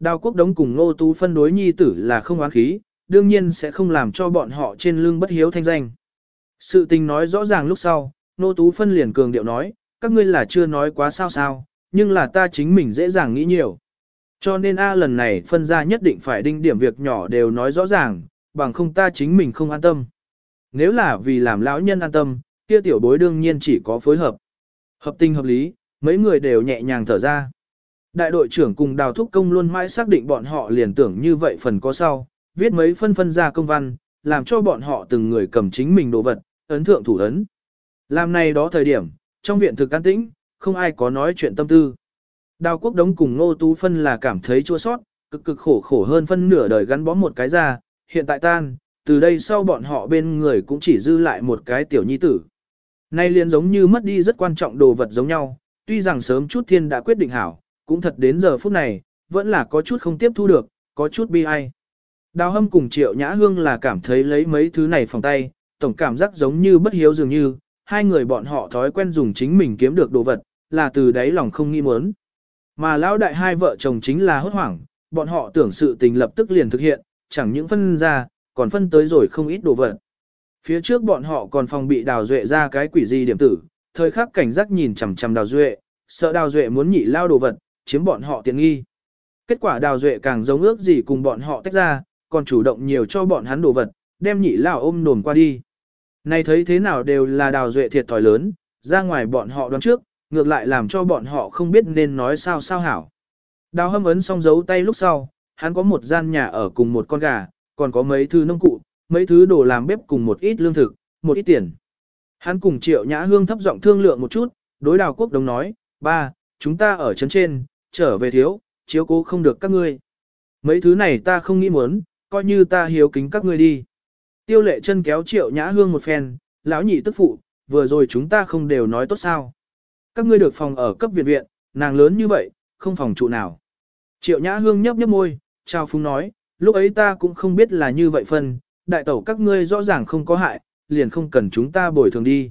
Đào quốc đống cùng Nô Tú phân đối nhi tử là không oán khí, đương nhiên sẽ không làm cho bọn họ trên lưng bất hiếu thanh danh. Sự tình nói rõ ràng lúc sau, Nô Tú phân liền cường điệu nói, các ngươi là chưa nói quá sao sao, nhưng là ta chính mình dễ dàng nghĩ nhiều. Cho nên A lần này phân ra nhất định phải đinh điểm việc nhỏ đều nói rõ ràng, bằng không ta chính mình không an tâm. Nếu là vì làm lão nhân an tâm, kia tiểu bối đương nhiên chỉ có phối hợp. Hợp tình hợp lý, mấy người đều nhẹ nhàng thở ra. Đại đội trưởng cùng đào thúc công luôn mãi xác định bọn họ liền tưởng như vậy phần có sau, viết mấy phân phân ra công văn, làm cho bọn họ từng người cầm chính mình đồ vật, ấn thượng thủ ấn. Làm này đó thời điểm, trong viện thực an tĩnh, không ai có nói chuyện tâm tư. Đào quốc đống cùng Ngô Tú Phân là cảm thấy chua sót, cực cực khổ khổ hơn phân nửa đời gắn bó một cái ra, hiện tại tan, từ đây sau bọn họ bên người cũng chỉ dư lại một cái tiểu nhi tử. Nay liền giống như mất đi rất quan trọng đồ vật giống nhau, tuy rằng sớm chút thiên đã quyết định hảo, cũng thật đến giờ phút này, vẫn là có chút không tiếp thu được, có chút bi ai. Đào hâm cùng triệu nhã hương là cảm thấy lấy mấy thứ này phòng tay, tổng cảm giác giống như bất hiếu dường như, hai người bọn họ thói quen dùng chính mình kiếm được đồ vật, là từ đáy lòng không nghi muốn. Mà lão đại hai vợ chồng chính là hốt hoảng, bọn họ tưởng sự tình lập tức liền thực hiện, chẳng những phân ra, còn phân tới rồi không ít đồ vật. Phía trước bọn họ còn phòng bị đào duệ ra cái quỷ gì điểm tử, thời khắc cảnh giác nhìn chằm chằm đào duệ, sợ đào duệ muốn nhị lao đồ vật, chiếm bọn họ tiện nghi. Kết quả đào duệ càng giống ước gì cùng bọn họ tách ra, còn chủ động nhiều cho bọn hắn đồ vật, đem nhị lao ôm đồn qua đi. Này thấy thế nào đều là đào duệ thiệt thòi lớn, ra ngoài bọn họ đoán trước, ngược lại làm cho bọn họ không biết nên nói sao sao hảo. Đào hâm ấn xong giấu tay lúc sau, hắn có một gian nhà ở cùng một con gà, còn có mấy thứ nông cụ, mấy thứ đồ làm bếp cùng một ít lương thực, một ít tiền. Hắn cùng triệu nhã hương thấp giọng thương lượng một chút, đối đào quốc đồng nói, ba, chúng ta ở trấn trên, trở về thiếu, chiếu cố không được các ngươi. Mấy thứ này ta không nghĩ muốn, coi như ta hiếu kính các ngươi đi. Tiêu lệ chân kéo triệu nhã hương một phen, lão nhị tức phụ, vừa rồi chúng ta không đều nói tốt sao. Các ngươi được phòng ở cấp viện viện, nàng lớn như vậy, không phòng trụ nào. Triệu nhã hương nhấp nhấp môi, trao phúng nói, lúc ấy ta cũng không biết là như vậy phân, đại tẩu các ngươi rõ ràng không có hại, liền không cần chúng ta bồi thường đi.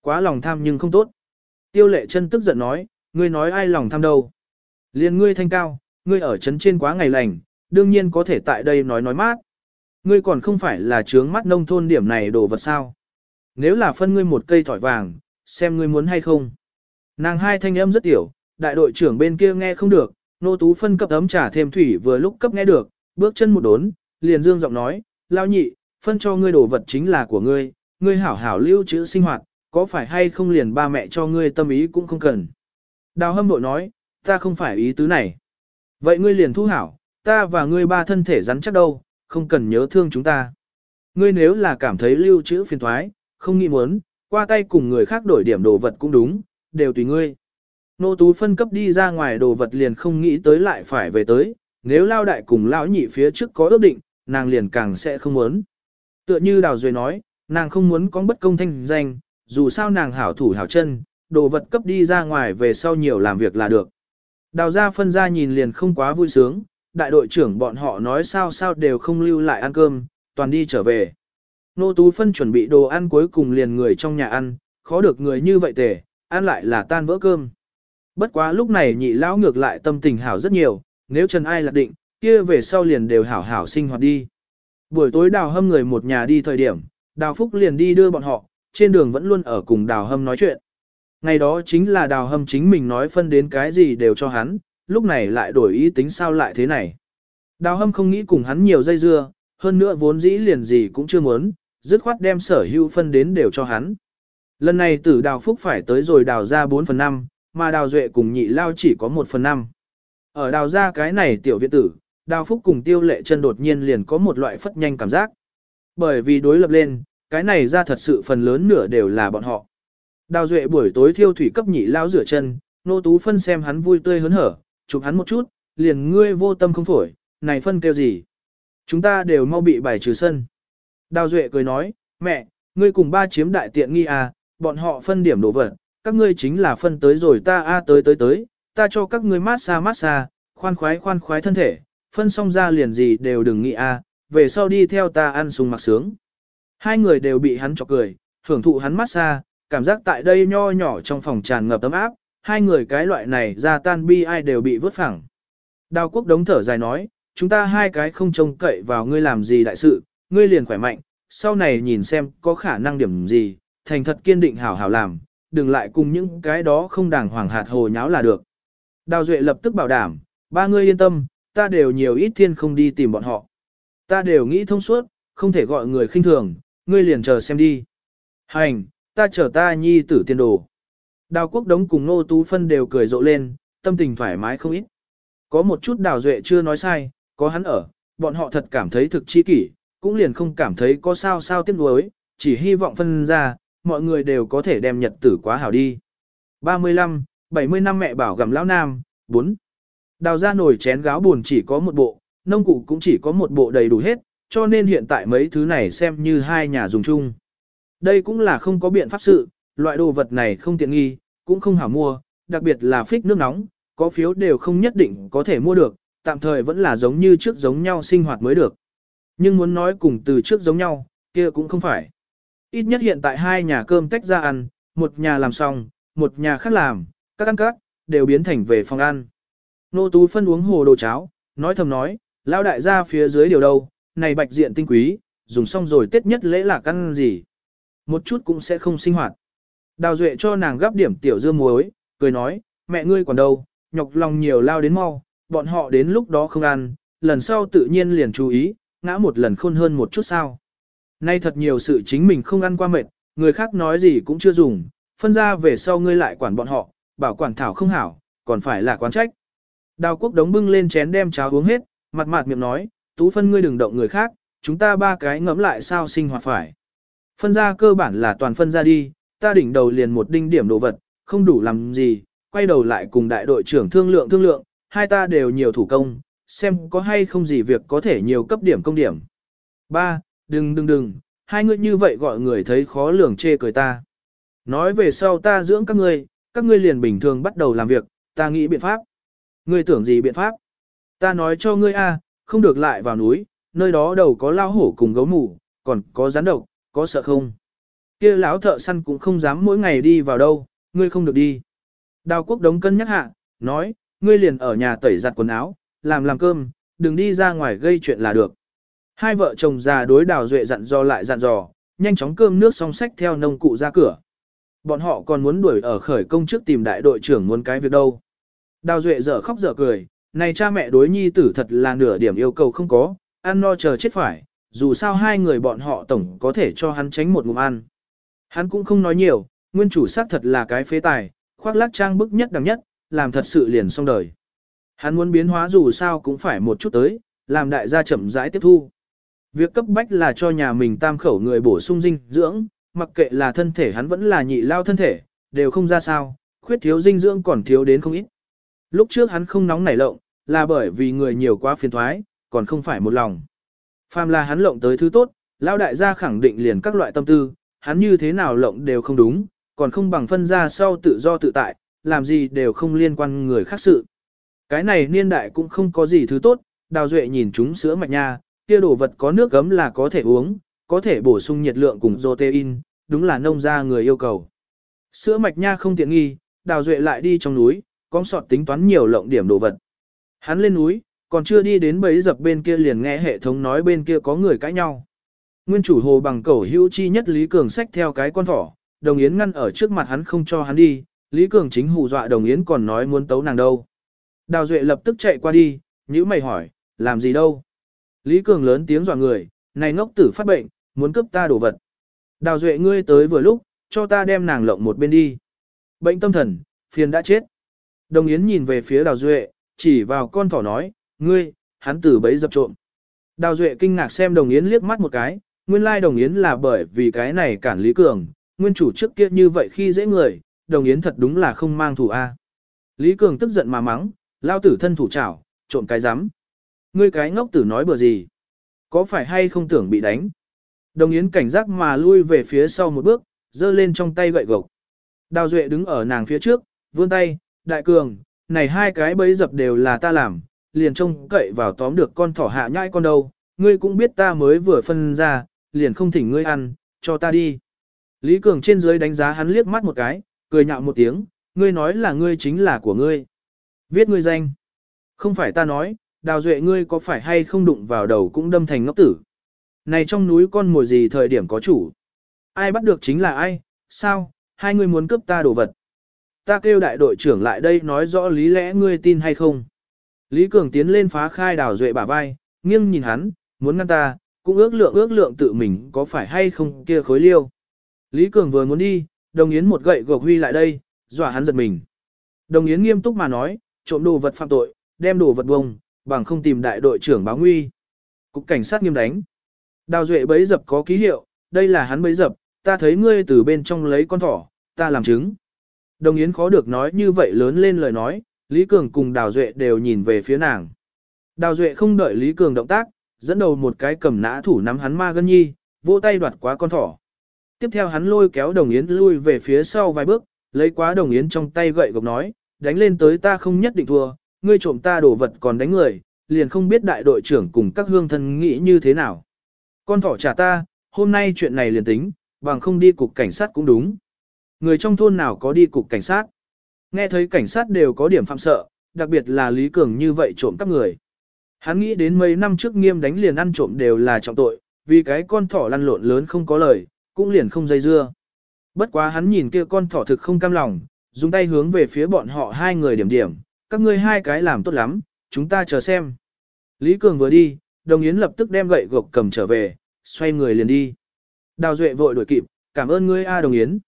Quá lòng tham nhưng không tốt. Tiêu lệ chân tức giận nói, ngươi nói ai lòng tham đâu. Liền ngươi thanh cao, ngươi ở trấn trên quá ngày lành, đương nhiên có thể tại đây nói nói mát. Ngươi còn không phải là trướng mắt nông thôn điểm này đồ vật sao. Nếu là phân ngươi một cây thỏi vàng, xem ngươi muốn hay không. Nàng hai thanh âm rất tiểu, đại đội trưởng bên kia nghe không được, nô tú phân cấp ấm trà thêm thủy vừa lúc cấp nghe được, bước chân một đốn, liền dương giọng nói, lao nhị, phân cho ngươi đồ vật chính là của ngươi, ngươi hảo hảo lưu trữ sinh hoạt, có phải hay không liền ba mẹ cho ngươi tâm ý cũng không cần. Đào hâm bội nói, ta không phải ý tứ này. Vậy ngươi liền thu hảo, ta và ngươi ba thân thể rắn chắc đâu, không cần nhớ thương chúng ta. Ngươi nếu là cảm thấy lưu trữ phiền thoái, không nghĩ muốn, qua tay cùng người khác đổi điểm đồ vật cũng đúng, đều tùy ngươi. Nô tú phân cấp đi ra ngoài đồ vật liền không nghĩ tới lại phải về tới, nếu lao đại cùng lão nhị phía trước có ước định, nàng liền càng sẽ không muốn. Tựa như Đào Duệ nói, nàng không muốn có bất công thanh danh, dù sao nàng hảo thủ hảo chân, đồ vật cấp đi ra ngoài về sau nhiều làm việc là được. Đào ra phân ra nhìn liền không quá vui sướng, đại đội trưởng bọn họ nói sao sao đều không lưu lại ăn cơm, toàn đi trở về. Nô Tú Phân chuẩn bị đồ ăn cuối cùng liền người trong nhà ăn, khó được người như vậy tề, ăn lại là tan vỡ cơm. Bất quá lúc này nhị lão ngược lại tâm tình hảo rất nhiều, nếu Trần Ai lạc định, kia về sau liền đều hảo hảo sinh hoạt đi. Buổi tối đào hâm người một nhà đi thời điểm, đào phúc liền đi đưa bọn họ, trên đường vẫn luôn ở cùng đào hâm nói chuyện. Ngày đó chính là đào hâm chính mình nói phân đến cái gì đều cho hắn, lúc này lại đổi ý tính sao lại thế này. Đào hâm không nghĩ cùng hắn nhiều dây dưa, hơn nữa vốn dĩ liền gì cũng chưa muốn, dứt khoát đem sở hữu phân đến đều cho hắn. Lần này tử đào phúc phải tới rồi đào ra 4 phần 5, mà đào duệ cùng nhị lao chỉ có 1 phần 5. Ở đào ra cái này tiểu viện tử, đào phúc cùng tiêu lệ chân đột nhiên liền có một loại phất nhanh cảm giác. Bởi vì đối lập lên, cái này ra thật sự phần lớn nửa đều là bọn họ. Đào duệ buổi tối thiêu thủy cấp nhị lao rửa chân, nô tú phân xem hắn vui tươi hớn hở, chụp hắn một chút, liền ngươi vô tâm không phổi, này phân kêu gì. Chúng ta đều mau bị bài trừ sân. Đào duệ cười nói, mẹ, ngươi cùng ba chiếm đại tiện nghi à, bọn họ phân điểm đổ vật, các ngươi chính là phân tới rồi ta a tới tới tới, ta cho các ngươi mát xa mát xa, khoan khoái khoan khoái thân thể, phân xong ra liền gì đều đừng nghĩ a, về sau đi theo ta ăn sung mặc sướng. Hai người đều bị hắn chọc cười, hưởng thụ hắn mát xa, cảm giác tại đây nho nhỏ trong phòng tràn ngập ấm áp, hai người cái loại này ra tan bi ai đều bị vứt phẳng. Đào quốc đống thở dài nói, chúng ta hai cái không trông cậy vào ngươi làm gì đại sự, ngươi liền khỏe mạnh, sau này nhìn xem có khả năng điểm gì, thành thật kiên định hảo hảo làm, đừng lại cùng những cái đó không đàng hoàng hạt hồ nháo là được. Đào Duệ lập tức bảo đảm, ba ngươi yên tâm, ta đều nhiều ít thiên không đi tìm bọn họ. Ta đều nghĩ thông suốt, không thể gọi người khinh thường, ngươi liền chờ xem đi. Hành, ta chờ ta nhi tử tiên đồ. Đào quốc đống cùng nô tú phân đều cười rộ lên, tâm tình thoải mái không ít. Có một chút đào duệ chưa nói sai, có hắn ở, bọn họ thật cảm thấy thực chi kỷ, cũng liền không cảm thấy có sao sao tiếc nuối, chỉ hy vọng phân ra, mọi người đều có thể đem nhật tử quá hảo đi. 35, 70 năm mẹ bảo gặm lão nam, 4. Đào ra nồi chén gáo buồn chỉ có một bộ, nông cụ cũng chỉ có một bộ đầy đủ hết, cho nên hiện tại mấy thứ này xem như hai nhà dùng chung. Đây cũng là không có biện pháp sự, loại đồ vật này không tiện nghi, cũng không hảo mua, đặc biệt là phích nước nóng, có phiếu đều không nhất định có thể mua được, tạm thời vẫn là giống như trước giống nhau sinh hoạt mới được. Nhưng muốn nói cùng từ trước giống nhau, kia cũng không phải. Ít nhất hiện tại hai nhà cơm tách ra ăn, một nhà làm xong, một nhà khác làm, các ăn các, đều biến thành về phòng ăn. Nô Tú phân uống hồ đồ cháo, nói thầm nói, lao đại gia phía dưới điều đâu, này bạch diện tinh quý, dùng xong rồi tết nhất lễ là căn gì. Một chút cũng sẽ không sinh hoạt. Đào Duệ cho nàng gắp điểm tiểu dưa muối, cười nói, mẹ ngươi còn đâu, nhọc lòng nhiều lao đến mau, bọn họ đến lúc đó không ăn, lần sau tự nhiên liền chú ý, ngã một lần khôn hơn một chút sao. Nay thật nhiều sự chính mình không ăn qua mệt, người khác nói gì cũng chưa dùng, phân ra về sau ngươi lại quản bọn họ, bảo quản thảo không hảo, còn phải là quán trách. Đào quốc đống bưng lên chén đem cháo uống hết, mặt mặt miệng nói, tú phân ngươi đừng động người khác, chúng ta ba cái ngẫm lại sao sinh hoạt phải. Phân ra cơ bản là toàn phân ra đi, ta đỉnh đầu liền một đinh điểm đồ vật, không đủ làm gì, quay đầu lại cùng đại đội trưởng thương lượng thương lượng, hai ta đều nhiều thủ công, xem có hay không gì việc có thể nhiều cấp điểm công điểm. Ba, đừng đừng đừng, hai ngươi như vậy gọi người thấy khó lường chê cười ta. Nói về sau ta dưỡng các ngươi, các ngươi liền bình thường bắt đầu làm việc, ta nghĩ biện pháp. Ngươi tưởng gì biện pháp? Ta nói cho ngươi a, không được lại vào núi, nơi đó đầu có lao hổ cùng gấu mù, còn có rắn độc, có sợ không? Kia lão thợ săn cũng không dám mỗi ngày đi vào đâu, ngươi không được đi. Đào quốc đống cân nhắc hạ, nói, ngươi liền ở nhà tẩy giặt quần áo, làm làm cơm, đừng đi ra ngoài gây chuyện là được. Hai vợ chồng già đối đào duệ dặn dò lại dặn dò, nhanh chóng cơm nước xong sách theo nông cụ ra cửa. Bọn họ còn muốn đuổi ở khởi công trước tìm đại đội trưởng muốn cái việc đâu. Đào duệ dở khóc dở cười, này cha mẹ đối nhi tử thật là nửa điểm yêu cầu không có, ăn no chờ chết phải, dù sao hai người bọn họ tổng có thể cho hắn tránh một ngụm ăn. Hắn cũng không nói nhiều, nguyên chủ xác thật là cái phế tài, khoác lác trang bức nhất đằng nhất, làm thật sự liền xong đời. Hắn muốn biến hóa dù sao cũng phải một chút tới, làm đại gia chậm rãi tiếp thu. Việc cấp bách là cho nhà mình tam khẩu người bổ sung dinh dưỡng, mặc kệ là thân thể hắn vẫn là nhị lao thân thể, đều không ra sao, khuyết thiếu dinh dưỡng còn thiếu đến không ít. Lúc trước hắn không nóng nảy lộng, là bởi vì người nhiều quá phiền thoái, còn không phải một lòng. Phàm là hắn lộng tới thứ tốt, Lão đại gia khẳng định liền các loại tâm tư, hắn như thế nào lộng đều không đúng, còn không bằng phân ra sau tự do tự tại, làm gì đều không liên quan người khác sự. Cái này niên đại cũng không có gì thứ tốt, đào duệ nhìn chúng sữa mạch nha, kia đồ vật có nước gấm là có thể uống, có thể bổ sung nhiệt lượng cùng protein, đúng là nông gia người yêu cầu. Sữa mạch nha không tiện nghi, đào duệ lại đi trong núi, con sọt tính toán nhiều lộng điểm đồ vật. Hắn lên núi, còn chưa đi đến bấy dập bên kia liền nghe hệ thống nói bên kia có người cãi nhau. Nguyên chủ hồ bằng cẩu hữu chi nhất Lý Cường sách theo cái con thỏ, đồng yến ngăn ở trước mặt hắn không cho hắn đi, Lý Cường chính hù dọa đồng yến còn nói muốn tấu nàng đâu. Đào Duệ lập tức chạy qua đi, nhữ mày hỏi, làm gì đâu? Lý Cường lớn tiếng dọa người, này ngốc tử phát bệnh, muốn cướp ta đồ vật. Đào Duệ ngươi tới vừa lúc, cho ta đem nàng lộng một bên đi. Bệnh tâm thần, phiền đã chết. Đồng Yến nhìn về phía Đào Duệ, chỉ vào con thỏ nói, ngươi, hắn tử bấy dập trộm. Đào Duệ kinh ngạc xem Đồng Yến liếc mắt một cái, nguyên lai Đồng Yến là bởi vì cái này cản Lý Cường, nguyên chủ trước kia như vậy khi dễ người, Đồng Yến thật đúng là không mang thủ A. Lý Cường tức giận mà mắng, lao tử thân thủ chảo, trộm cái rắm Ngươi cái ngốc tử nói bừa gì? Có phải hay không tưởng bị đánh? Đồng Yến cảnh giác mà lui về phía sau một bước, giơ lên trong tay gậy gộc. Đào Duệ đứng ở nàng phía trước, vươn tay, đại cường, này hai cái bấy dập đều là ta làm, liền trông cậy vào tóm được con thỏ hạ nhãi con đâu, ngươi cũng biết ta mới vừa phân ra, liền không thỉnh ngươi ăn, cho ta đi. Lý Cường trên dưới đánh giá hắn liếc mắt một cái, cười nhạo một tiếng, ngươi nói là ngươi chính là của ngươi. Viết ngươi danh. Không phải ta nói, đào duệ ngươi có phải hay không đụng vào đầu cũng đâm thành ngốc tử. Này trong núi con mồi gì thời điểm có chủ. Ai bắt được chính là ai, sao, hai ngươi muốn cướp ta đồ vật. Ta kêu đại đội trưởng lại đây nói rõ lý lẽ ngươi tin hay không. Lý Cường tiến lên phá khai đào duệ bả vai, nghiêng nhìn hắn, muốn ngăn ta, cũng ước lượng ước lượng tự mình có phải hay không kia khối liêu. Lý Cường vừa muốn đi, đồng yến một gậy gộc huy lại đây, dọa hắn giật mình. Đồng yến nghiêm túc mà nói, trộm đồ vật phạm tội, đem đồ vật bông, bằng không tìm đại đội trưởng báo nguy. Cục cảnh sát nghiêm đánh. Đào duệ bấy dập có ký hiệu, đây là hắn bấy dập, ta thấy ngươi từ bên trong lấy con thỏ, ta làm chứng. Đồng Yến khó được nói như vậy lớn lên lời nói, Lý Cường cùng Đào Duệ đều nhìn về phía nàng. Đào Duệ không đợi Lý Cường động tác, dẫn đầu một cái cầm nã thủ nắm hắn ma gân nhi, vỗ tay đoạt quá con thỏ. Tiếp theo hắn lôi kéo Đồng Yến lui về phía sau vài bước, lấy quá Đồng Yến trong tay gậy gộc nói, đánh lên tới ta không nhất định thua, ngươi trộm ta đổ vật còn đánh người, liền không biết đại đội trưởng cùng các hương thân nghĩ như thế nào. Con thỏ trả ta, hôm nay chuyện này liền tính, bằng không đi cục cảnh sát cũng đúng. Người trong thôn nào có đi cục cảnh sát. Nghe thấy cảnh sát đều có điểm phạm sợ, đặc biệt là Lý Cường như vậy trộm cắp người. Hắn nghĩ đến mấy năm trước nghiêm đánh liền ăn trộm đều là trọng tội, vì cái con thỏ lăn lộn lớn không có lời, cũng liền không dây dưa. Bất quá hắn nhìn kia con thỏ thực không cam lòng, dùng tay hướng về phía bọn họ hai người điểm điểm, các ngươi hai cái làm tốt lắm, chúng ta chờ xem. Lý Cường vừa đi, Đồng Yến lập tức đem gậy gộc cầm trở về, xoay người liền đi. Đào Duệ vội đuổi kịp, cảm ơn ngươi A Đồng Yến.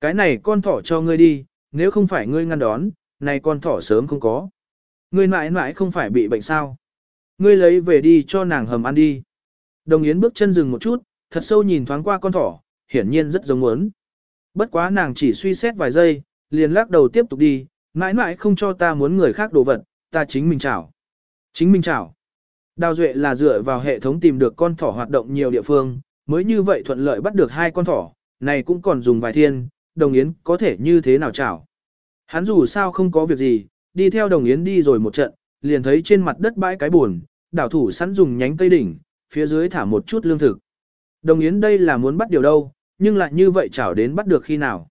Cái này con thỏ cho ngươi đi, nếu không phải ngươi ngăn đón, này con thỏ sớm không có. Ngươi mãi mãi không phải bị bệnh sao. Ngươi lấy về đi cho nàng hầm ăn đi. Đồng Yến bước chân dừng một chút, thật sâu nhìn thoáng qua con thỏ, hiển nhiên rất giống muốn. Bất quá nàng chỉ suy xét vài giây, liền lắc đầu tiếp tục đi, mãi mãi không cho ta muốn người khác đồ vật, ta chính mình chảo. Chính mình chảo. Đào Duệ là dựa vào hệ thống tìm được con thỏ hoạt động nhiều địa phương, mới như vậy thuận lợi bắt được hai con thỏ, này cũng còn dùng vài thiên, đồng yến có thể như thế nào chảo. Hắn dù sao không có việc gì, đi theo đồng yến đi rồi một trận, liền thấy trên mặt đất bãi cái buồn, đảo thủ sẵn dùng nhánh cây đỉnh, phía dưới thả một chút lương thực. Đồng yến đây là muốn bắt điều đâu, nhưng lại như vậy chảo đến bắt được khi nào.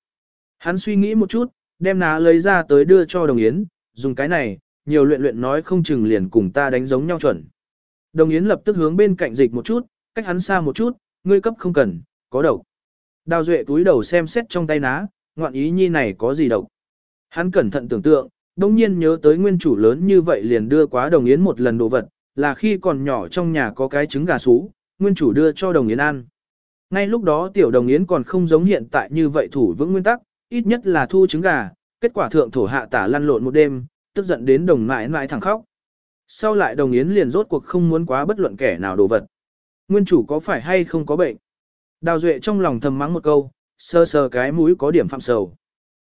Hắn suy nghĩ một chút, đem ná lấy ra tới đưa cho đồng yến, dùng cái này, nhiều luyện luyện nói không chừng liền cùng ta đánh giống nhau chuẩn. Đồng Yến lập tức hướng bên cạnh dịch một chút, cách hắn xa một chút, ngươi cấp không cần, có độc. Đào Duệ túi đầu xem xét trong tay ná, ngoạn ý nhi này có gì độc. Hắn cẩn thận tưởng tượng, đông nhiên nhớ tới nguyên chủ lớn như vậy liền đưa quá Đồng Yến một lần đồ vật, là khi còn nhỏ trong nhà có cái trứng gà sú, nguyên chủ đưa cho Đồng Yến ăn. Ngay lúc đó tiểu Đồng Yến còn không giống hiện tại như vậy thủ vững nguyên tắc, ít nhất là thu trứng gà, kết quả thượng thổ hạ tả lăn lộn một đêm, tức giận đến đồng mãi mãi thẳng khóc. Sau lại đồng yến liền rốt cuộc không muốn quá bất luận kẻ nào đồ vật. Nguyên chủ có phải hay không có bệnh? Đào Duệ trong lòng thầm mắng một câu, sơ sơ cái mũi có điểm phạm sầu.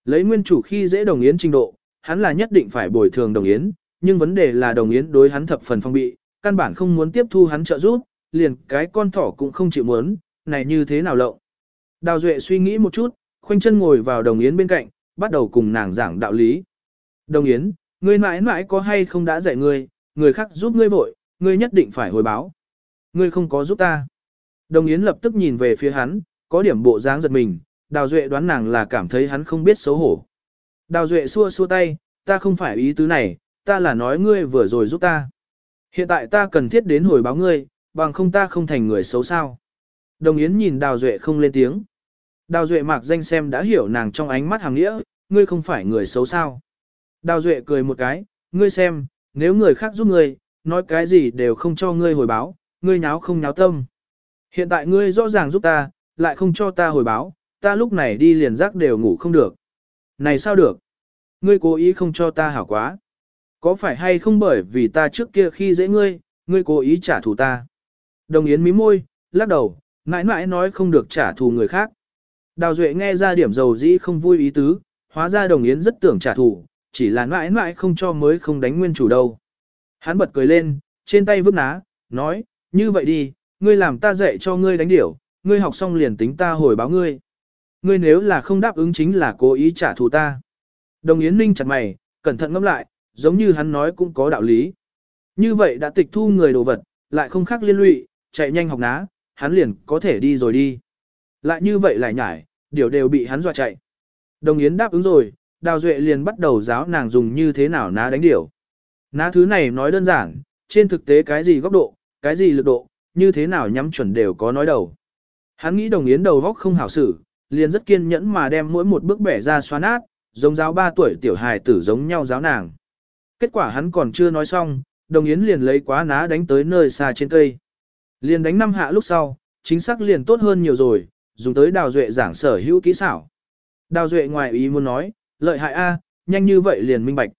Lấy nguyên chủ khi dễ đồng yến trình độ, hắn là nhất định phải bồi thường đồng yến, nhưng vấn đề là đồng yến đối hắn thập phần phong bị, căn bản không muốn tiếp thu hắn trợ giúp, liền cái con thỏ cũng không chịu muốn, này như thế nào lộng. Đào Duệ suy nghĩ một chút, khoanh chân ngồi vào đồng yến bên cạnh, bắt đầu cùng nàng giảng đạo lý. Đồng yến, ngươi mãi mãi có hay không đã dạy ngươi, người khác giúp ngươi vội, ngươi nhất định phải hồi báo. Ngươi không có giúp ta. Đồng Yến lập tức nhìn về phía hắn, có điểm bộ dáng giật mình, Đào Duệ đoán nàng là cảm thấy hắn không biết xấu hổ. Đào Duệ xua xua tay, ta không phải ý tứ này, ta là nói ngươi vừa rồi giúp ta. Hiện tại ta cần thiết đến hồi báo ngươi, bằng không ta không thành người xấu sao. Đồng Yến nhìn Đào Duệ không lên tiếng. Đào Duệ mạc danh xem đã hiểu nàng trong ánh mắt hàng nghĩa, ngươi không phải người xấu sao. Đào Duệ cười một cái, ngươi xem, nếu người khác giúp ngươi, nói cái gì đều không cho ngươi hồi báo, ngươi nháo không nháo tâm. Hiện tại ngươi rõ ràng giúp ta, lại không cho ta hồi báo, ta lúc này đi liền giấc đều ngủ không được. Này sao được? Ngươi cố ý không cho ta hảo quá. Có phải hay không bởi vì ta trước kia khi dễ ngươi, ngươi cố ý trả thù ta? Đồng Yến mí môi, lắc đầu, mãi mãi nói không được trả thù người khác. Đào Duệ nghe ra điểm dầu dĩ không vui ý tứ, hóa ra Đồng Yến rất tưởng trả thù, chỉ là mãi mãi không cho mới không đánh nguyên chủ đâu. Hắn bật cười lên, trên tay vứt ná, nói, như vậy đi, ngươi làm ta dạy cho ngươi đánh điểu, ngươi học xong liền tính ta hồi báo ngươi. Ngươi nếu là không đáp ứng chính là cố ý trả thù ta. Đồng Yến Ninh chặt mày, cẩn thận ngẫm lại, giống như hắn nói cũng có đạo lý. Như vậy đã tịch thu người đồ vật, lại không khác liên lụy, chạy nhanh học ná, hắn liền có thể đi rồi đi. Lại như vậy lại nhải, điều đều bị hắn dọa chạy. Đồng Yến đáp ứng rồi, Đào Duệ liền bắt đầu giáo nàng dùng như thế nào ná đánh điểu. Ná thứ này nói đơn giản, trên thực tế cái gì góc độ, cái gì lực độ, như thế nào nhắm chuẩn đều có nói đầu. Hắn nghĩ đồng yến đầu vóc không hảo xử, liền rất kiên nhẫn mà đem mỗi một bước bẻ ra xóa nát, giống giáo ba tuổi tiểu hài tử giống nhau giáo nàng. Kết quả hắn còn chưa nói xong, đồng yến liền lấy quá ná đánh tới nơi xa trên cây. Liền đánh năm hạ lúc sau, chính xác liền tốt hơn nhiều rồi, dùng tới đào duệ giảng sở hữu kỹ xảo. Đào duệ ngoài ý muốn nói, lợi hại A, nhanh như vậy liền minh bạch.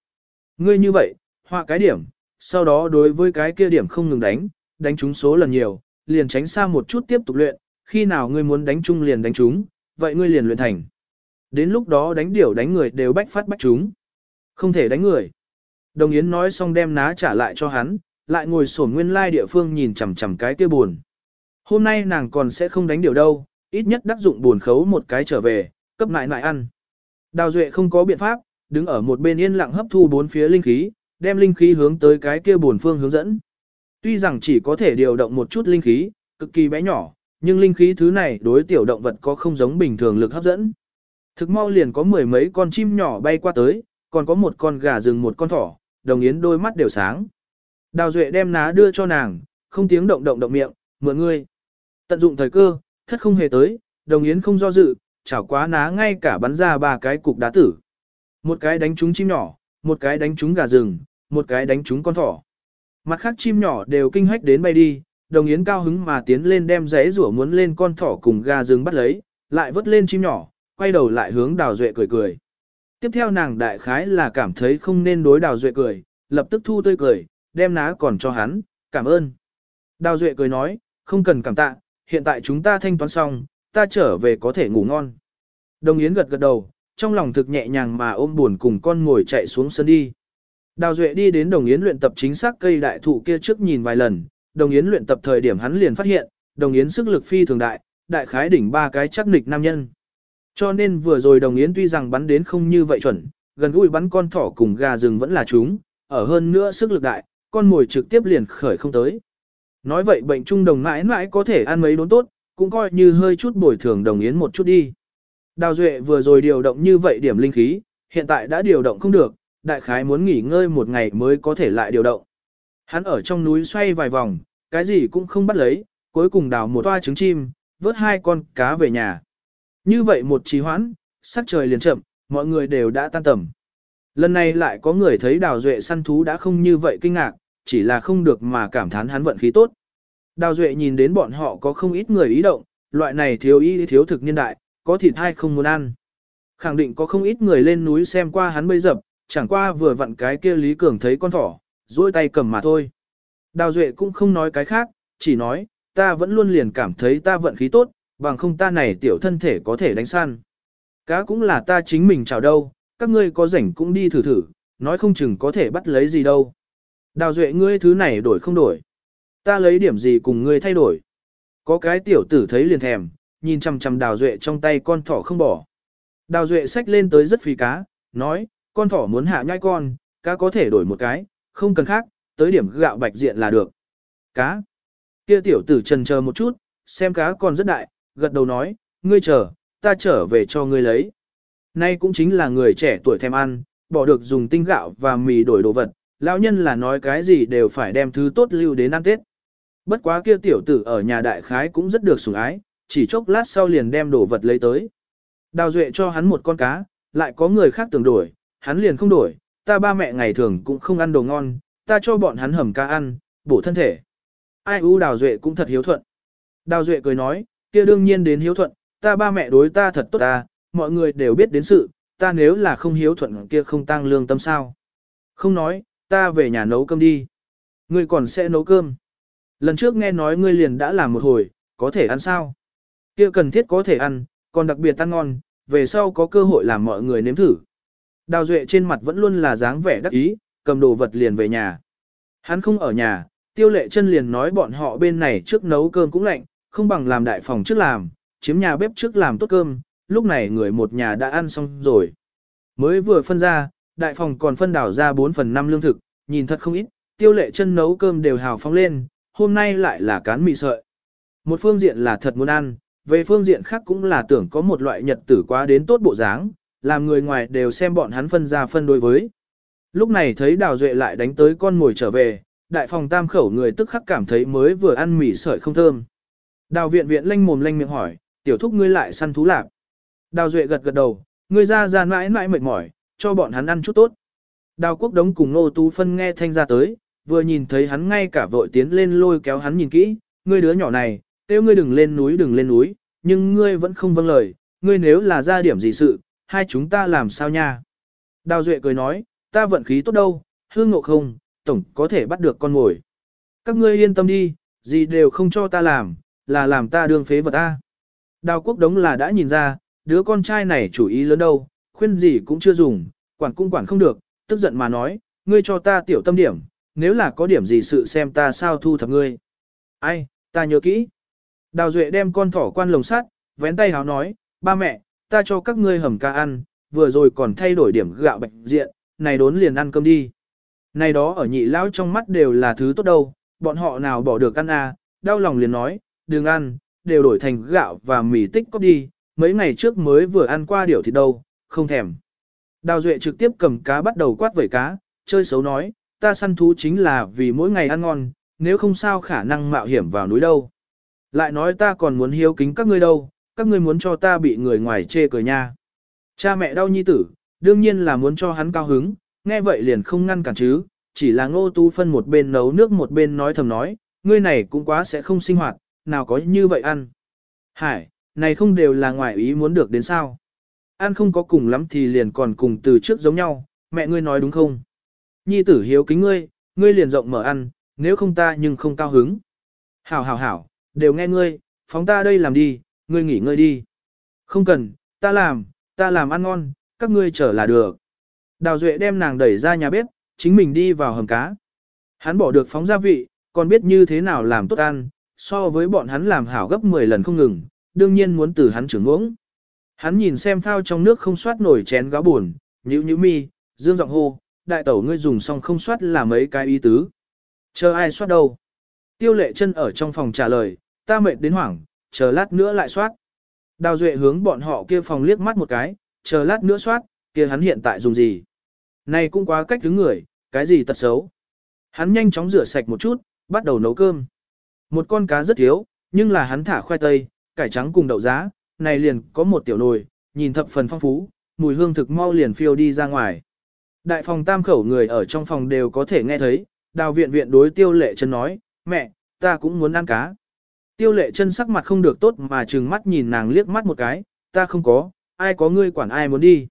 Ngươi như vậy, họa cái điểm, sau đó đối với cái kia điểm không ngừng đánh, đánh trúng số lần nhiều, liền tránh xa một chút tiếp tục luyện, khi nào ngươi muốn đánh chung liền đánh trúng, vậy ngươi liền luyện thành. Đến lúc đó đánh điểu đánh người đều bách phát bách trúng. Không thể đánh người. Đồng Yến nói xong đem ná trả lại cho hắn, lại ngồi sổn nguyên lai địa phương nhìn chằm chằm cái kia buồn. Hôm nay nàng còn sẽ không đánh điều đâu, ít nhất đắc dụng buồn khấu một cái trở về, cấp lại lại ăn. Đào Duệ không có biện pháp, đứng ở một bên yên lặng hấp thu bốn phía linh khí, đem linh khí hướng tới cái kia buồn phương hướng dẫn. Tuy rằng chỉ có thể điều động một chút linh khí, cực kỳ bé nhỏ, nhưng linh khí thứ này đối tiểu động vật có không giống bình thường lực hấp dẫn. Thực mau liền có mười mấy con chim nhỏ bay qua tới, còn có một con gà rừng một con thỏ, đồng yến đôi mắt đều sáng. Đào Duệ đem ná đưa cho nàng, không tiếng động động động miệng, mượn ngươi. Tận dụng thời cơ, thất không hề tới, đồng yến không do dự, chảo quá ná ngay cả bắn ra ba cái cục đá tử. Một cái đánh trúng chim nhỏ, một cái đánh trúng gà rừng, một cái đánh trúng con thỏ. Mặt khác chim nhỏ đều kinh hách đến bay đi, đồng yến cao hứng mà tiến lên đem giấy rủa muốn lên con thỏ cùng gà rừng bắt lấy, lại vớt lên chim nhỏ, quay đầu lại hướng đào duệ cười cười. Tiếp theo nàng đại khái là cảm thấy không nên đối đào duệ cười, lập tức thu tươi cười, đem ná còn cho hắn, cảm ơn. Đào duệ cười nói, không cần cảm tạ, hiện tại chúng ta thanh toán xong, ta trở về có thể ngủ ngon. Đồng Yến gật gật đầu, trong lòng thực nhẹ nhàng mà ôm buồn cùng con ngồi chạy xuống sân đi. Đào Duệ đi đến Đồng Yến luyện tập chính xác cây đại thụ kia trước nhìn vài lần, Đồng Yến luyện tập thời điểm hắn liền phát hiện, Đồng Yến sức lực phi thường đại, đại khái đỉnh ba cái chắc nịch nam nhân. Cho nên vừa rồi Đồng Yến tuy rằng bắn đến không như vậy chuẩn, gần gũi bắn con thỏ cùng gà rừng vẫn là chúng, ở hơn nữa sức lực đại, con mồi trực tiếp liền khởi không tới. Nói vậy bệnh trung đồng mãi mãi có thể ăn mấy đốn tốt, cũng coi như hơi chút bồi thường đồng yến một chút đi. Đào Duệ vừa rồi điều động như vậy điểm linh khí, hiện tại đã điều động không được, đại khái muốn nghỉ ngơi một ngày mới có thể lại điều động. Hắn ở trong núi xoay vài vòng, cái gì cũng không bắt lấy, cuối cùng đào một toa trứng chim, vớt hai con cá về nhà. Như vậy một trì hoãn, sắc trời liền chậm, mọi người đều đã tan tầm. Lần này lại có người thấy đào duệ săn thú đã không như vậy kinh ngạc, chỉ là không được mà cảm thán hắn vận khí tốt. Đào duệ nhìn đến bọn họ có không ít người ý động, loại này thiếu y thiếu thực niên đại, có thịt hay không muốn ăn. Khẳng định có không ít người lên núi xem qua hắn bây dập, chẳng qua vừa vặn cái kia Lý Cường thấy con thỏ, duỗi tay cầm mà thôi. Đào duệ cũng không nói cái khác, chỉ nói, ta vẫn luôn liền cảm thấy ta vận khí tốt, bằng không ta này tiểu thân thể có thể đánh săn. Cá cũng là ta chính mình chào đâu, các ngươi có rảnh cũng đi thử thử, nói không chừng có thể bắt lấy gì đâu. Đào duệ ngươi thứ này đổi không đổi. Ta lấy điểm gì cùng ngươi thay đổi. Có cái tiểu tử thấy liền thèm, nhìn chằm chằm đào duệ trong tay con thỏ không bỏ. Đào duệ xách lên tới rất phí cá, nói, con thỏ muốn hạ nhai con, cá có thể đổi một cái, không cần khác, tới điểm gạo bạch diện là được. Cá. Kia tiểu tử trần chờ một chút, xem cá còn rất đại, gật đầu nói, ngươi chờ, ta trở về cho ngươi lấy. Nay cũng chính là người trẻ tuổi thèm ăn, bỏ được dùng tinh gạo và mì đổi đồ vật, lão nhân là nói cái gì đều phải đem thứ tốt lưu đến ăn Tết. Bất quá kia tiểu tử ở nhà đại khái cũng rất được sủng ái, chỉ chốc lát sau liền đem đồ vật lấy tới. Đào Duệ cho hắn một con cá, lại có người khác tưởng đổi, hắn liền không đổi, ta ba mẹ ngày thường cũng không ăn đồ ngon, ta cho bọn hắn hầm cá ăn, bổ thân thể. Ai u Đào Duệ cũng thật hiếu thuận. Đào Duệ cười nói, kia đương nhiên đến hiếu thuận, ta ba mẹ đối ta thật tốt ta, mọi người đều biết đến sự, ta nếu là không hiếu thuận kia không tăng lương tâm sao. Không nói, ta về nhà nấu cơm đi. Ngươi còn sẽ nấu cơm. Lần trước nghe nói ngươi liền đã làm một hồi, có thể ăn sao? Kia cần thiết có thể ăn, còn đặc biệt ăn ngon, về sau có cơ hội làm mọi người nếm thử. Đào Duệ trên mặt vẫn luôn là dáng vẻ đắc ý, cầm đồ vật liền về nhà. Hắn không ở nhà, tiêu lệ chân liền nói bọn họ bên này trước nấu cơm cũng lạnh, không bằng làm đại phòng trước làm, chiếm nhà bếp trước làm tốt cơm, lúc này người một nhà đã ăn xong rồi. Mới vừa phân ra, đại phòng còn phân đảo ra 4 phần 5 lương thực, nhìn thật không ít, tiêu lệ chân nấu cơm đều hào phóng lên, hôm nay lại là cán mì sợi. Một phương diện là thật muốn ăn, về phương diện khác cũng là tưởng có một loại nhật tử quá đến tốt bộ dáng, làm người ngoài đều xem bọn hắn phân ra phân đối với. Lúc này thấy Đào Duệ lại đánh tới con ngồi trở về, đại phòng tam khẩu người tức khắc cảm thấy mới vừa ăn mì sợi không thơm. Đào viện viện lanh mồm lanh miệng hỏi, tiểu thúc ngươi lại săn thú lạc. Đào Duệ gật gật đầu, ngươi ra ra mãi mãi mệt mỏi, cho bọn hắn ăn chút tốt. Đào quốc đống cùng Nô Tú Phân nghe thanh ra tới, vừa nhìn thấy hắn ngay cả vội tiến lên lôi kéo hắn nhìn kỹ, ngươi đứa nhỏ này, kêu ngươi đừng lên núi đừng lên núi, nhưng ngươi vẫn không vâng lời, ngươi nếu là ra điểm gì sự, hai chúng ta làm sao nha. Đào Duệ cười nói, ta vận khí tốt đâu, hương ngộ không, tổng có thể bắt được con ngồi. Các ngươi yên tâm đi, gì đều không cho ta làm, là làm ta đương phế vật ta. Đào quốc đống là đã nhìn ra, đứa con trai này chủ ý lớn đâu, khuyên gì cũng chưa dùng, quản cũng quản không được, tức giận mà nói, ngươi cho ta tiểu tâm điểm, nếu là có điểm gì sự xem ta sao thu thập ngươi. Ai, ta nhớ kỹ. Đào Duệ đem con thỏ quan lồng sắt, vén tay háo nói, ba mẹ, ta cho các ngươi hầm ca ăn, vừa rồi còn thay đổi điểm gạo bệnh diện, này đốn liền ăn cơm đi. Này đó ở nhị lão trong mắt đều là thứ tốt đâu, bọn họ nào bỏ được ăn à, đau lòng liền nói, đừng ăn, đều đổi thành gạo và mì tích có đi, mấy ngày trước mới vừa ăn qua điểu thịt đâu, không thèm. Đào Duệ trực tiếp cầm cá bắt đầu quát vẩy cá, chơi xấu nói, ta săn thú chính là vì mỗi ngày ăn ngon, nếu không sao khả năng mạo hiểm vào núi đâu. Lại nói ta còn muốn hiếu kính các ngươi đâu, các ngươi muốn cho ta bị người ngoài chê cười nha. Cha mẹ đau nhi tử, đương nhiên là muốn cho hắn cao hứng, nghe vậy liền không ngăn cản chứ, chỉ là ngô tu phân một bên nấu nước một bên nói thầm nói, ngươi này cũng quá sẽ không sinh hoạt, nào có như vậy ăn. Hải, này không đều là ngoài ý muốn được đến sao. Ăn không có cùng lắm thì liền còn cùng từ trước giống nhau, mẹ ngươi nói đúng không? Nhi tử hiếu kính ngươi, ngươi liền rộng mở ăn, nếu không ta nhưng không cao hứng. Hảo hảo hảo, đều nghe ngươi, phóng ta đây làm đi, ngươi nghỉ ngơi đi. Không cần, ta làm, ta làm ăn ngon, các ngươi chờ là được. Đào Duệ đem nàng đẩy ra nhà bếp, chính mình đi vào hầm cá. Hắn bỏ được phóng gia vị, còn biết như thế nào làm tốt ăn, so với bọn hắn làm hảo gấp 10 lần không ngừng, đương nhiên muốn từ hắn trưởng ngưỡng. Hắn nhìn xem phao trong nước không soát nổi chén gáo buồn, nhữ nhữ mi, dương giọng hô, đại tẩu ngươi dùng xong không soát là mấy cái ý tứ. Chờ ai soát đâu? Tiêu lệ chân ở trong phòng trả lời, ta mệt đến hoảng, chờ lát nữa lại soát. Đào Duệ hướng bọn họ kia phòng liếc mắt một cái, chờ lát nữa soát, kia hắn hiện tại dùng gì? Này cũng quá cách đứng người, cái gì tật xấu? Hắn nhanh chóng rửa sạch một chút, bắt đầu nấu cơm. Một con cá rất thiếu, nhưng là hắn thả khoai tây, cải trắng cùng đậu giá, này liền có một tiểu nồi, nhìn thập phần phong phú, mùi hương thực mau liền phiêu đi ra ngoài. Đại phòng tam khẩu người ở trong phòng đều có thể nghe thấy, đào viện viện đối tiêu lệ chân nói, mẹ, ta cũng muốn ăn cá. Tiêu lệ chân sắc mặt không được tốt mà trừng mắt nhìn nàng liếc mắt một cái, ta không có, ai có ngươi quản ai muốn đi.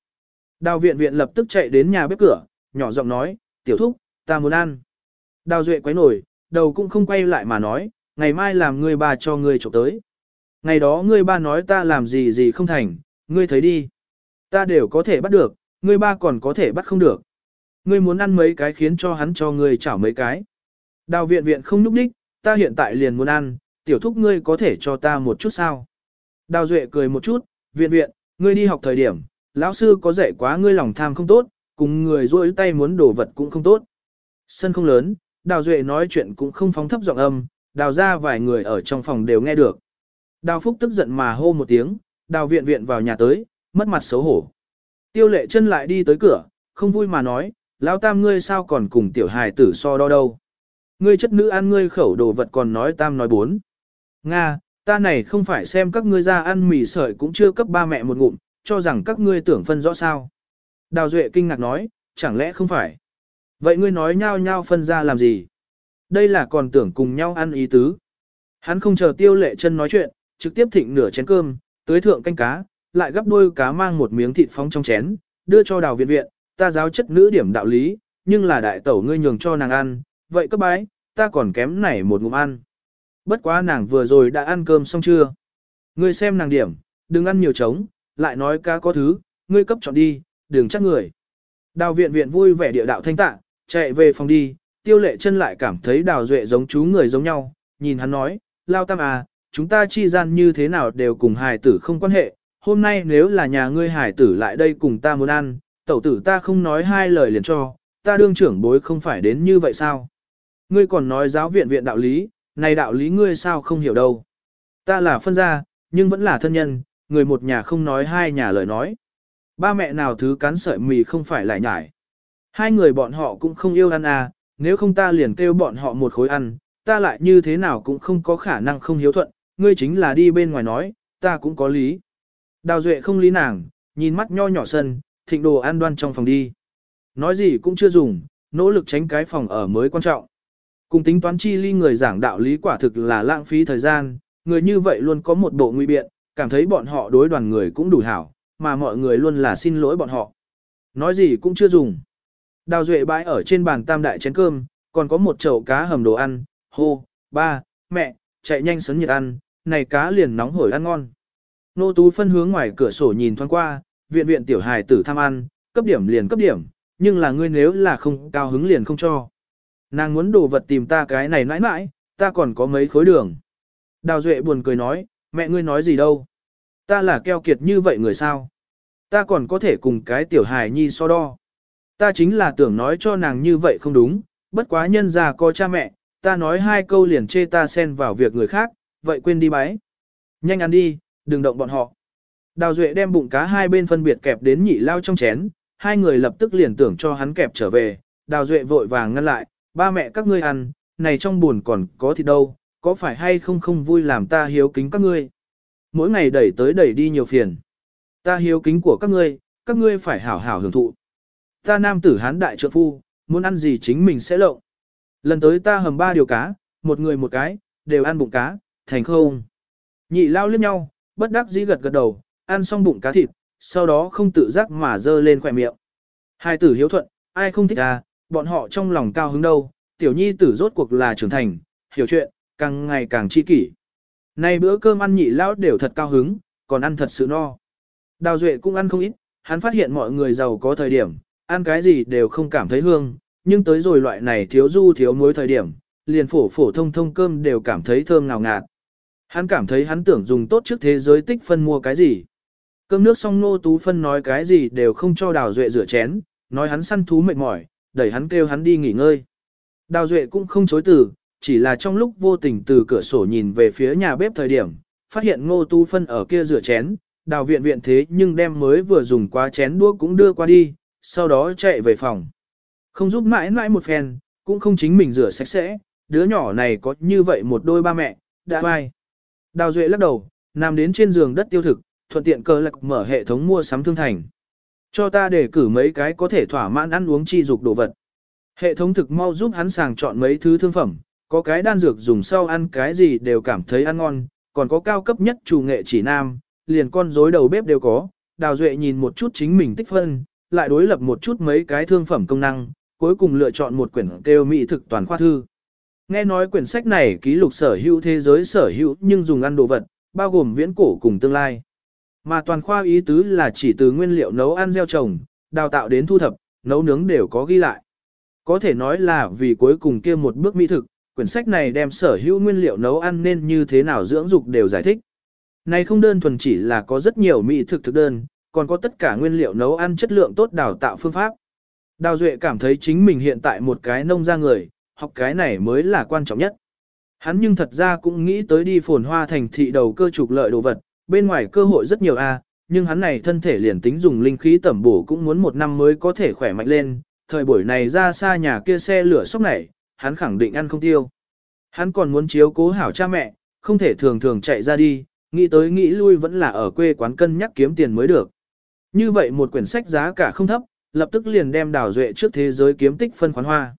Đào viện viện lập tức chạy đến nhà bếp cửa, nhỏ giọng nói, tiểu thúc, ta muốn ăn. Đào duệ quấy nổi, đầu cũng không quay lại mà nói, ngày mai làm ngươi bà cho ngươi trộm tới. Ngày đó ngươi ba nói ta làm gì gì không thành, ngươi thấy đi. Ta đều có thể bắt được, ngươi ba còn có thể bắt không được. Ngươi muốn ăn mấy cái khiến cho hắn cho ngươi chảo mấy cái. Đào viện viện không núp đích, ta hiện tại liền muốn ăn, tiểu thúc ngươi có thể cho ta một chút sao. Đào duệ cười một chút, viện viện, ngươi đi học thời điểm, lão sư có dạy quá ngươi lòng tham không tốt, cùng người rôi tay muốn đổ vật cũng không tốt. Sân không lớn, đào duệ nói chuyện cũng không phóng thấp giọng âm, đào ra vài người ở trong phòng đều nghe được. Đào Phúc tức giận mà hô một tiếng, đào viện viện vào nhà tới, mất mặt xấu hổ. Tiêu lệ chân lại đi tới cửa, không vui mà nói, lão tam ngươi sao còn cùng tiểu hài tử so đo đâu. Ngươi chất nữ ăn ngươi khẩu đồ vật còn nói tam nói bốn. Nga, ta này không phải xem các ngươi ra ăn mì sợi cũng chưa cấp ba mẹ một ngụm, cho rằng các ngươi tưởng phân rõ sao. Đào Duệ kinh ngạc nói, chẳng lẽ không phải. Vậy ngươi nói nhau nhau phân ra làm gì? Đây là còn tưởng cùng nhau ăn ý tứ. Hắn không chờ tiêu lệ chân nói chuyện, trực tiếp thịnh nửa chén cơm, tưới thượng canh cá, lại gắp đôi cá mang một miếng thịt phóng trong chén, đưa cho đào viện viện, ta giáo chất nữ điểm đạo lý, nhưng là đại tẩu ngươi nhường cho nàng ăn, vậy cấp bái, ta còn kém này một ngụm ăn. Bất quá nàng vừa rồi đã ăn cơm xong chưa? Ngươi xem nàng điểm, đừng ăn nhiều trống, lại nói cá có thứ, ngươi cấp chọn đi, đừng chắc người. Đào viện viện vui vẻ địa đạo thanh tạ, chạy về phòng đi, tiêu lệ chân lại cảm thấy đào duệ giống chú người giống nhau, nhìn hắn nói, lao tam à, chúng ta chi gian như thế nào đều cùng hài tử không quan hệ, hôm nay nếu là nhà ngươi hài tử lại đây cùng ta muốn ăn, tẩu tử ta không nói hai lời liền cho, ta đương trưởng bối không phải đến như vậy sao? Ngươi còn nói giáo viện viện đạo lý, này đạo lý ngươi sao không hiểu đâu. Ta là phân gia, nhưng vẫn là thân nhân, người một nhà không nói hai nhà lời nói. Ba mẹ nào thứ cắn sợi mì không phải lại nhải. Hai người bọn họ cũng không yêu ăn à, nếu không ta liền kêu bọn họ một khối ăn, ta lại như thế nào cũng không có khả năng không hiếu thuận, ngươi chính là đi bên ngoài nói, ta cũng có lý. Đào Duệ không lý nàng, nhìn mắt nho nhỏ sân, thịnh đồ ăn đoan trong phòng đi. Nói gì cũng chưa dùng, nỗ lực tránh cái phòng ở mới quan trọng. Cùng tính toán chi ly người giảng đạo lý quả thực là lãng phí thời gian, người như vậy luôn có một bộ nguy biện, cảm thấy bọn họ đối đoàn người cũng đủ hảo, mà mọi người luôn là xin lỗi bọn họ. Nói gì cũng chưa dùng. Đào Duệ bãi ở trên bàn tam đại chén cơm, còn có một chậu cá hầm đồ ăn, hô, ba, mẹ, chạy nhanh sấn nhiệt ăn, này cá liền nóng hổi ăn ngon. Nô Tú phân hướng ngoài cửa sổ nhìn thoáng qua, viện viện tiểu hài tử tham ăn, cấp điểm liền cấp điểm, nhưng là ngươi nếu là không cao hứng liền không cho. Nàng muốn đồ vật tìm ta cái này mãi mãi, ta còn có mấy khối đường. Đào Duệ buồn cười nói, mẹ ngươi nói gì đâu. Ta là keo kiệt như vậy người sao. Ta còn có thể cùng cái tiểu hài nhi so đo. Ta chính là tưởng nói cho nàng như vậy không đúng, bất quá nhân già có cha mẹ, ta nói hai câu liền chê ta xen vào việc người khác, vậy quên đi bái. Nhanh ăn đi, đừng động bọn họ. Đào Duệ đem bụng cá hai bên phân biệt kẹp đến nhị lao trong chén, hai người lập tức liền tưởng cho hắn kẹp trở về. Đào Duệ vội vàng ngăn lại, ba mẹ các ngươi ăn, này trong buồn còn có thịt đâu, có phải hay không không vui làm ta hiếu kính các ngươi. Mỗi ngày đẩy tới đẩy đi nhiều phiền. Ta hiếu kính của các ngươi, các ngươi phải hảo hảo hưởng thụ. Ta nam tử hán đại trợ phu, muốn ăn gì chính mình sẽ lộng. Lần tới ta hầm ba điều cá, một người một cái, đều ăn bụng cá, thành không. Nhị lao liếc nhau, bất đắc dĩ gật gật đầu, ăn xong bụng cá thịt, sau đó không tự giác mà dơ lên khỏe miệng. Hai tử hiếu thuận, ai không thích à, bọn họ trong lòng cao hứng đâu, tiểu nhi tử rốt cuộc là trưởng thành, hiểu chuyện, càng ngày càng chi kỷ. Nay bữa cơm ăn nhị lão đều thật cao hứng, còn ăn thật sự no. Đào Duệ cũng ăn không ít, hắn phát hiện mọi người giàu có thời điểm, ăn cái gì đều không cảm thấy hương, nhưng tới rồi loại này thiếu du thiếu muối thời điểm, liền phổ phổ thông thông cơm đều cảm thấy thơm ngào ngạt. Hắn cảm thấy hắn tưởng dùng tốt trước thế giới tích phân mua cái gì. Cơm nước xong nô tú phân nói cái gì đều không cho đào duệ rửa chén, nói hắn săn thú mệt mỏi, đẩy hắn kêu hắn đi nghỉ ngơi. Đào duệ cũng không chối từ, chỉ là trong lúc vô tình từ cửa sổ nhìn về phía nhà bếp thời điểm, phát hiện ngô Tu phân ở kia rửa chén, đào viện viện thế nhưng đem mới vừa dùng qua chén đũa cũng đưa qua đi, sau đó chạy về phòng. Không giúp mãi mãi một phen, cũng không chính mình rửa sạch sẽ, đứa nhỏ này có như vậy một đôi ba mẹ, đã vai. Đào Duệ lắc đầu, nằm đến trên giường đất tiêu thực, thuận tiện cơ lạc mở hệ thống mua sắm thương thành. Cho ta để cử mấy cái có thể thỏa mãn ăn uống chi dục đồ vật. Hệ thống thực mau giúp hắn sàng chọn mấy thứ thương phẩm, có cái đan dược dùng sau ăn cái gì đều cảm thấy ăn ngon, còn có cao cấp nhất chủ nghệ chỉ nam, liền con rối đầu bếp đều có. Đào Duệ nhìn một chút chính mình tích phân, lại đối lập một chút mấy cái thương phẩm công năng, cuối cùng lựa chọn một quyển kêu mỹ thực toàn khoa thư. Nghe nói quyển sách này ký lục sở hữu thế giới sở hữu nhưng dùng ăn đồ vật, bao gồm viễn cổ cùng tương lai. Mà toàn khoa ý tứ là chỉ từ nguyên liệu nấu ăn gieo trồng, đào tạo đến thu thập, nấu nướng đều có ghi lại. Có thể nói là vì cuối cùng kia một bước mỹ thực, quyển sách này đem sở hữu nguyên liệu nấu ăn nên như thế nào dưỡng dục đều giải thích. Này không đơn thuần chỉ là có rất nhiều mỹ thực thực đơn, còn có tất cả nguyên liệu nấu ăn chất lượng tốt đào tạo phương pháp. Đào Duệ cảm thấy chính mình hiện tại một cái nông gia người, học cái này mới là quan trọng nhất. Hắn nhưng thật ra cũng nghĩ tới đi phồn hoa thành thị đầu cơ trục lợi đồ vật, bên ngoài cơ hội rất nhiều a, nhưng hắn này thân thể liền tính dùng linh khí tẩm bổ cũng muốn một năm mới có thể khỏe mạnh lên, thời buổi này ra xa nhà kia xe lửa sốc này, hắn khẳng định ăn không tiêu. Hắn còn muốn chiếu cố hảo cha mẹ, không thể thường thường chạy ra đi, nghĩ tới nghĩ lui vẫn là ở quê quán cân nhắc kiếm tiền mới được. Như vậy một quyển sách giá cả không thấp, lập tức liền đem đào duệ trước thế giới kiếm tích phân khoán hoa.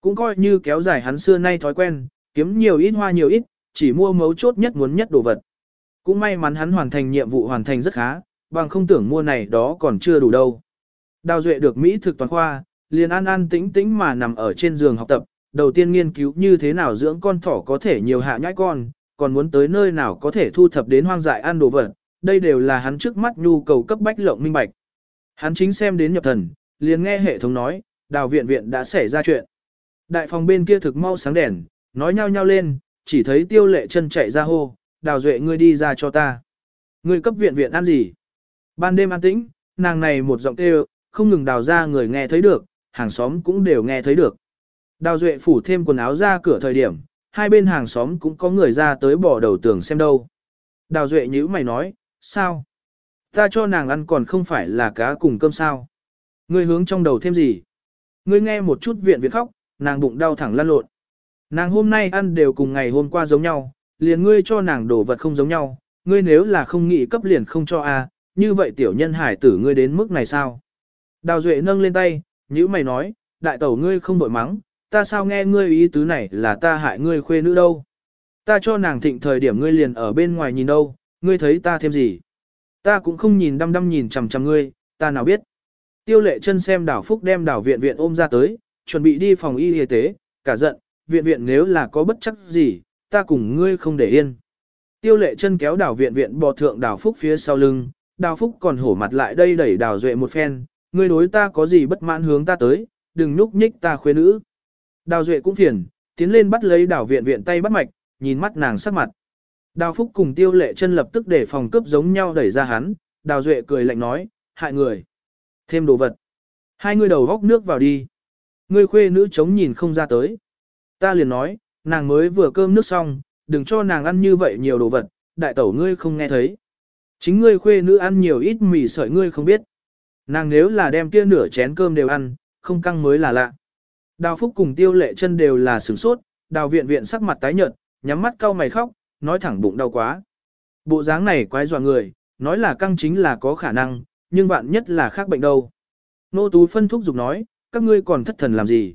Cũng coi như kéo dài hắn xưa nay thói quen, kiếm nhiều ít hoa nhiều ít, chỉ mua mấu chốt nhất muốn nhất đồ vật. Cũng may mắn hắn hoàn thành nhiệm vụ hoàn thành rất khá, bằng không tưởng mua này đó còn chưa đủ đâu. Đào duệ được Mỹ thực toàn khoa, liền an an tĩnh tĩnh mà nằm ở trên giường học tập, đầu tiên nghiên cứu như thế nào dưỡng con thỏ có thể nhiều hạ nhãi con, còn muốn tới nơi nào có thể thu thập đến hoang dại ăn đồ vật, đây đều là hắn trước mắt nhu cầu cấp bách lộng minh bạch. Hắn chính xem đến nhập thần, liền nghe hệ thống nói, đào viện viện đã xảy ra chuyện. Đại phòng bên kia thực mau sáng đèn, nói nhau nhau lên, chỉ thấy tiêu lệ chân chạy ra hô, đào duệ ngươi đi ra cho ta. Ngươi cấp viện viện ăn gì? Ban đêm an tĩnh, nàng này một giọng kêu, không ngừng đào ra người nghe thấy được, hàng xóm cũng đều nghe thấy được. Đào duệ phủ thêm quần áo ra cửa thời điểm, hai bên hàng xóm cũng có người ra tới bỏ đầu tường xem đâu. Đào duệ nhữ mày nói, sao? Ta cho nàng ăn còn không phải là cá cùng cơm sao? Ngươi hướng trong đầu thêm gì? Ngươi nghe một chút viện viện khóc, nàng bụng đau thẳng lăn lộn. Nàng hôm nay ăn đều cùng ngày hôm qua giống nhau, liền ngươi cho nàng đồ vật không giống nhau, ngươi nếu là không nghĩ cấp liền không cho a, như vậy tiểu nhân hải tử ngươi đến mức này sao? Đào Duệ nâng lên tay, nhữ mày nói, đại tẩu ngươi không bội mắng, ta sao nghe ngươi ý tứ này là ta hại ngươi khuê nữ đâu. Ta cho nàng thịnh thời điểm ngươi liền ở bên ngoài nhìn đâu, ngươi thấy ta thêm gì. Ta cũng không nhìn đăm đăm nhìn chằm chằm ngươi, ta nào biết. Tiêu lệ chân xem đảo phúc đem đảo viện viện ôm ra tới, chuẩn bị đi phòng y y tế, cả giận, viện viện nếu là có bất chắc gì, ta cùng ngươi không để yên. Tiêu lệ chân kéo đào viện viện bò thượng đào phúc phía sau lưng, Đào phúc còn hổ mặt lại đây đẩy đào duệ một phen, ngươi đối ta có gì bất mãn hướng ta tới, đừng núp nhích ta khuê nữ. Đào duệ cũng phiền, tiến lên bắt lấy đào viện viện tay bắt mạch, nhìn mắt nàng sắc mặt. Đào phúc cùng tiêu lệ chân lập tức để phòng cướp giống nhau đẩy ra hắn, đào duệ cười lạnh nói, hại người. Thêm đồ vật. Hai người đầu góc nước vào đi. Ngươi khuê nữ chống nhìn không ra tới. Ta liền nói, nàng mới vừa cơm nước xong, đừng cho nàng ăn như vậy nhiều đồ vật, đại tẩu ngươi không nghe thấy. Chính ngươi khuê nữ ăn nhiều ít mì sợi ngươi không biết. Nàng nếu là đem kia nửa chén cơm đều ăn, không căng mới là lạ. Đào Phúc cùng tiêu lệ chân đều là sửng sốt, đào viện viện sắc mặt tái nhợt, nhắm mắt cau mày khóc, nói thẳng bụng đau quá. Bộ dáng này quái dọa người, nói là căng chính là có khả năng, nhưng bạn nhất là khác bệnh đâu. Nô Tú phân thúc dục nói, các ngươi còn thất thần làm gì?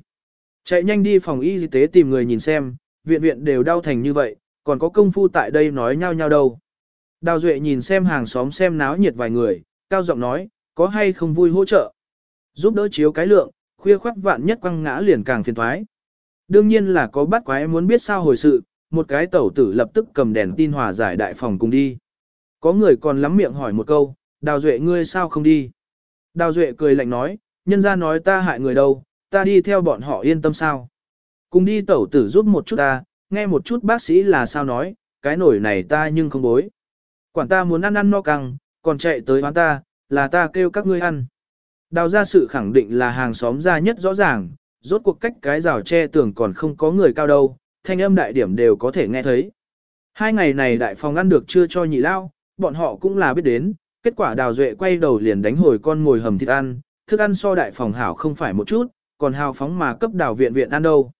Chạy nhanh đi phòng y tế tìm người nhìn xem, viện viện đều đau thành như vậy, còn có công phu tại đây nói nhau nhau đâu. Đào Duệ nhìn xem hàng xóm xem náo nhiệt vài người, cao giọng nói, có hay không vui hỗ trợ. Giúp đỡ chiếu cái lượng, khuya khoắt vạn nhất quăng ngã liền càng phiền thoái. Đương nhiên là có bắt quái muốn biết sao hồi sự, một cái tẩu tử lập tức cầm đèn tin hòa giải đại phòng cùng đi. Có người còn lắm miệng hỏi một câu, Đào Duệ ngươi sao không đi? Đào Duệ cười lạnh nói, nhân ra nói ta hại người đâu, ta đi theo bọn họ yên tâm sao? Cùng đi tẩu tử giúp một chút ta, nghe một chút bác sĩ là sao nói, cái nổi này ta nhưng không bối. Quản ta muốn ăn ăn no căng, còn chạy tới hoán ta, là ta kêu các ngươi ăn. Đào ra sự khẳng định là hàng xóm ra nhất rõ ràng, rốt cuộc cách cái rào che tưởng còn không có người cao đâu, thanh âm đại điểm đều có thể nghe thấy. Hai ngày này đại phòng ăn được chưa cho nhị lao, bọn họ cũng là biết đến, kết quả đào duệ quay đầu liền đánh hồi con ngồi hầm thịt ăn, thức ăn so đại phòng hảo không phải một chút, còn hào phóng mà cấp đào viện viện ăn đâu.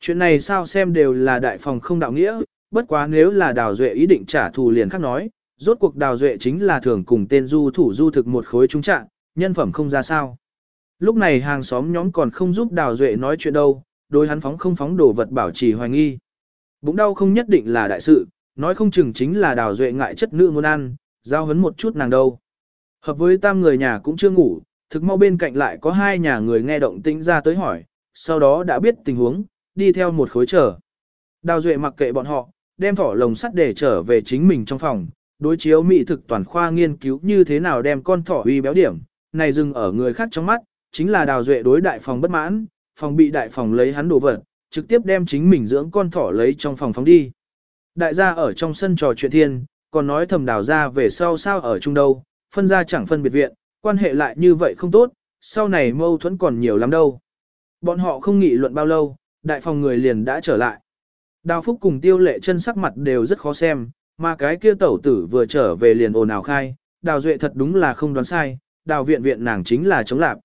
Chuyện này sao xem đều là đại phòng không đạo nghĩa, bất quá nếu là đào duệ ý định trả thù liền khác nói, rốt cuộc đào duệ chính là thường cùng tên du thủ du thực một khối trung trạng, nhân phẩm không ra sao. Lúc này hàng xóm nhóm còn không giúp đào duệ nói chuyện đâu, đối hắn phóng không phóng đồ vật bảo trì hoài nghi. Bụng đau không nhất định là đại sự, nói không chừng chính là đào duệ ngại chất nữ muốn ăn, giao hấn một chút nàng đâu. Hợp với tam người nhà cũng chưa ngủ, thực mau bên cạnh lại có hai nhà người nghe động tĩnh ra tới hỏi, sau đó đã biết tình huống, đi theo một khối trở. Đào duệ mặc kệ bọn họ, đem thỏ lồng sắt để trở về chính mình trong phòng, đối chiếu mỹ thực toàn khoa nghiên cứu như thế nào đem con thỏ uy béo điểm, này dừng ở người khác trong mắt, chính là đào duệ đối đại phòng bất mãn, phòng bị đại phòng lấy hắn đồ vật, trực tiếp đem chính mình dưỡng con thỏ lấy trong phòng phóng đi. Đại gia ở trong sân trò chuyện thiên, còn nói thầm đào ra về sau sao ở chung đâu, phân ra chẳng phân biệt viện, quan hệ lại như vậy không tốt, sau này mâu thuẫn còn nhiều lắm đâu. Bọn họ không nghị luận bao lâu, đại phòng người liền đã trở lại. Đào Phúc cùng tiêu lệ chân sắc mặt đều rất khó xem, mà cái kia tẩu tử vừa trở về liền ồn ào khai, đào duệ thật đúng là không đoán sai, đào viện viện nàng chính là chống lạp.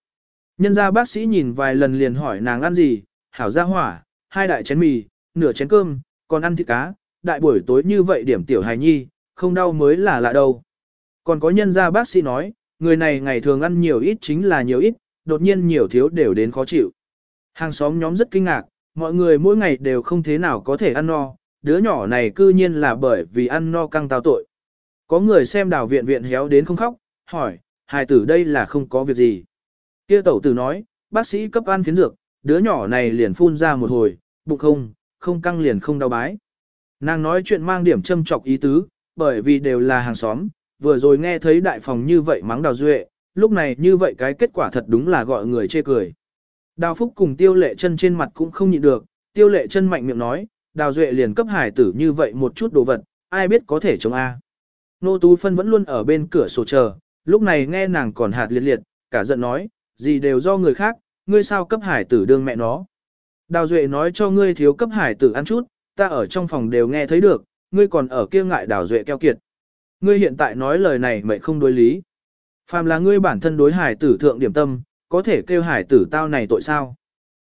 Nhân ra bác sĩ nhìn vài lần liền hỏi nàng ăn gì, hảo ra hỏa, hai đại chén mì, nửa chén cơm, còn ăn thịt cá, đại buổi tối như vậy điểm tiểu hài nhi, không đau mới là lạ đâu. Còn có nhân gia bác sĩ nói, người này ngày thường ăn nhiều ít chính là nhiều ít, đột nhiên nhiều thiếu đều đến khó chịu. Hàng xóm nhóm rất kinh ngạc, mọi người mỗi ngày đều không thế nào có thể ăn no, đứa nhỏ này cư nhiên là bởi vì ăn no căng tao tội. Có người xem đào viện viện héo đến không khóc, hỏi, hài tử đây là không có việc gì. Kia tẩu tử nói, bác sĩ cấp ăn phiến dược, đứa nhỏ này liền phun ra một hồi, bụng không, không căng liền không đau bái. Nàng nói chuyện mang điểm châm trọc ý tứ, bởi vì đều là hàng xóm, vừa rồi nghe thấy đại phòng như vậy mắng đào duệ, lúc này như vậy cái kết quả thật đúng là gọi người chê cười. Đào Phúc cùng tiêu lệ chân trên mặt cũng không nhịn được, tiêu lệ chân mạnh miệng nói, đào duệ liền cấp hải tử như vậy một chút đồ vật, ai biết có thể chống A. Nô Tú Phân vẫn luôn ở bên cửa sổ chờ, lúc này nghe nàng còn hạt liệt liệt, cả giận nói, gì đều do người khác, ngươi sao cấp hải tử đương mẹ nó. Đào Duệ nói cho ngươi thiếu cấp hải tử ăn chút, ta ở trong phòng đều nghe thấy được, ngươi còn ở kia ngại Đào Duệ keo kiệt. Ngươi hiện tại nói lời này mẹ không đối lý. Phàm là ngươi bản thân đối hải tử thượng điểm tâm, có thể kêu hải tử tao này tội sao.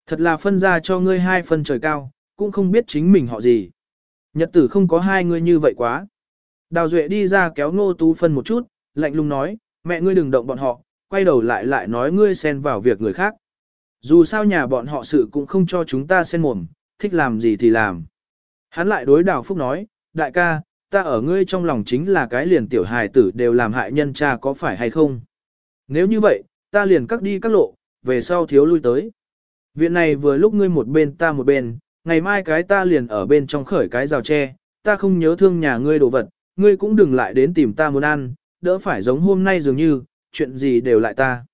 Thật là phân ra cho ngươi hai phân trời cao, cũng không biết chính mình họ gì. Nhật tử không có hai ngươi như vậy quá. Đào Duệ đi ra kéo Ngô Tú Phân một chút, lạnh lùng nói, mẹ ngươi đừng động bọn họ, quay đầu lại lại nói ngươi xen vào việc người khác. Dù sao nhà bọn họ sự cũng không cho chúng ta xen mồm, thích làm gì thì làm. Hắn lại đối Đào Phúc nói, đại ca, ta ở ngươi trong lòng chính là cái liền tiểu hài tử đều làm hại nhân cha có phải hay không. Nếu như vậy, ta liền cắt đi các lộ, về sau thiếu lui tới. Viện này vừa lúc ngươi một bên ta một bên, ngày mai cái ta liền ở bên trong khởi cái rào tre, ta không nhớ thương nhà ngươi đồ vật, ngươi cũng đừng lại đến tìm ta muốn ăn, đỡ phải giống hôm nay dường như, chuyện gì đều lại ta.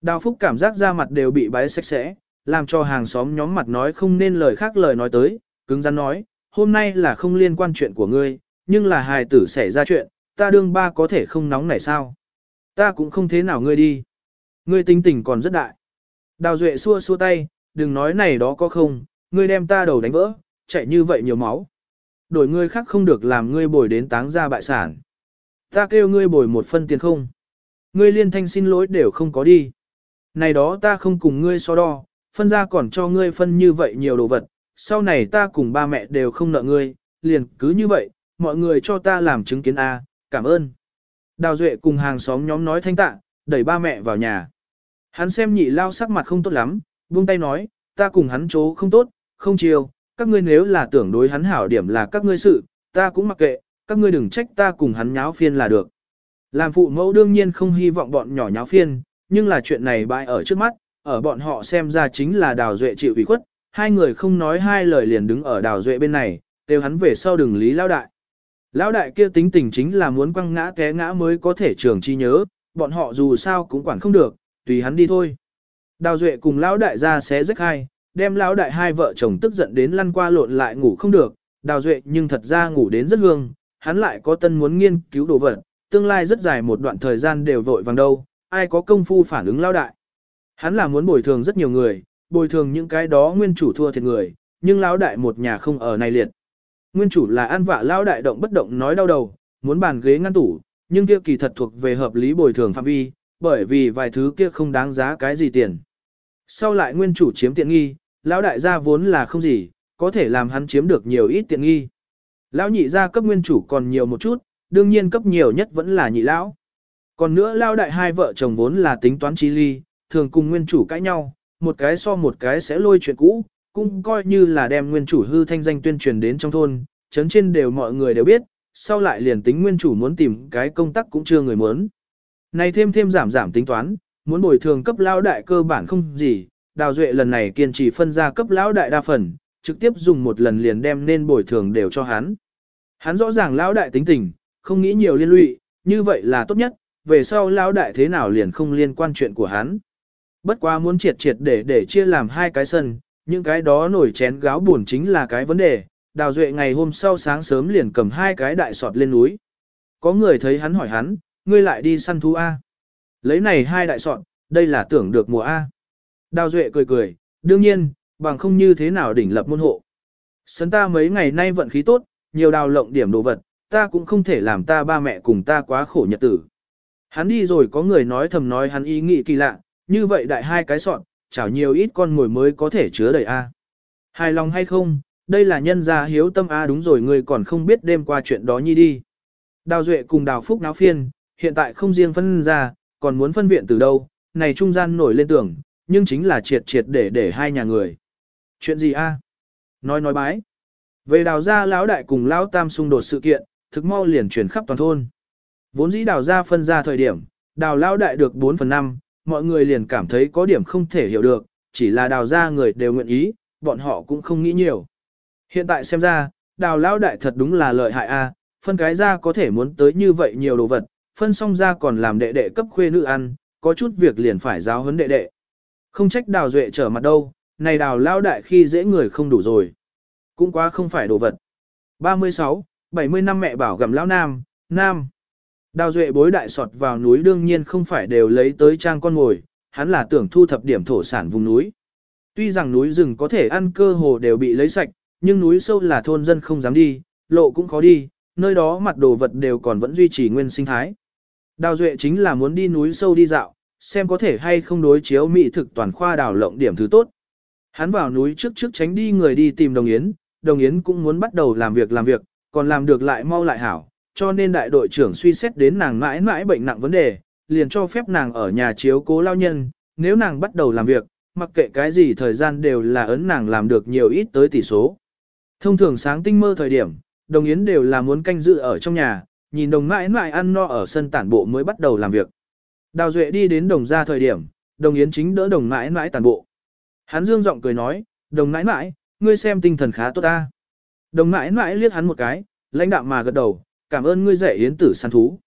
Đào Phúc cảm giác da mặt đều bị bái sạch sẽ, làm cho hàng xóm nhóm mặt nói không nên lời khác lời nói tới, cứng rắn nói, hôm nay là không liên quan chuyện của ngươi, nhưng là hài tử xảy ra chuyện, ta đương ba có thể không nóng nảy sao. Ta cũng không thế nào ngươi đi. Ngươi tinh tình còn rất đại. Đào Duệ xua xua tay, đừng nói này đó có không, ngươi đem ta đầu đánh vỡ, chạy như vậy nhiều máu. Đổi ngươi khác không được làm ngươi bồi đến táng ra bại sản. Ta kêu ngươi bồi một phân tiền không. Ngươi liên thanh xin lỗi đều không có đi. Này đó ta không cùng ngươi so đo, phân ra còn cho ngươi phân như vậy nhiều đồ vật, sau này ta cùng ba mẹ đều không nợ ngươi, liền cứ như vậy, mọi người cho ta làm chứng kiến A, cảm ơn. Đào Duệ cùng hàng xóm nhóm nói thanh tạ, đẩy ba mẹ vào nhà. Hắn xem nhị lao sắc mặt không tốt lắm, buông tay nói, ta cùng hắn chố không tốt, không chiều, các ngươi nếu là tưởng đối hắn hảo điểm là các ngươi sự, ta cũng mặc kệ, các ngươi đừng trách ta cùng hắn nháo phiên là được. Làm phụ mẫu đương nhiên không hy vọng bọn nhỏ nháo phiên, nhưng là chuyện này bại ở trước mắt, ở bọn họ xem ra chính là đào duệ chịu ủy khuất, hai người không nói hai lời liền đứng ở đào duệ bên này, đều hắn về sau đừng lý lao đại. Lão đại kia tính tình chính là muốn quăng ngã té ngã mới có thể trường chi nhớ, bọn họ dù sao cũng quản không được, tùy hắn đi thôi. Đào Duệ cùng lão đại ra xé rách hai, đem lão đại hai vợ chồng tức giận đến lăn qua lộn lại ngủ không được, Đào Duệ nhưng thật ra ngủ đến rất hương, hắn lại có tân muốn nghiên cứu đồ vật, tương lai rất dài một đoạn thời gian đều vội vàng đâu, ai có công phu phản ứng lão đại. Hắn là muốn bồi thường rất nhiều người, bồi thường những cái đó nguyên chủ thua thiệt người, nhưng lão đại một nhà không ở này liệt. Nguyên chủ là an vạ lão đại động bất động nói đau đầu, muốn bàn ghế ngăn tủ, nhưng kia kỳ thật thuộc về hợp lý bồi thường phạm vi, bởi vì vài thứ kia không đáng giá cái gì tiền. Sau lại nguyên chủ chiếm tiện nghi, lão đại gia vốn là không gì, có thể làm hắn chiếm được nhiều ít tiện nghi. Lão nhị gia cấp nguyên chủ còn nhiều một chút, đương nhiên cấp nhiều nhất vẫn là nhị lão. Còn nữa lão đại hai vợ chồng vốn là tính toán chi ly, thường cùng nguyên chủ cãi nhau, một cái so một cái sẽ lôi chuyện cũ, cũng coi như là đem nguyên chủ hư thanh danh tuyên truyền đến trong thôn, chấn trên đều mọi người đều biết, sau lại liền tính nguyên chủ muốn tìm cái công tác cũng chưa người muốn. Này thêm thêm giảm giảm tính toán, muốn bồi thường cấp lão đại cơ bản không gì, Đào Duệ lần này kiên trì phân ra cấp lão đại đa phần, trực tiếp dùng một lần liền đem nên bồi thường đều cho hắn. Hắn rõ ràng lão đại tính tình, không nghĩ nhiều liên lụy, như vậy là tốt nhất, về sau lão đại thế nào liền không liên quan chuyện của hắn. Bất quá muốn triệt triệt để để chia làm hai cái sân, những cái đó nổi chén gáo buồn chính là cái vấn đề. Đào Duệ ngày hôm sau sáng sớm liền cầm hai cái đại sọt lên núi. Có người thấy hắn hỏi hắn, ngươi lại đi săn thú A. Lấy này hai đại sọt, đây là tưởng được mùa A. Đào Duệ cười cười, đương nhiên, bằng không như thế nào đỉnh lập môn hộ. Sấn ta mấy ngày nay vận khí tốt, nhiều đào lộng điểm đồ vật, ta cũng không thể làm ta ba mẹ cùng ta quá khổ nhật tử. Hắn đi rồi có người nói thầm nói hắn ý nghĩ kỳ lạ, như vậy đại hai cái sọt, chảo nhiều ít con ngồi mới có thể chứa đầy A. Hài lòng hay không, đây là nhân gia hiếu tâm A đúng rồi người còn không biết đêm qua chuyện đó nhi đi. Đào Duệ cùng Đào Phúc náo phiên, hiện tại không riêng phân ra, còn muốn phân viện từ đâu, này trung gian nổi lên tưởng, nhưng chính là triệt triệt để để hai nhà người. Chuyện gì a? Nói nói bái. Về đào gia lão đại cùng lão tam xung đột sự kiện, thực mau liền truyền khắp toàn thôn. Vốn dĩ đào gia phân ra thời điểm, đào lão đại được 4 phần 5, mọi người liền cảm thấy có điểm không thể hiểu được, chỉ là đào gia người đều nguyện ý, bọn họ cũng không nghĩ nhiều. Hiện tại xem ra, đào lão đại thật đúng là lợi hại a, phân cái ra có thể muốn tới như vậy nhiều đồ vật, phân xong ra còn làm đệ đệ cấp khuê nữ ăn, có chút việc liền phải giáo huấn đệ đệ. Không trách đào duệ trở mặt đâu, này đào lão đại khi dễ người không đủ rồi. Cũng quá không phải đồ vật. 36, 70 năm mẹ bảo gặm lão nam, nam. Đào duệ bối đại sọt vào núi đương nhiên không phải đều lấy tới trang con ngồi, hắn là tưởng thu thập điểm thổ sản vùng núi. Tuy rằng núi rừng có thể ăn cơ hồ đều bị lấy sạch, nhưng núi sâu là thôn dân không dám đi, lộ cũng khó đi, nơi đó mặt đồ vật đều còn vẫn duy trì nguyên sinh thái. Đào duệ chính là muốn đi núi sâu đi dạo, xem có thể hay không đối chiếu mỹ thực toàn khoa đào lộng điểm thứ tốt. Hắn vào núi trước trước tránh đi người đi tìm Đồng Yến, Đồng Yến cũng muốn bắt đầu làm việc làm việc, còn làm được lại mau lại hảo, cho nên đại đội trưởng suy xét đến nàng mãi mãi bệnh nặng vấn đề, liền cho phép nàng ở nhà chiếu cố lao nhân, nếu nàng bắt đầu làm việc, mặc kệ cái gì thời gian đều là ấn nàng làm được nhiều ít tới tỷ số. Thông thường sáng tinh mơ thời điểm, đồng yến đều là muốn canh dự ở trong nhà, nhìn đồng mãi mãi ăn no ở sân tản bộ mới bắt đầu làm việc. Đào Duệ đi đến đồng ra thời điểm, đồng yến chính đỡ đồng mãi mãi tản bộ. Hắn dương giọng cười nói, đồng mãi mãi, ngươi xem tinh thần khá tốt ta. Đồng mãi mãi liếc hắn một cái, lãnh đạm mà gật đầu, cảm ơn ngươi dạy yến tử săn thú.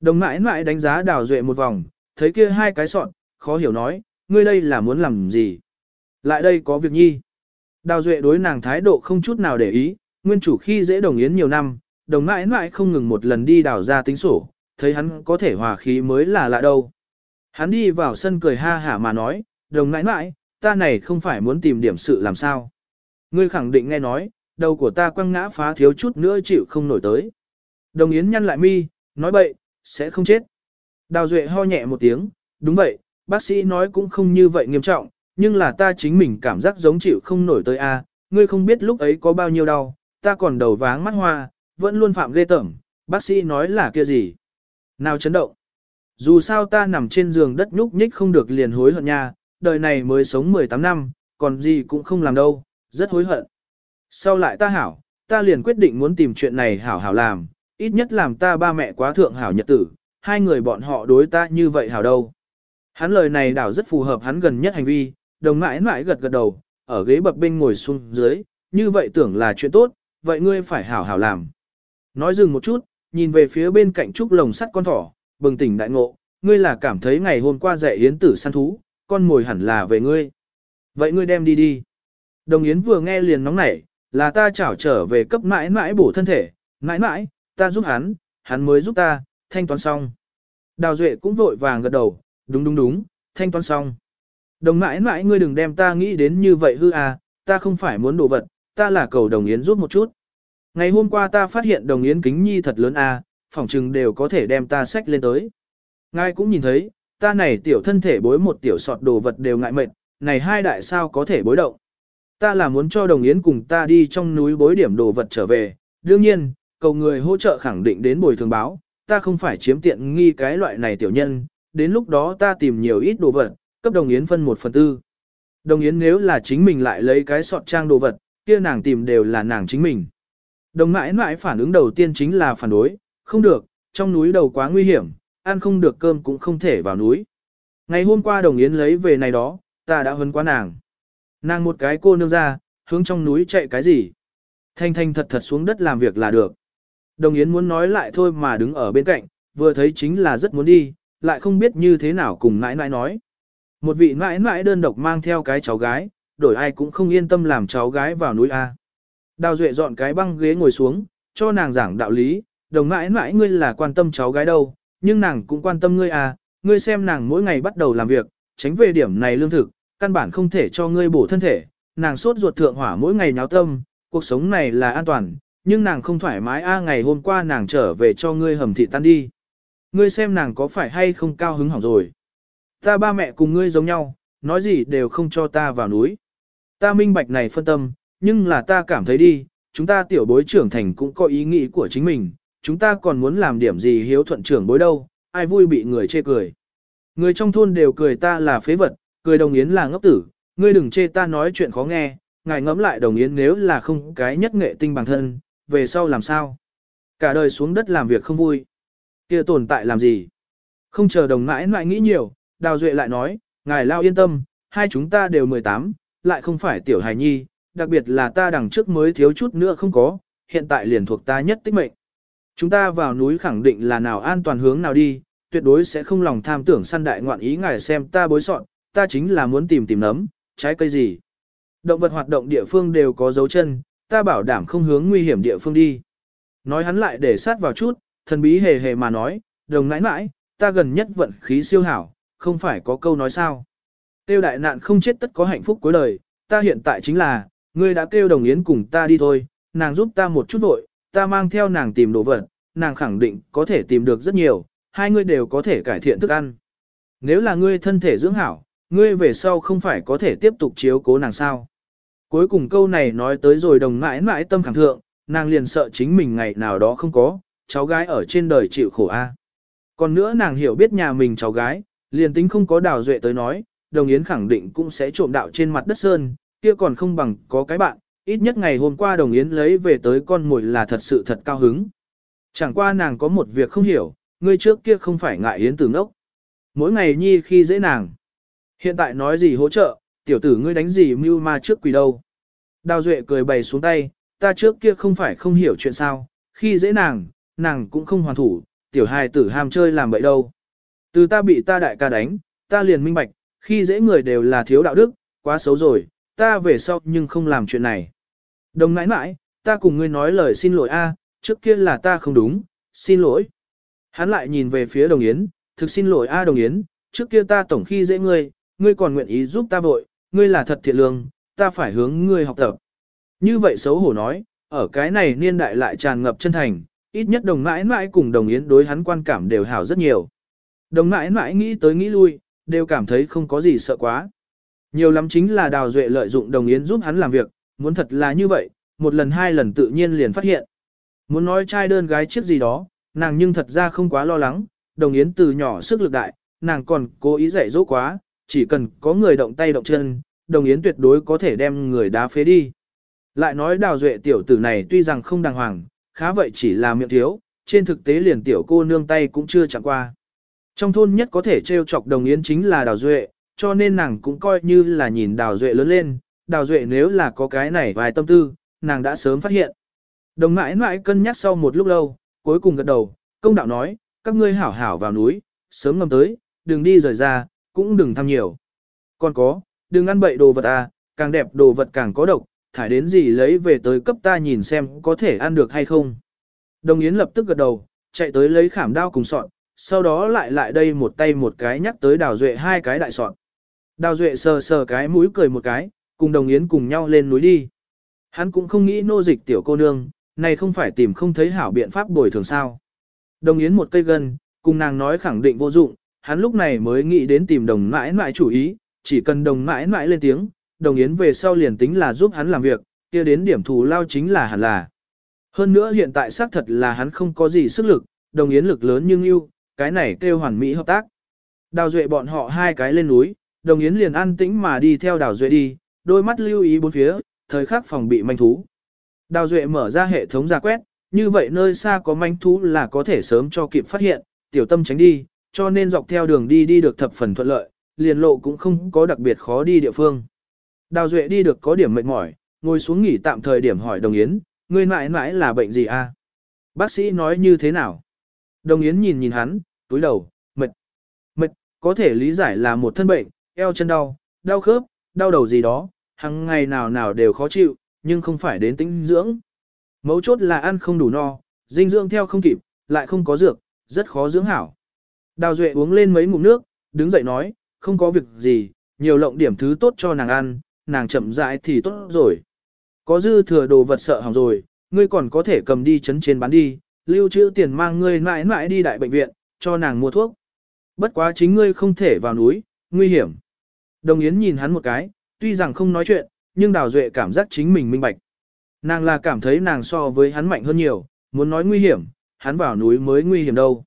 Đồng mãi mãi đánh giá đào duệ một vòng, thấy kia hai cái sọn, khó hiểu nói, ngươi đây là muốn làm gì? Lại đây có việc nhi. Đào duệ đối nàng thái độ không chút nào để ý, nguyên chủ khi dễ đồng yến nhiều năm, đồng mãi mãi không ngừng một lần đi đào ra tính sổ, thấy hắn có thể hòa khí mới là lạ đâu. Hắn đi vào sân cười ha hả mà nói, đồng mãi mãi, ta này không phải muốn tìm điểm sự làm sao. Ngươi khẳng định nghe nói, đầu của ta quăng ngã phá thiếu chút nữa chịu không nổi tới. Đồng Yến nhăn lại mi, nói bậy, sẽ không chết. Đào Duệ ho nhẹ một tiếng, đúng vậy, bác sĩ nói cũng không như vậy nghiêm trọng, nhưng là ta chính mình cảm giác giống chịu không nổi tới a. ngươi không biết lúc ấy có bao nhiêu đau, ta còn đầu váng mắt hoa, vẫn luôn phạm ghê tởm, bác sĩ nói là kia gì. Nào chấn động. Dù sao ta nằm trên giường đất nhúc nhích không được liền hối hận nha, đời này mới sống 18 năm, còn gì cũng không làm đâu, rất hối hận. Sau lại ta hảo, ta liền quyết định muốn tìm chuyện này hảo hảo làm, ít nhất làm ta ba mẹ quá thượng hảo nhật tử, hai người bọn họ đối ta như vậy hảo đâu. Hắn lời này đảo rất phù hợp hắn gần nhất hành vi, đồng mãi mãi gật gật đầu, ở ghế bập bên ngồi xuống dưới, như vậy tưởng là chuyện tốt, vậy ngươi phải hảo hảo làm. Nói dừng một chút, nhìn về phía bên cạnh trúc lồng sắt con thỏ, bừng tỉnh đại ngộ, ngươi là cảm thấy ngày hôm qua dạy yến tử săn thú, con mồi hẳn là về ngươi. Vậy ngươi đem đi đi. Đồng yến vừa nghe liền nóng nảy, là ta chảo trở về cấp mãi mãi bổ thân thể, mãi mãi, ta giúp hắn, hắn mới giúp ta, thanh toán xong. Đào Duệ cũng vội vàng gật đầu, đúng đúng đúng, thanh toán xong. Đồng mãi mãi ngươi đừng đem ta nghĩ đến như vậy hư à, ta không phải muốn đồ vật, ta là cầu đồng yến giúp một chút. Ngày hôm qua ta phát hiện đồng yến kính nhi thật lớn à, phỏng chừng đều có thể đem ta sách lên tới. Ngài cũng nhìn thấy, ta này tiểu thân thể bối một tiểu sọt đồ vật đều ngại mệt, này hai đại sao có thể bối động. Ta là muốn cho đồng yến cùng ta đi trong núi bối điểm đồ vật trở về, đương nhiên, cầu người hỗ trợ khẳng định đến bồi thường báo, ta không phải chiếm tiện nghi cái loại này tiểu nhân, đến lúc đó ta tìm nhiều ít đồ vật, cấp đồng yến phân một phần tư. Đồng yến nếu là chính mình lại lấy cái sọt trang đồ vật, kia nàng tìm đều là nàng chính mình. Đồng mãi mãi phản ứng đầu tiên chính là phản đối, không được, trong núi đầu quá nguy hiểm, ăn không được cơm cũng không thể vào núi. Ngày hôm qua đồng yến lấy về này đó, ta đã huấn quá nàng. Nàng một cái cô nương ra, hướng trong núi chạy cái gì? Thanh thanh thật thật xuống đất làm việc là được. Đồng Yến muốn nói lại thôi mà đứng ở bên cạnh, vừa thấy chính là rất muốn đi, lại không biết như thế nào cùng nãi nãi nói. Một vị nãi nãi đơn độc mang theo cái cháu gái, đổi ai cũng không yên tâm làm cháu gái vào núi A. Đào Duệ dọn cái băng ghế ngồi xuống, cho nàng giảng đạo lý, đồng nãi nãi ngươi là quan tâm cháu gái đâu, nhưng nàng cũng quan tâm ngươi à, ngươi xem nàng mỗi ngày bắt đầu làm việc, tránh về điểm này lương thực, căn bản không thể cho ngươi bổ thân thể, nàng sốt ruột thượng hỏa mỗi ngày nháo tâm, cuộc sống này là an toàn, nhưng nàng không thoải mái a ngày hôm qua nàng trở về cho ngươi hầm thị tan đi. Ngươi xem nàng có phải hay không cao hứng hỏng rồi. Ta ba mẹ cùng ngươi giống nhau, nói gì đều không cho ta vào núi. Ta minh bạch này phân tâm, nhưng là ta cảm thấy đi, chúng ta tiểu bối trưởng thành cũng có ý nghĩ của chính mình, chúng ta còn muốn làm điểm gì hiếu thuận trưởng bối đâu, ai vui bị người chê cười. Người trong thôn đều cười ta là phế vật, cười đồng yến là ngốc tử, ngươi đừng chê ta nói chuyện khó nghe, ngài ngẫm lại đồng yến nếu là không cái nhất nghệ tinh bằng thân, về sau làm sao? Cả đời xuống đất làm việc không vui. kia tồn tại làm gì? Không chờ đồng mãi mãi nghĩ nhiều, Đào Duệ lại nói, ngài lao yên tâm, hai chúng ta đều 18, lại không phải tiểu hài nhi, đặc biệt là ta đằng trước mới thiếu chút nữa không có, hiện tại liền thuộc ta nhất tích mệnh. Chúng ta vào núi khẳng định là nào an toàn hướng nào đi, tuyệt đối sẽ không lòng tham tưởng săn đại ngoạn ý ngài xem ta bối soạn, ta chính là muốn tìm tìm nấm, trái cây gì. Động vật hoạt động địa phương đều có dấu chân, ta bảo đảm không hướng nguy hiểm địa phương đi. Nói hắn lại để sát vào chút, thần bí hề hề mà nói, đồng nãi nãi, ta gần nhất vận khí siêu hảo, không phải có câu nói sao. Tiêu đại nạn không chết tất có hạnh phúc cuối đời, ta hiện tại chính là, ngươi đã kêu đồng yến cùng ta đi thôi, nàng giúp ta một chút vội, ta mang theo nàng tìm đồ vật, nàng khẳng định có thể tìm được rất nhiều, hai ngươi đều có thể cải thiện thức ăn. Nếu là ngươi thân thể dưỡng hảo, ngươi về sau không phải có thể tiếp tục chiếu cố nàng sao. Cuối cùng câu này nói tới rồi đồng mãi mãi tâm khẳng thượng, nàng liền sợ chính mình ngày nào đó không có, cháu gái ở trên đời chịu khổ a. Còn nữa nàng hiểu biết nhà mình cháu gái, liền tính không có đào duệ tới nói, đồng yến khẳng định cũng sẽ trộm đạo trên mặt đất sơn, kia còn không bằng có cái bạn, ít nhất ngày hôm qua đồng yến lấy về tới con mồi là thật sự thật cao hứng. Chẳng qua nàng có một việc không hiểu, ngươi trước kia không phải ngại yến từ ngốc. Mỗi ngày nhi khi dễ nàng. Hiện tại nói gì hỗ trợ, tiểu tử ngươi đánh gì mưu ma trước quỷ đâu. Đào Duệ cười bày xuống tay, ta trước kia không phải không hiểu chuyện sao, khi dễ nàng, nàng cũng không hoàn thủ, tiểu hài tử ham chơi làm bậy đâu. Từ ta bị ta đại ca đánh, ta liền minh bạch, khi dễ người đều là thiếu đạo đức, quá xấu rồi, ta về sau nhưng không làm chuyện này. Đồng nãi nãi, ta cùng ngươi nói lời xin lỗi a, trước kia là ta không đúng, xin lỗi. Hắn lại nhìn về phía đồng yến, thực xin lỗi a đồng yến, trước kia ta tổng khi dễ ngươi, ngươi còn nguyện ý giúp ta vội, ngươi là thật thiện lương, ta phải hướng ngươi học tập. Như vậy xấu hổ nói, ở cái này niên đại lại tràn ngập chân thành, ít nhất đồng mãi mãi cùng đồng yến đối hắn quan cảm đều hảo rất nhiều. Đồng mãi mãi nghĩ tới nghĩ lui, đều cảm thấy không có gì sợ quá. Nhiều lắm chính là đào duệ lợi dụng đồng yến giúp hắn làm việc, muốn thật là như vậy, một lần hai lần tự nhiên liền phát hiện. Muốn nói trai đơn gái chiếc gì đó, nàng nhưng thật ra không quá lo lắng, đồng yến từ nhỏ sức lực đại, nàng còn cố ý dạy dỗ quá, chỉ cần có người động tay động chân, đồng yến tuyệt đối có thể đem người đá phế đi. Lại nói đào duệ tiểu tử này tuy rằng không đàng hoàng, khá vậy chỉ là miệng thiếu, trên thực tế liền tiểu cô nương tay cũng chưa chẳng qua. Trong thôn nhất có thể trêu chọc đồng yến chính là đào duệ, cho nên nàng cũng coi như là nhìn đào duệ lớn lên, đào duệ nếu là có cái này vài tâm tư, nàng đã sớm phát hiện. Đồng mãi mãi cân nhắc sau một lúc lâu, cuối cùng gật đầu, công đạo nói, các ngươi hảo hảo vào núi, sớm ngầm tới, đừng đi rời ra, cũng đừng tham nhiều. Còn có, đừng ăn bậy đồ vật à, càng đẹp đồ vật càng có độc, thải đến gì lấy về tới cấp ta nhìn xem có thể ăn được hay không. Đồng Yến lập tức gật đầu, chạy tới lấy khảm đao cùng sọn, sau đó lại lại đây một tay một cái nhắc tới đào duệ hai cái đại sọn. Đào duệ sờ sờ cái mũi cười một cái, cùng đồng Yến cùng nhau lên núi đi. Hắn cũng không nghĩ nô dịch tiểu cô nương, này không phải tìm không thấy hảo biện pháp bồi thường sao. Đồng Yến một cây gân, cùng nàng nói khẳng định vô dụng, hắn lúc này mới nghĩ đến tìm đồng mãi mãi chủ ý, chỉ cần đồng mãi mãi lên tiếng, đồng Yến về sau liền tính là giúp hắn làm việc, kia đến điểm thù lao chính là hẳn là. Hơn nữa hiện tại xác thật là hắn không có gì sức lực, đồng Yến lực lớn nhưng ưu, cái này kêu hoàn mỹ hợp tác. Đào Duệ bọn họ hai cái lên núi, đồng Yến liền an tĩnh mà đi theo Đào Duệ đi, đôi mắt lưu ý bốn phía, thời khắc phòng bị manh thú. Đào Duệ mở ra hệ thống ra quét, như vậy nơi xa có manh thú là có thể sớm cho kịp phát hiện, tiểu tâm tránh đi, cho nên dọc theo đường đi đi được thập phần thuận lợi, liền lộ cũng không có đặc biệt khó đi địa phương. Đào Duệ đi được có điểm mệt mỏi, ngồi xuống nghỉ tạm thời điểm hỏi Đồng Yến, ngươi mãi mãi là bệnh gì a? Bác sĩ nói như thế nào? Đồng Yến nhìn nhìn hắn, túi đầu, mệt. Mệt, có thể lý giải là một thân bệnh, eo chân đau, đau khớp, đau đầu gì đó, hằng ngày nào nào đều khó chịu, nhưng không phải đến tính dưỡng. Mấu chốt là ăn không đủ no, dinh dưỡng theo không kịp, lại không có dược, rất khó dưỡng hảo. Đào Duệ uống lên mấy ngụm nước, đứng dậy nói, không có việc gì, nhiều lộng điểm thứ tốt cho nàng ăn, nàng chậm rãi thì tốt rồi. Có dư thừa đồ vật sợ hỏng rồi, ngươi còn có thể cầm đi chấn trên bán đi, lưu trữ tiền mang ngươi mãi mãi đi đại bệnh viện, cho nàng mua thuốc. Bất quá chính ngươi không thể vào núi, nguy hiểm. Đồng Yến nhìn hắn một cái, tuy rằng không nói chuyện, nhưng Đào Duệ cảm giác chính mình minh bạch. Nàng là cảm thấy nàng so với hắn mạnh hơn nhiều, muốn nói nguy hiểm, hắn vào núi mới nguy hiểm đâu.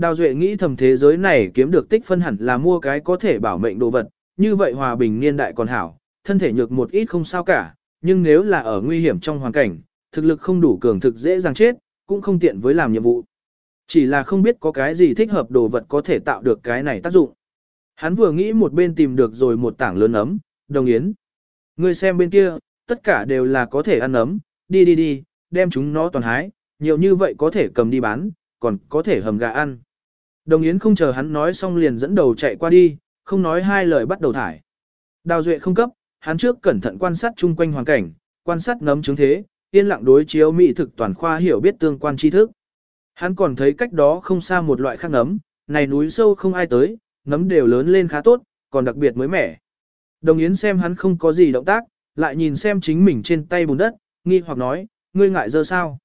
Đào Duệ nghĩ thầm thế giới này kiếm được tích phân hẳn là mua cái có thể bảo mệnh đồ vật, như vậy hòa bình niên đại còn hảo, thân thể nhược một ít không sao cả, nhưng nếu là ở nguy hiểm trong hoàn cảnh, thực lực không đủ cường thực dễ dàng chết, cũng không tiện với làm nhiệm vụ. Chỉ là không biết có cái gì thích hợp đồ vật có thể tạo được cái này tác dụng. Hắn vừa nghĩ một bên tìm được rồi một tảng lớn ấm, đồng yến. Ngươi xem bên kia, tất cả đều là có thể ăn ấm, đi đi đi, đem chúng nó toàn hái, nhiều như vậy có thể cầm đi bán, còn có thể hầm gà ăn. Đồng Yến không chờ hắn nói xong liền dẫn đầu chạy qua đi, không nói hai lời bắt đầu thải. Đào Duệ không cấp, hắn trước cẩn thận quan sát chung quanh hoàn cảnh, quan sát nấm chứng thế, yên lặng đối chiếu mỹ thực toàn khoa hiểu biết tương quan tri thức. Hắn còn thấy cách đó không xa một loại khác nấm, này núi sâu không ai tới, nấm đều lớn lên khá tốt, còn đặc biệt mới mẻ. Đồng Yến xem hắn không có gì động tác, lại nhìn xem chính mình trên tay bùn đất, nghi hoặc nói, ngươi ngại dơ sao.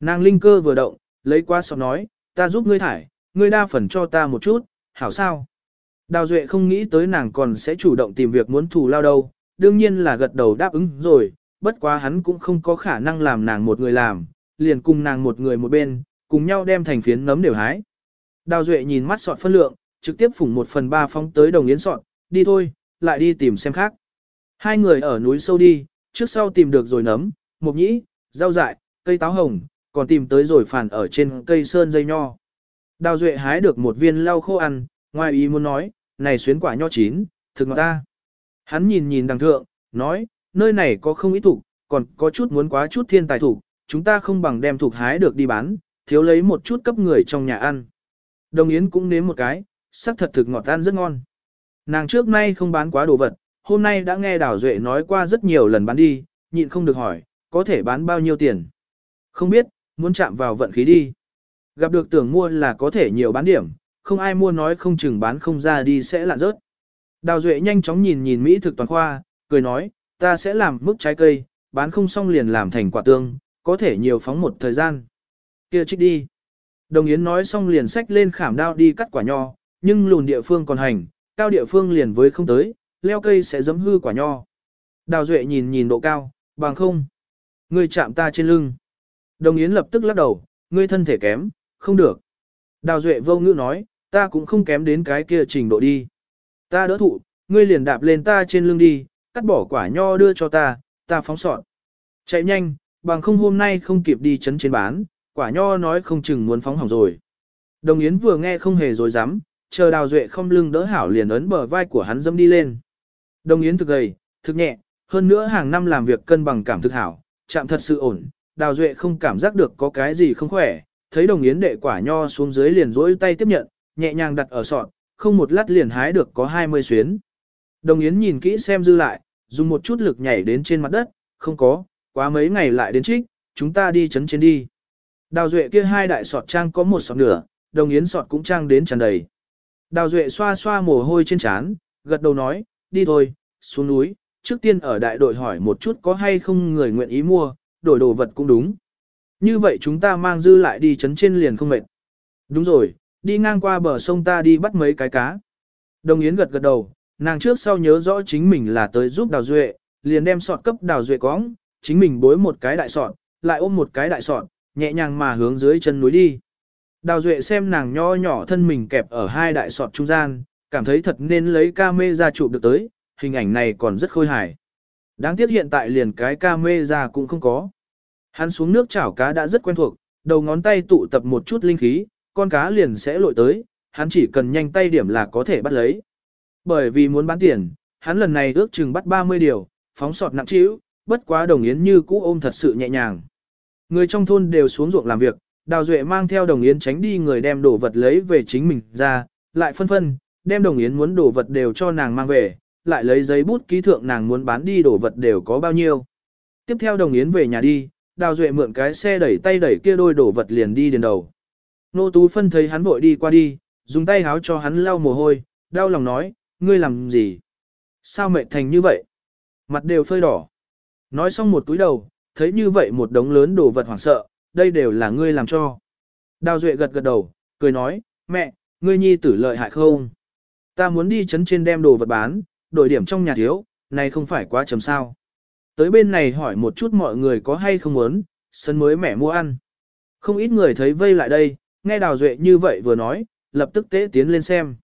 Nàng linh cơ vừa động, lấy qua sọ nói, ta giúp ngươi thải, ngươi đa phần cho ta một chút, hảo sao. Đào Duệ không nghĩ tới nàng còn sẽ chủ động tìm việc muốn thù lao đâu, đương nhiên là gật đầu đáp ứng rồi, bất quá hắn cũng không có khả năng làm nàng một người làm, liền cùng nàng một người một bên, cùng nhau đem thành phiến nấm đều hái. Đào Duệ nhìn mắt sọt phân lượng, trực tiếp phủng một phần ba phóng tới đồng yến sọt, đi thôi, lại đi tìm xem khác. Hai người ở núi sâu đi, trước sau tìm được rồi nấm, mộc nhĩ, rau dại, cây táo hồng, còn tìm tới rồi phản ở trên cây sơn dây nho. Đào Duệ hái được một viên lau khô ăn, ngoài ý muốn nói, này xuyến quả nho chín, thực ngọt ta. Hắn nhìn nhìn đằng thượng, nói, nơi này có không ít thủ, còn có chút muốn quá chút thiên tài thủ, chúng ta không bằng đem thuộc hái được đi bán, thiếu lấy một chút cấp người trong nhà ăn. Đồng Yến cũng nếm một cái, sắc thật thực ngọt ăn rất ngon. Nàng trước nay không bán quá đồ vật, hôm nay đã nghe Đào Duệ nói qua rất nhiều lần bán đi, nhịn không được hỏi, có thể bán bao nhiêu tiền. Không biết, muốn chạm vào vận khí đi. Gặp được tưởng mua là có thể nhiều bán điểm, không ai mua nói không chừng bán không ra đi sẽ lạ rớt. Đào Duệ nhanh chóng nhìn nhìn Mỹ thực toàn khoa, cười nói, ta sẽ làm mức trái cây, bán không xong liền làm thành quả tương, có thể nhiều phóng một thời gian. kia trích đi. Đồng Yến nói xong liền xách lên khảm đao đi cắt quả nho, nhưng lùn địa phương còn hành, cao địa phương liền với không tới, leo cây sẽ giấm hư quả nho. Đào Duệ nhìn nhìn độ cao, bằng không. Ngươi chạm ta trên lưng. Đồng Yến lập tức lắc đầu, ngươi thân thể kém, không được. Đào Duệ vô ngữ nói, ta cũng không kém đến cái kia trình độ đi. Ta đỡ thụ, ngươi liền đạp lên ta trên lưng đi, cắt bỏ quả nho đưa cho ta, ta phóng sọt. Chạy nhanh, bằng không hôm nay không kịp đi chấn trên bán, quả nho nói không chừng muốn phóng hỏng rồi. Đồng Yến vừa nghe không hề dối dám, chờ đào duệ không lưng đỡ hảo liền ấn bờ vai của hắn dâm đi lên. Đồng Yến thực gầy, thực nhẹ, hơn nữa hàng năm làm việc cân bằng cảm thực hảo, chạm thật sự ổn, đào duệ không cảm giác được có cái gì không khỏe, thấy đồng Yến đệ quả nho xuống dưới liền rỗi tay tiếp nhận, nhẹ nhàng đặt ở sọt, không một lát liền hái được có 20 xuyến. Đồng Yến nhìn kỹ xem dư lại, dùng một chút lực nhảy đến trên mặt đất, không có, quá mấy ngày lại đến trích, chúng ta đi chấn trên đi. Đào Duệ kia hai đại sọt trang có một sọt nửa, đồng Yến sọt cũng trang đến tràn đầy. Đào Duệ xoa xoa mồ hôi trên trán, gật đầu nói, đi thôi, xuống núi, trước tiên ở đại đội hỏi một chút có hay không người nguyện ý mua, đổi đồ vật cũng đúng. Như vậy chúng ta mang dư lại đi chấn trên liền không mệt. Đúng rồi, đi ngang qua bờ sông ta đi bắt mấy cái cá. Đồng Yến gật gật đầu, nàng trước sau nhớ rõ chính mình là tới giúp Đào Duệ, liền đem sọt cấp Đào Duệ cóng, chính mình bối một cái đại sọt, lại ôm một cái đại sọt, nhẹ nhàng mà hướng dưới chân núi đi. Đào Duệ xem nàng nho nhỏ thân mình kẹp ở hai đại sọt trung gian, cảm thấy thật nên lấy ca mê ra chụp được tới, hình ảnh này còn rất khôi hài. Đáng tiếc hiện tại liền cái ca mê ra cũng không có. Hắn xuống nước chảo cá đã rất quen thuộc, đầu ngón tay tụ tập một chút linh khí, con cá liền sẽ lội tới, hắn chỉ cần nhanh tay điểm là có thể bắt lấy. Bởi vì muốn bán tiền, hắn lần này ước chừng bắt 30 điều, phóng sọt nặng trĩu, bất quá đồng yến như cũ ôm thật sự nhẹ nhàng. Người trong thôn đều xuống ruộng làm việc, Đào Duệ mang theo đồng yến tránh đi người đem đồ vật lấy về chính mình ra, lại phân phân, đem đồng yến muốn đồ vật đều cho nàng mang về, lại lấy giấy bút ký thượng nàng muốn bán đi đồ vật đều có bao nhiêu. Tiếp theo đồng yến về nhà đi, Đào Duệ mượn cái xe đẩy tay đẩy kia đôi đồ vật liền đi đến đầu. Nô Tú Phân thấy hắn vội đi qua đi, dùng tay háo cho hắn lau mồ hôi, đau lòng nói, ngươi làm gì? Sao mệt thành như vậy? Mặt đều phơi đỏ. Nói xong một túi đầu, thấy như vậy một đống lớn đồ vật hoảng sợ, đây đều là ngươi làm cho. Đào Duệ gật gật đầu, cười nói, mẹ, ngươi nhi tử lợi hại không? Ta muốn đi chấn trên đem đồ vật bán, đổi điểm trong nhà thiếu, này không phải quá chấm sao. Tới bên này hỏi một chút mọi người có hay không muốn, sân mới mẹ mua ăn. Không ít người thấy vây lại đây, nghe Đào Duệ như vậy vừa nói, lập tức tế tiến lên xem.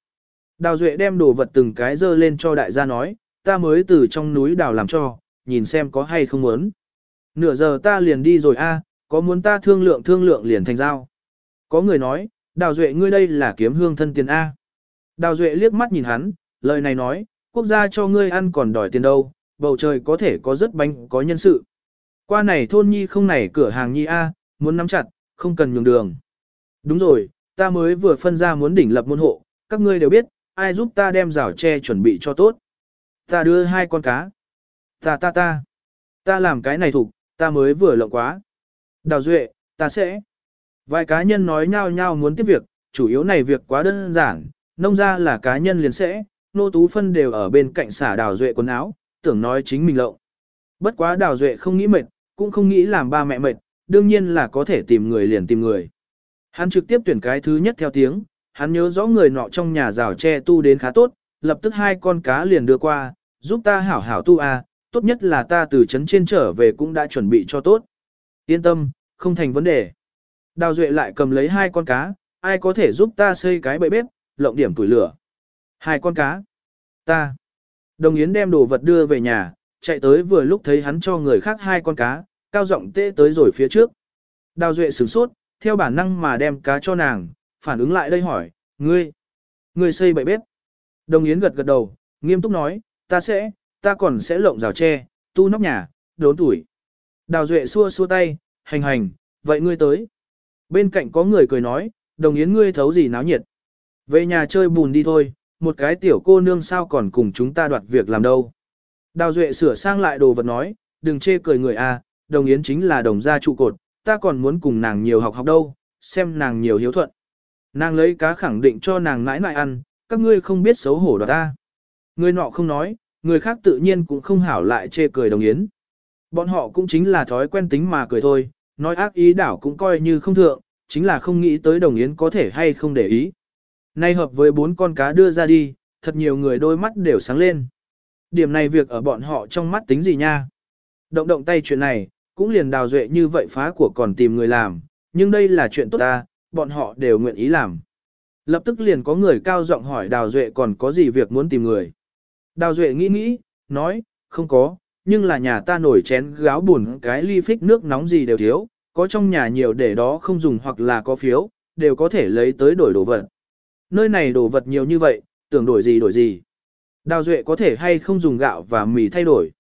Đào Duệ đem đồ vật từng cái dơ lên cho đại gia nói, ta mới từ trong núi đào làm cho, nhìn xem có hay không muốn. Nửa giờ ta liền đi rồi a, có muốn ta thương lượng thương lượng liền thành giao. Có người nói, Đào Duệ ngươi đây là kiếm hương thân tiền A. Đào Duệ liếc mắt nhìn hắn, lời này nói, quốc gia cho ngươi ăn còn đòi tiền đâu, bầu trời có thể có rất bánh có nhân sự. Qua này thôn nhi không này cửa hàng nhi A, muốn nắm chặt, không cần nhường đường. Đúng rồi, ta mới vừa phân ra muốn đỉnh lập môn hộ, các ngươi đều biết, ai giúp ta đem rào tre chuẩn bị cho tốt. Ta đưa hai con cá. Ta ta ta. Ta làm cái này thủ, ta mới vừa lộng quá. Đào Duệ, ta sẽ. Vài cá nhân nói nhau nhau muốn tiếp việc, chủ yếu này việc quá đơn giản, nông ra là cá nhân liền sẽ, nô tú phân đều ở bên cạnh xả Đào Duệ quần áo, tưởng nói chính mình lộng. Bất quá Đào Duệ không nghĩ mệt, cũng không nghĩ làm ba mẹ mệt, đương nhiên là có thể tìm người liền tìm người. Hắn trực tiếp tuyển cái thứ nhất theo tiếng, hắn nhớ rõ người nọ trong nhà rào tre tu đến khá tốt, lập tức hai con cá liền đưa qua, giúp ta hảo hảo tu a, tốt nhất là ta từ trấn trên trở về cũng đã chuẩn bị cho tốt. Yên tâm, không thành vấn đề. Đào Duệ lại cầm lấy hai con cá, ai có thể giúp ta xây cái bậy bếp, lộng điểm tuổi lửa. Hai con cá. Ta. Đồng Yến đem đồ vật đưa về nhà, chạy tới vừa lúc thấy hắn cho người khác hai con cá, cao giọng tê tới rồi phía trước. Đào Duệ sửng sốt, theo bản năng mà đem cá cho nàng, phản ứng lại đây hỏi, ngươi, ngươi xây bậy bếp. Đồng Yến gật gật đầu, nghiêm túc nói, ta sẽ, ta còn sẽ lộng rào tre, tu nóc nhà, đốn tuổi. Đào Duệ xua xua tay, hành hành, vậy ngươi tới. Bên cạnh có người cười nói, đồng yến ngươi thấu gì náo nhiệt. Về nhà chơi bùn đi thôi, một cái tiểu cô nương sao còn cùng chúng ta đoạt việc làm đâu. Đào Duệ sửa sang lại đồ vật nói, đừng chê cười người a, đồng yến chính là đồng gia trụ cột, ta còn muốn cùng nàng nhiều học học đâu, xem nàng nhiều hiếu thuận. Nàng lấy cá khẳng định cho nàng nãi nãi ăn, các ngươi không biết xấu hổ đoạt ta. Người nọ không nói, người khác tự nhiên cũng không hảo lại chê cười đồng yến. Bọn họ cũng chính là thói quen tính mà cười thôi, nói ác ý đảo cũng coi như không thượng, chính là không nghĩ tới đồng yến có thể hay không để ý. Nay hợp với bốn con cá đưa ra đi, thật nhiều người đôi mắt đều sáng lên. Điểm này việc ở bọn họ trong mắt tính gì nha. Động động tay chuyện này, cũng liền đào duệ như vậy phá của còn tìm người làm, nhưng đây là chuyện tốt ta, bọn họ đều nguyện ý làm. Lập tức liền có người cao giọng hỏi đào duệ còn có gì việc muốn tìm người. Đào duệ nghĩ nghĩ, nói, không có, nhưng là nhà ta nổi chén gáo buồn cái ly phích nước nóng gì đều thiếu, có trong nhà nhiều để đó không dùng hoặc là có phiếu, đều có thể lấy tới đổi đồ vật. Nơi này đồ vật nhiều như vậy, tưởng đổi gì đổi gì. Đào Duệ có thể hay không dùng gạo và mì thay đổi.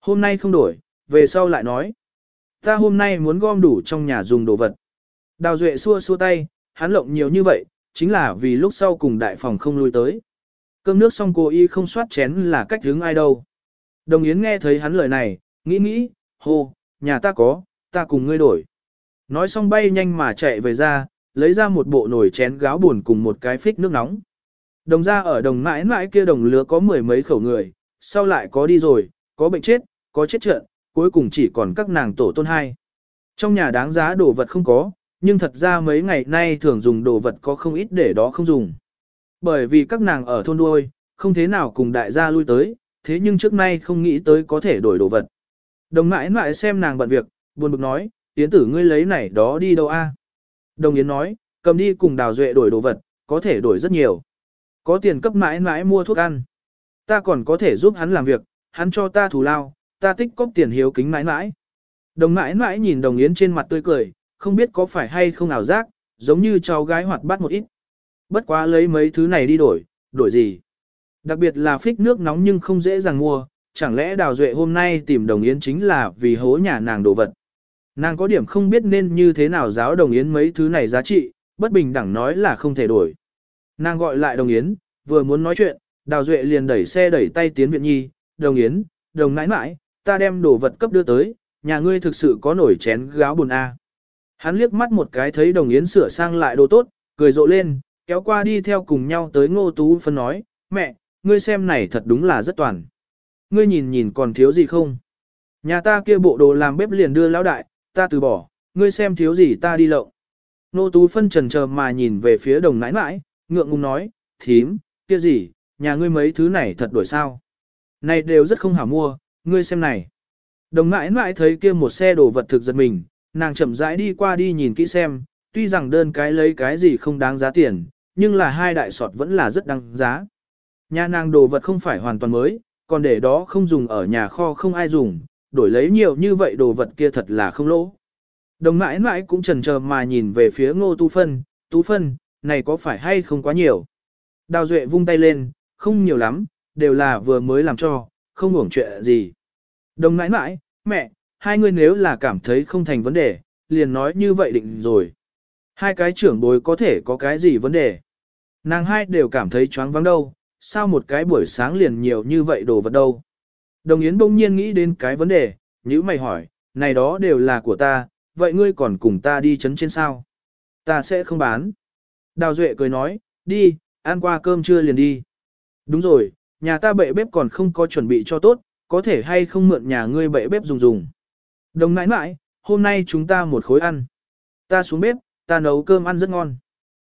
Hôm nay không đổi, về sau lại nói. Ta hôm nay muốn gom đủ trong nhà dùng đồ vật. Đào Duệ xua xua tay, hắn lộng nhiều như vậy, chính là vì lúc sau cùng đại phòng không lui tới. Cơm nước xong cô y không soát chén là cách hướng ai đâu. Đồng Yến nghe thấy hắn lời này, nghĩ nghĩ, hô, nhà ta có, ta cùng ngươi đổi. Nói xong bay nhanh mà chạy về ra, lấy ra một bộ nồi chén gáo buồn cùng một cái phích nước nóng. Đồng ra ở đồng mãi mãi kia đồng lứa có mười mấy khẩu người, sau lại có đi rồi, có bệnh chết, có chết trận, cuối cùng chỉ còn các nàng tổ tôn hai. Trong nhà đáng giá đồ vật không có, nhưng thật ra mấy ngày nay thường dùng đồ vật có không ít để đó không dùng. Bởi vì các nàng ở thôn đuôi, không thế nào cùng đại gia lui tới, thế nhưng trước nay không nghĩ tới có thể đổi đồ vật. Đồng mãi mãi xem nàng bận việc, buồn bực nói, tiến tử ngươi lấy này đó đi đâu a? Đồng Yến nói, cầm đi cùng đào duệ đổi đồ vật, có thể đổi rất nhiều. Có tiền cấp mãi mãi mua thuốc ăn. Ta còn có thể giúp hắn làm việc, hắn cho ta thù lao, ta tích cóp tiền hiếu kính mãi mãi. Đồng mãi mãi nhìn đồng Yến trên mặt tươi cười, không biết có phải hay không ảo giác, giống như cháu gái hoạt bát một ít. Bất quá lấy mấy thứ này đi đổi, đổi gì? Đặc biệt là phích nước nóng nhưng không dễ dàng mua, chẳng lẽ Đào Duệ hôm nay tìm Đồng Yến chính là vì hố nhà nàng đồ vật. Nàng có điểm không biết nên như thế nào giáo Đồng Yến mấy thứ này giá trị, bất bình đẳng nói là không thể đổi. Nàng gọi lại Đồng Yến, vừa muốn nói chuyện, Đào Duệ liền đẩy xe đẩy tay tiến viện nhi, Đồng Yến, Đồng nãi nãi, ta đem đồ vật cấp đưa tới, nhà ngươi thực sự có nổi chén gáo buồn A. Hắn liếc mắt một cái thấy Đồng Yến sửa sang lại đồ tốt, cười rộ lên, kéo qua đi theo cùng nhau tới Ngô Tú Phân nói, mẹ, ngươi xem này thật đúng là rất toàn. Ngươi nhìn nhìn còn thiếu gì không? Nhà ta kia bộ đồ làm bếp liền đưa lão đại, ta từ bỏ, ngươi xem thiếu gì ta đi lậu. Nô Tú phân trần chờ mà nhìn về phía đồng nãi nãi, ngượng ngùng nói, thím, kia gì, nhà ngươi mấy thứ này thật đổi sao. Này đều rất không hảo mua, ngươi xem này. Đồng nãi nãi thấy kia một xe đồ vật thực giật mình, nàng chậm rãi đi qua đi nhìn kỹ xem, tuy rằng đơn cái lấy cái gì không đáng giá tiền, nhưng là hai đại sọt vẫn là rất đáng giá. Nhà nàng đồ vật không phải hoàn toàn mới, còn để đó không dùng ở nhà kho không ai dùng, đổi lấy nhiều như vậy đồ vật kia thật là không lỗ. Đồng mãi mãi cũng chần chờ mà nhìn về phía ngô tu phân, Tu phân, này có phải hay không quá nhiều. Đào Duệ vung tay lên, không nhiều lắm, đều là vừa mới làm cho, không hưởng chuyện gì. Đồng mãi mãi, mẹ, hai người nếu là cảm thấy không thành vấn đề, liền nói như vậy định rồi. Hai cái trưởng bối có thể có cái gì vấn đề. Nàng hai đều cảm thấy choáng vắng đâu, sao một cái buổi sáng liền nhiều như vậy đồ vật đâu. Đồng Yến bỗng nhiên nghĩ đến cái vấn đề, như mày hỏi, này đó đều là của ta, vậy ngươi còn cùng ta đi chấn trên sao? Ta sẽ không bán. Đào Duệ cười nói, đi, ăn qua cơm trưa liền đi. Đúng rồi, nhà ta bệ bếp còn không có chuẩn bị cho tốt, có thể hay không mượn nhà ngươi bệ bếp dùng dùng. Đồng nãi nãi, hôm nay chúng ta một khối ăn. Ta xuống bếp, ta nấu cơm ăn rất ngon.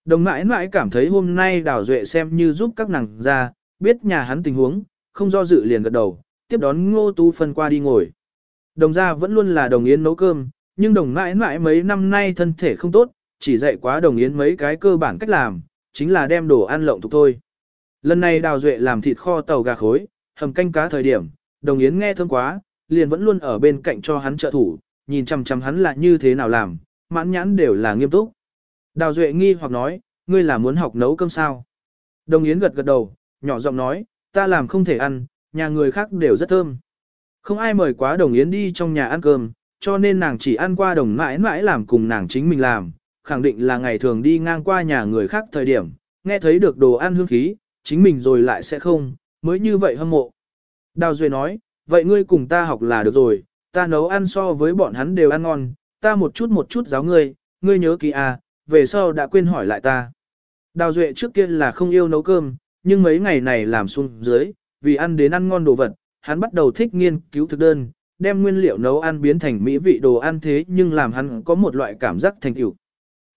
Đồng Nãi Nãi cảm thấy hôm nay Đào Duệ xem như giúp các nàng ra, biết nhà hắn tình huống, không do dự liền gật đầu, tiếp đón Ngô Tú Phân qua đi ngồi. Đồng gia vẫn luôn là đồng yến nấu cơm, nhưng đồng mãi mãi mấy năm nay thân thể không tốt, chỉ dạy quá đồng yến mấy cái cơ bản cách làm, chính là đem đồ ăn lộng tục thôi. Lần này Đào Duệ làm thịt kho tàu gà khối, hầm canh cá thời điểm, đồng yến nghe thơm quá, liền vẫn luôn ở bên cạnh cho hắn trợ thủ, nhìn chằm chằm hắn là như thế nào làm, mãn nhãn đều là nghiêm túc. Đào Duệ nghi hoặc nói, ngươi là muốn học nấu cơm sao? Đồng Yến gật gật đầu, nhỏ giọng nói, ta làm không thể ăn, nhà người khác đều rất thơm. Không ai mời quá Đồng Yến đi trong nhà ăn cơm, cho nên nàng chỉ ăn qua đồng mãi mãi làm cùng nàng chính mình làm, khẳng định là ngày thường đi ngang qua nhà người khác thời điểm, nghe thấy được đồ ăn hương khí, chính mình rồi lại sẽ không, mới như vậy hâm mộ. Đào Duệ nói, vậy ngươi cùng ta học là được rồi, ta nấu ăn so với bọn hắn đều ăn ngon, ta một chút một chút giáo ngươi, ngươi nhớ kỹ à, về sau đã quên hỏi lại ta. Đào Duệ trước kia là không yêu nấu cơm, nhưng mấy ngày này làm xuống dưới, vì ăn đến ăn ngon đồ vật, hắn bắt đầu thích nghiên cứu thực đơn, đem nguyên liệu nấu ăn biến thành mỹ vị đồ ăn thế nhưng làm hắn có một loại cảm giác thành tựu.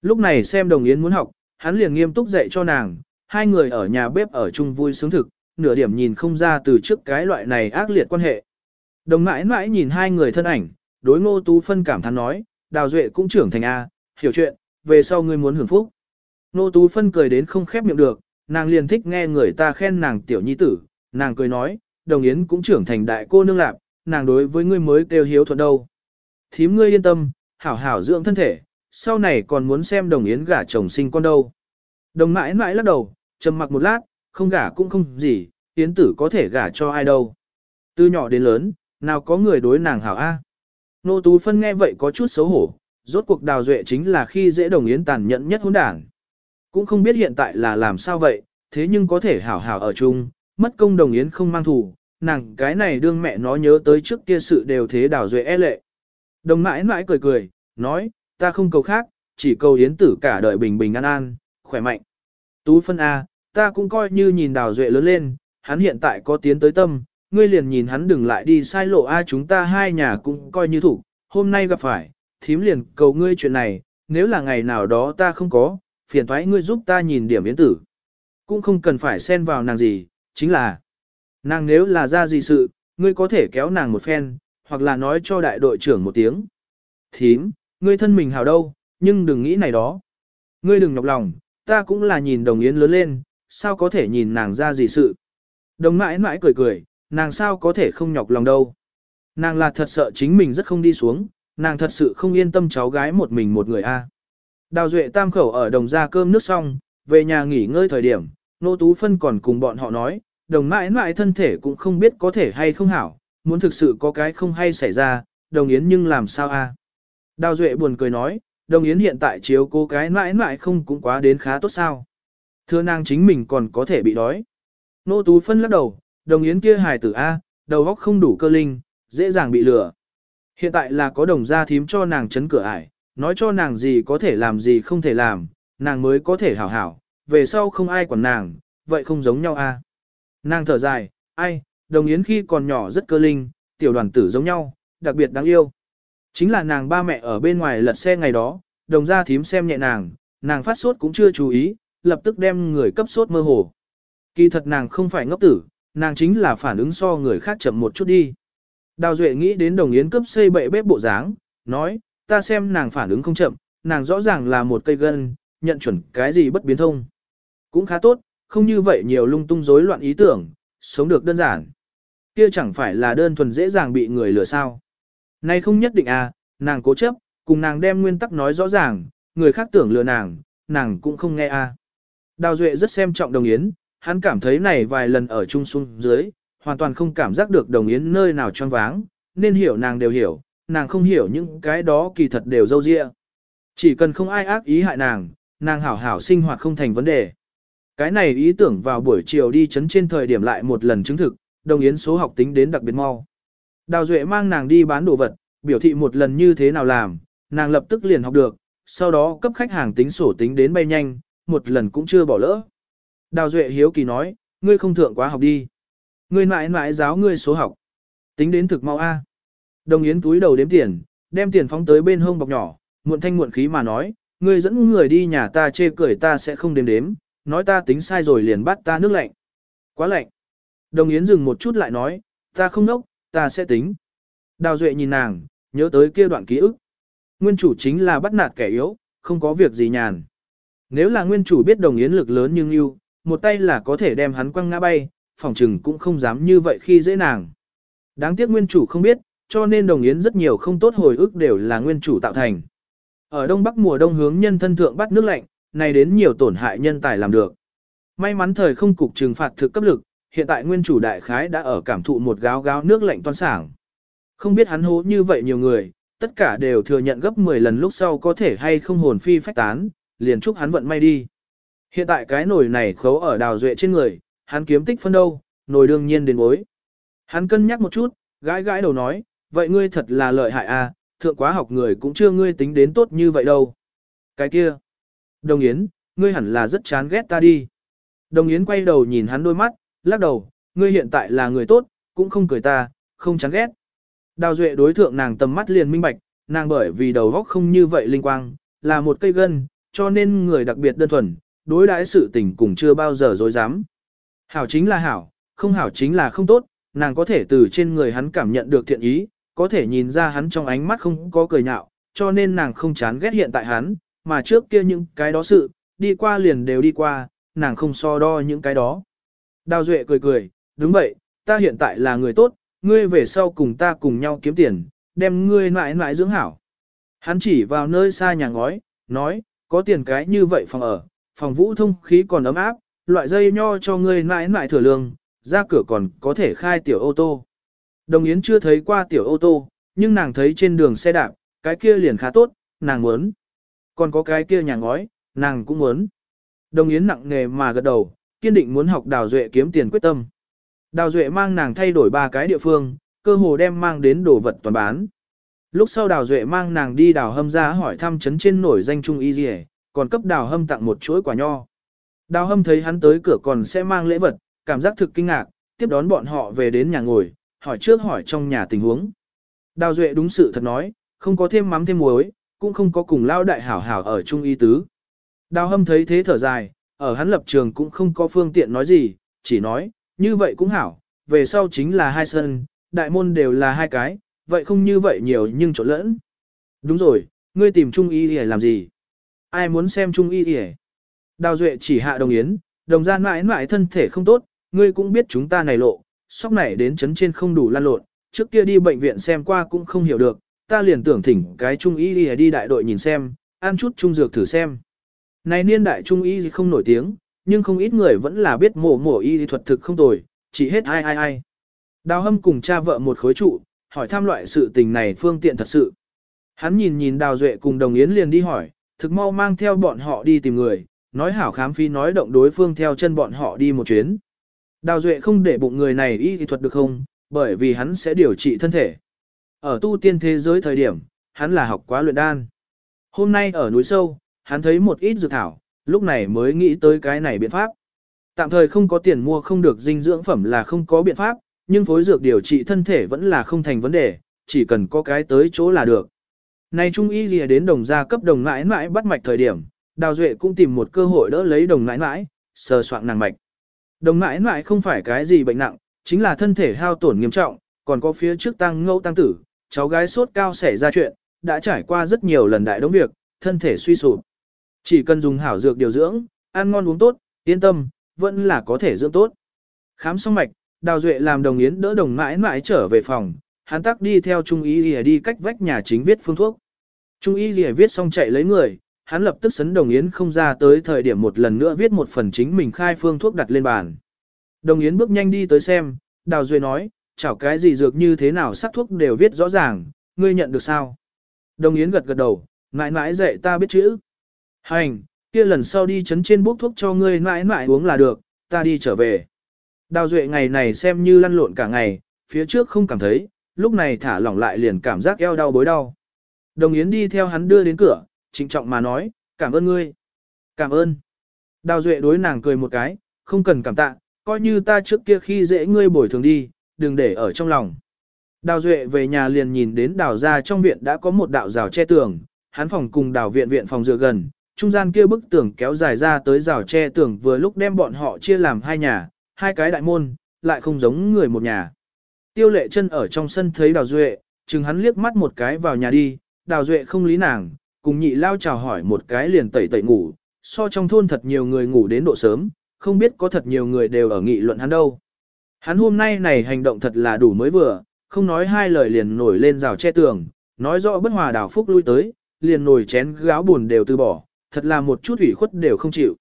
Lúc này xem Đồng Yến muốn học, hắn liền nghiêm túc dạy cho nàng, hai người ở nhà bếp ở chung vui sướng thực, nửa điểm nhìn không ra từ trước cái loại này ác liệt quan hệ. Đồng mãi mãi nhìn hai người thân ảnh, đối ngô tú phân cảm thán nói, đào duệ cũng trưởng thành A, hiểu chuyện, về sau ngươi muốn hưởng phúc. Ngô tú phân cười đến không khép miệng được, nàng liền thích nghe người ta khen nàng tiểu nhi tử, nàng cười nói, đồng yến cũng trưởng thành đại cô nương lạp, nàng đối với ngươi mới kêu hiếu thuận đâu. Thím ngươi yên tâm, hảo hảo dưỡng thân thể, sau này còn muốn xem đồng yến gả chồng sinh con đâu. Đồng mãi mãi lắc đầu, trầm mặc một lát, không gả cũng không gì, yến tử có thể gả cho ai đâu. Từ nhỏ đến lớn, nào có người đối nàng hảo A. Nô Tú Phân nghe vậy có chút xấu hổ, rốt cuộc đào duệ chính là khi dễ đồng yến tàn nhẫn nhất hỗn đảng. Cũng không biết hiện tại là làm sao vậy, thế nhưng có thể hảo hảo ở chung, mất công đồng yến không mang thủ nàng cái này đương mẹ nó nhớ tới trước kia sự đều thế đảo duệ e lệ. Đồng mãi mãi cười cười, nói, ta không cầu khác, chỉ cầu yến tử cả đời bình bình an an, khỏe mạnh. Tú phân A, ta cũng coi như nhìn đào duệ lớn lên, hắn hiện tại có tiến tới tâm, ngươi liền nhìn hắn đừng lại đi sai lộ A chúng ta hai nhà cũng coi như thủ, hôm nay gặp phải, thím liền cầu ngươi chuyện này, nếu là ngày nào đó ta không có, phiền thoái ngươi giúp ta nhìn điểm yến tử. Cũng không cần phải xen vào nàng gì, chính là, nàng nếu là ra gì sự, ngươi có thể kéo nàng một phen, hoặc là nói cho đại đội trưởng một tiếng. Thím, ngươi thân mình hào đâu, nhưng đừng nghĩ này đó. Ngươi đừng nhọc lòng, ta cũng là nhìn đồng yến lớn lên, sao có thể nhìn nàng ra gì sự. Đồng mãi mãi cười cười, nàng sao có thể không nhọc lòng đâu. Nàng là thật sợ chính mình rất không đi xuống, nàng thật sự không yên tâm cháu gái một mình một người a. Đào Duệ tam khẩu ở đồng ra cơm nước xong, về nhà nghỉ ngơi thời điểm, Nô Tú Phân còn cùng bọn họ nói, đồng mãi mãi thân thể cũng không biết có thể hay không hảo, muốn thực sự có cái không hay xảy ra, đồng yến nhưng làm sao a? Đào Duệ buồn cười nói, đồng yến hiện tại chiếu cô cái mãi mãi không cũng quá đến khá tốt sao. Thưa nàng chính mình còn có thể bị đói. Nô Tú Phân lắc đầu, đồng yến kia hài tử A, đầu óc không đủ cơ linh, dễ dàng bị lừa. Hiện tại là có đồng gia thím cho nàng chấn cửa ải, nói cho nàng gì có thể làm gì không thể làm, nàng mới có thể hảo hảo, về sau không ai quản nàng, vậy không giống nhau a. Nàng thở dài, ai, đồng yến khi còn nhỏ rất cơ linh, tiểu đoàn tử giống nhau, đặc biệt đáng yêu. Chính là nàng ba mẹ ở bên ngoài lật xe ngày đó, đồng gia thím xem nhẹ nàng, nàng phát sốt cũng chưa chú ý, lập tức đem người cấp sốt mơ hồ. Kỳ thật nàng không phải ngốc tử, nàng chính là phản ứng so người khác chậm một chút đi. Đào Duệ nghĩ đến đồng yến cấp xây bệ bếp bộ dáng, nói, ta xem nàng phản ứng không chậm, nàng rõ ràng là một cây gân, nhận chuẩn cái gì bất biến thông. Cũng khá tốt, không như vậy nhiều lung tung rối loạn ý tưởng, sống được đơn giản. Kia chẳng phải là đơn thuần dễ dàng bị người lừa sao. Này không nhất định à, nàng cố chấp, cùng nàng đem nguyên tắc nói rõ ràng, người khác tưởng lừa nàng, nàng cũng không nghe à. Đào Duệ rất xem trọng đồng yến, hắn cảm thấy này vài lần ở chung xuống dưới, hoàn toàn không cảm giác được đồng yến nơi nào choáng váng, nên hiểu nàng đều hiểu, nàng không hiểu những cái đó kỳ thật đều dâu dịa. Chỉ cần không ai ác ý hại nàng, nàng hảo hảo sinh hoạt không thành vấn đề. Cái này ý tưởng vào buổi chiều đi chấn trên thời điểm lại một lần chứng thực, đồng yến số học tính đến đặc biệt mau. Đào Duệ mang nàng đi bán đồ vật, biểu thị một lần như thế nào làm, nàng lập tức liền học được, sau đó cấp khách hàng tính sổ tính đến bay nhanh, một lần cũng chưa bỏ lỡ. Đào Duệ hiếu kỳ nói, ngươi không thượng quá học đi. Ngươi mãi mãi giáo ngươi số học. Tính đến thực mau A. Đồng Yến túi đầu đếm tiền, đem tiền phóng tới bên hông bọc nhỏ, muộn thanh muộn khí mà nói, ngươi dẫn người đi nhà ta chê cười ta sẽ không đếm đếm, nói ta tính sai rồi liền bắt ta nước lạnh. Quá lạnh. Đồng Yến dừng một chút lại nói, ta không nốc, ta sẽ tính. Đào Duệ nhìn nàng, nhớ tới kia đoạn ký ức. Nguyên chủ chính là bắt nạt kẻ yếu, không có việc gì nhàn. Nếu là nguyên chủ biết đồng yến lực lớn nhưng yêu, một tay là có thể đem hắn quăng ngã bay, phòng trừng cũng không dám như vậy khi dễ nàng. Đáng tiếc nguyên chủ không biết, cho nên đồng yến rất nhiều không tốt hồi ức đều là nguyên chủ tạo thành. Ở đông bắc mùa đông hướng nhân thân thượng bắt nước lạnh, này đến nhiều tổn hại nhân tài làm được. May mắn thời không cục trừng phạt thực cấp lực, hiện tại nguyên chủ đại khái đã ở cảm thụ một gáo gáo nước lạnh toan sảng. Không biết hắn hố như vậy nhiều người, tất cả đều thừa nhận gấp 10 lần lúc sau có thể hay không hồn phi phách tán, liền chúc hắn vận may đi. Hiện tại cái nồi này khấu ở đào duệ trên người, hắn kiếm tích phân đâu, nồi đương nhiên đến bối. Hắn cân nhắc một chút, gãi gãi đầu nói, vậy ngươi thật là lợi hại à, thượng quá học người cũng chưa ngươi tính đến tốt như vậy đâu. Cái kia, Đồng Yến, ngươi hẳn là rất chán ghét ta đi. Đồng Yến quay đầu nhìn hắn đôi mắt, lắc đầu, ngươi hiện tại là người tốt, cũng không cười ta, không chán ghét. Đào Duệ đối thượng nàng tầm mắt liền minh bạch, nàng bởi vì đầu óc không như vậy linh quang, là một cây gân, cho nên người đặc biệt đơn thuần, đối đãi sự tình cũng chưa bao giờ dối dám. Hảo chính là hảo, không hảo chính là không tốt, nàng có thể từ trên người hắn cảm nhận được thiện ý, có thể nhìn ra hắn trong ánh mắt không có cười nhạo, cho nên nàng không chán ghét hiện tại hắn, mà trước kia những cái đó sự, đi qua liền đều đi qua, nàng không so đo những cái đó. Đào Duệ cười cười, đúng vậy, ta hiện tại là người tốt, ngươi về sau cùng ta cùng nhau kiếm tiền, đem ngươi mãi mãi dưỡng hảo. Hắn chỉ vào nơi xa nhà ngói, nói, có tiền cái như vậy phòng ở, phòng vũ thông khí còn ấm áp, loại dây nho cho ngươi mãi mãi thừa lương, ra cửa còn có thể khai tiểu ô tô. Đồng Yến chưa thấy qua tiểu ô tô, nhưng nàng thấy trên đường xe đạp, cái kia liền khá tốt, nàng muốn. Còn có cái kia nhà ngói, nàng cũng muốn. Đồng Yến nặng nề mà gật đầu, kiên định muốn học đào duệ kiếm tiền quyết tâm. Đào duệ mang nàng thay đổi ba cái địa phương, cơ hồ đem mang đến đồ vật toàn bán. Lúc sau đào duệ mang nàng đi đào hâm ra hỏi thăm chấn trên nổi danh trung y gì còn cấp đào hâm tặng một chuỗi quả nho. Đào hâm thấy hắn tới cửa còn sẽ mang lễ vật, cảm giác thực kinh ngạc, tiếp đón bọn họ về đến nhà ngồi, hỏi trước hỏi trong nhà tình huống. Đào duệ đúng sự thật nói, không có thêm mắm thêm muối, cũng không có cùng lao đại hảo hảo ở trung y tứ. Đào hâm thấy thế thở dài, ở hắn lập trường cũng không có phương tiện nói gì, chỉ nói, như vậy cũng hảo, về sau chính là hai sân, đại môn đều là hai cái, vậy không như vậy nhiều nhưng trộn lẫn. Đúng rồi, ngươi tìm Trung Y để làm gì? Ai muốn xem Trung Y để? Đào Duệ chỉ hạ đồng yến, đồng gian mãi mãi thân thể không tốt, ngươi cũng biết chúng ta này lộ, sóc này đến chấn trên không đủ lan lộn, trước kia đi bệnh viện xem qua cũng không hiểu được, ta liền tưởng thỉnh cái Trung Y đi đại đội nhìn xem, ăn chút trung dược thử xem. Này niên đại Trung Y không nổi tiếng, nhưng không ít người vẫn là biết mổ mổ y thuật thực không tồi, chỉ hết ai ai ai. Đào hâm cùng cha vợ một khối trụ, hỏi thăm loại sự tình này phương tiện thật sự. Hắn nhìn nhìn Đào Duệ cùng Đồng Yến liền đi hỏi, thực mau mang theo bọn họ đi tìm người, nói hảo khám phi nói động đối phương theo chân bọn họ đi một chuyến. Đào Duệ không để bụng người này y thuật được không, bởi vì hắn sẽ điều trị thân thể. Ở tu tiên thế giới thời điểm, hắn là học quá luyện đan. Hôm nay ở núi sâu, hắn thấy một ít dược thảo, lúc này mới nghĩ tới cái này biện pháp. Tạm thời không có tiền mua không được dinh dưỡng phẩm là không có biện pháp, nhưng phối dược điều trị thân thể vẫn là không thành vấn đề, chỉ cần có cái tới chỗ là được. Nay Trung Y lìa đến đồng gia cấp đồng mãi mãi bắt mạch thời điểm, Đào Duệ cũng tìm một cơ hội đỡ lấy đồng mãi mãi, sờ soạn nàng mạch. Đồng mãi mãi không phải cái gì bệnh nặng, chính là thân thể hao tổn nghiêm trọng, còn có phía trước tăng ngẫu tăng tử, cháu gái sốt cao xảy ra chuyện, đã trải qua rất nhiều lần đại đống việc, thân thể suy sụp. Chỉ cần dùng hảo dược điều dưỡng, ăn ngon uống tốt, yên tâm, vẫn là có thể dưỡng tốt. Khám xong mạch, Đào Duệ làm đồng yến đỡ đồng mãi mãi trở về phòng, hắn tắc đi theo Trung Y Lìa đi cách vách nhà chính viết phương thuốc. Trung Y Lìa viết xong chạy lấy người, hắn lập tức sấn đồng yến không ra tới thời điểm một lần nữa viết một phần chính mình khai phương thuốc đặt lên bàn. Đồng yến bước nhanh đi tới xem, Đào Duệ nói, chảo cái gì dược như thế nào sắc thuốc đều viết rõ ràng, ngươi nhận được sao? Đồng yến gật gật đầu, mãi mãi dạy ta biết chữ. Hành, kia lần sau đi chấn trên bốc thuốc cho ngươi mãi mãi uống là được, ta đi trở về. Đào Duệ ngày này xem như lăn lộn cả ngày, phía trước không cảm thấy, lúc này thả lỏng lại liền cảm giác eo đau bối đau. Đồng Yến đi theo hắn đưa đến cửa, trịnh trọng mà nói, cảm ơn ngươi. Cảm ơn. Đào Duệ đối nàng cười một cái, không cần cảm tạ, coi như ta trước kia khi dễ ngươi bồi thường đi, đừng để ở trong lòng. Đào Duệ về nhà liền nhìn đến đào ra trong viện đã có một đạo rào che tường, hắn phòng cùng đào viện viện phòng dựa gần, trung gian kia bức tường kéo dài ra tới rào che tường vừa lúc đem bọn họ chia làm hai nhà, hai cái đại môn, lại không giống người một nhà. Tiêu lệ chân ở trong sân thấy Đào Duệ, chừng hắn liếc mắt một cái vào nhà đi, Đào Duệ không lý nàng, cùng nhị lao chào hỏi một cái liền tẩy tẩy ngủ, so trong thôn thật nhiều người ngủ đến độ sớm, không biết có thật nhiều người đều ở nghị luận hắn đâu. Hắn hôm nay này hành động thật là đủ mới vừa, không nói hai lời liền nổi lên rào che tường, nói rõ bất hòa đào phúc lui tới, liền nổi chén gáo buồn đều từ bỏ, thật là một chút ủy khuất đều không chịu.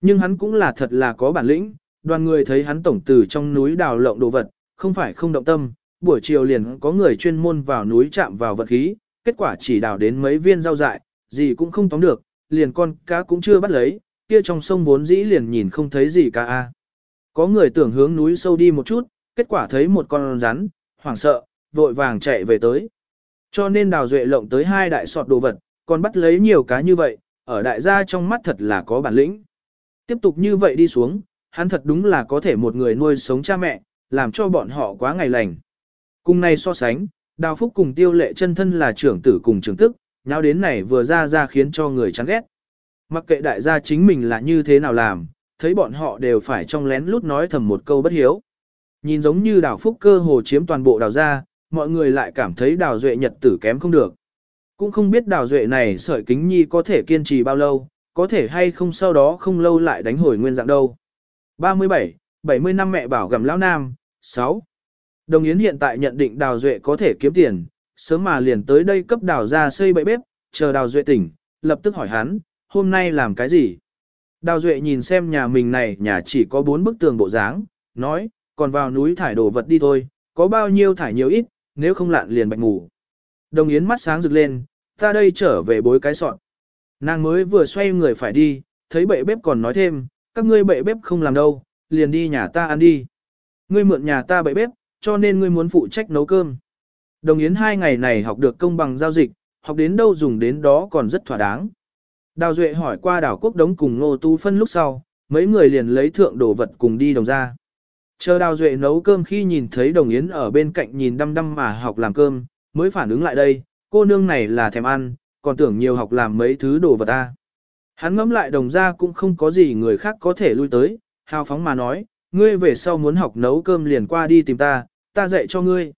Nhưng hắn cũng là thật là có bản lĩnh, đoàn người thấy hắn tổng từ trong núi đào lộng đồ vật, không phải không động tâm, buổi chiều liền có người chuyên môn vào núi chạm vào vật khí, kết quả chỉ đào đến mấy viên rau dại, gì cũng không tóm được, liền con cá cũng chưa bắt lấy, kia trong sông vốn dĩ liền nhìn không thấy gì cả a. Có người tưởng hướng núi sâu đi một chút, kết quả thấy một con rắn, hoảng sợ, vội vàng chạy về tới. Cho nên đào duệ lộng tới hai đại sọt đồ vật, còn bắt lấy nhiều cá như vậy, ở đại gia trong mắt thật là có bản lĩnh. Tiếp tục như vậy đi xuống, hắn thật đúng là có thể một người nuôi sống cha mẹ, làm cho bọn họ quá ngày lành. Cùng này so sánh, đào phúc cùng tiêu lệ chân thân là trưởng tử cùng trưởng tức, nhau đến này vừa ra ra khiến cho người chán ghét. Mặc kệ đại gia chính mình là như thế nào làm, thấy bọn họ đều phải trong lén lút nói thầm một câu bất hiếu. Nhìn giống như đào phúc cơ hồ chiếm toàn bộ đào ra, mọi người lại cảm thấy đào duệ nhật tử kém không được. Cũng không biết đào duệ này sợi kính nhi có thể kiên trì bao lâu, có thể hay không sau đó không lâu lại đánh hồi nguyên dạng đâu. 37, 70 năm mẹ bảo gầm lão nam, 6. Đồng Yến hiện tại nhận định đào duệ có thể kiếm tiền, sớm mà liền tới đây cấp đào ra xây bậy bếp, chờ đào duệ tỉnh, lập tức hỏi hắn, hôm nay làm cái gì? Đào duệ nhìn xem nhà mình này nhà chỉ có bốn bức tường bộ dáng, nói, còn vào núi thải đồ vật đi thôi, có bao nhiêu thải nhiều ít, nếu không lạn liền bạch ngủ. Đồng Yến mắt sáng rực lên, ta đây trở về bối cái sọn. Nàng mới vừa xoay người phải đi, thấy bệ bếp còn nói thêm, các ngươi bệ bếp không làm đâu, liền đi nhà ta ăn đi. Ngươi mượn nhà ta bệ bếp, cho nên ngươi muốn phụ trách nấu cơm. Đồng Yến hai ngày này học được công bằng giao dịch, học đến đâu dùng đến đó còn rất thỏa đáng. Đào Duệ hỏi qua đảo quốc đống cùng Ngô Tu Phân lúc sau, mấy người liền lấy thượng đồ vật cùng đi đồng ra. Chờ Đào Duệ nấu cơm khi nhìn thấy Đồng Yến ở bên cạnh nhìn đăm đăm mà học làm cơm, mới phản ứng lại đây, cô nương này là thèm ăn, còn tưởng nhiều học làm mấy thứ đồ vật ta. Hắn ngẫm lại đồng ra cũng không có gì người khác có thể lui tới, hào phóng mà nói, ngươi về sau muốn học nấu cơm liền qua đi tìm ta, ta dạy cho ngươi.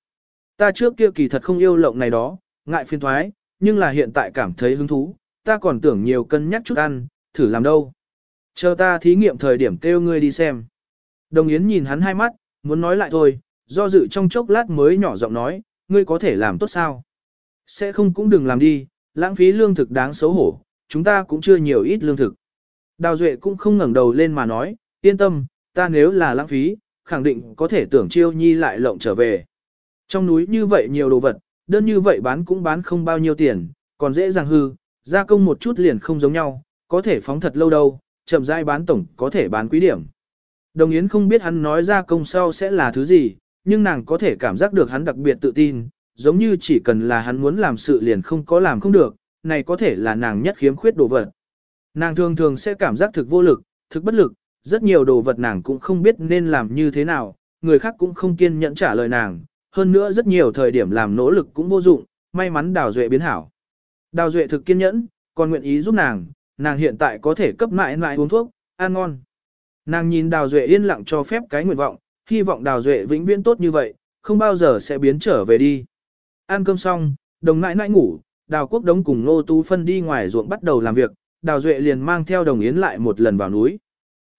Ta trước kia kỳ thật không yêu lộng này đó, ngại phiền thoái, nhưng là hiện tại cảm thấy hứng thú, ta còn tưởng nhiều cân nhắc chút ăn, thử làm đâu. Chờ ta thí nghiệm thời điểm kêu ngươi đi xem. Đồng Yến nhìn hắn hai mắt, muốn nói lại thôi, do dự trong chốc lát mới nhỏ giọng nói, ngươi có thể làm tốt sao? Sẽ không cũng đừng làm đi, lãng phí lương thực đáng xấu hổ, chúng ta cũng chưa nhiều ít lương thực. Đào Duệ cũng không ngẩng đầu lên mà nói, yên tâm, ta nếu là lãng phí, khẳng định có thể tưởng chiêu nhi lại lộng trở về. Trong núi như vậy nhiều đồ vật, đơn như vậy bán cũng bán không bao nhiêu tiền, còn dễ dàng hư, gia công một chút liền không giống nhau, có thể phóng thật lâu đâu, chậm rãi bán tổng có thể bán quý điểm. Đồng Yến không biết hắn nói gia công sau sẽ là thứ gì, nhưng nàng có thể cảm giác được hắn đặc biệt tự tin, giống như chỉ cần là hắn muốn làm sự liền không có làm không được, này có thể là nàng nhất khiếm khuyết đồ vật. Nàng thường thường sẽ cảm giác thực vô lực, thực bất lực, rất nhiều đồ vật nàng cũng không biết nên làm như thế nào, người khác cũng không kiên nhẫn trả lời nàng, hơn nữa rất nhiều thời điểm làm nỗ lực cũng vô dụng, may mắn Đào Duệ biến hảo. Đào Duệ thực kiên nhẫn, còn nguyện ý giúp nàng, nàng hiện tại có thể cấp mãi mãi uống thuốc, ăn ngon. Nàng nhìn Đào Duệ yên lặng cho phép cái nguyện vọng, hy vọng Đào Duệ vĩnh viễn tốt như vậy, không bao giờ sẽ biến trở về đi. Ăn cơm xong, đồng mãi mãi ngủ, Đào Quốc Đống cùng Nô Tú Phân đi ngoài ruộng bắt đầu làm việc, Đào Duệ liền mang theo đồng yến lại một lần vào núi.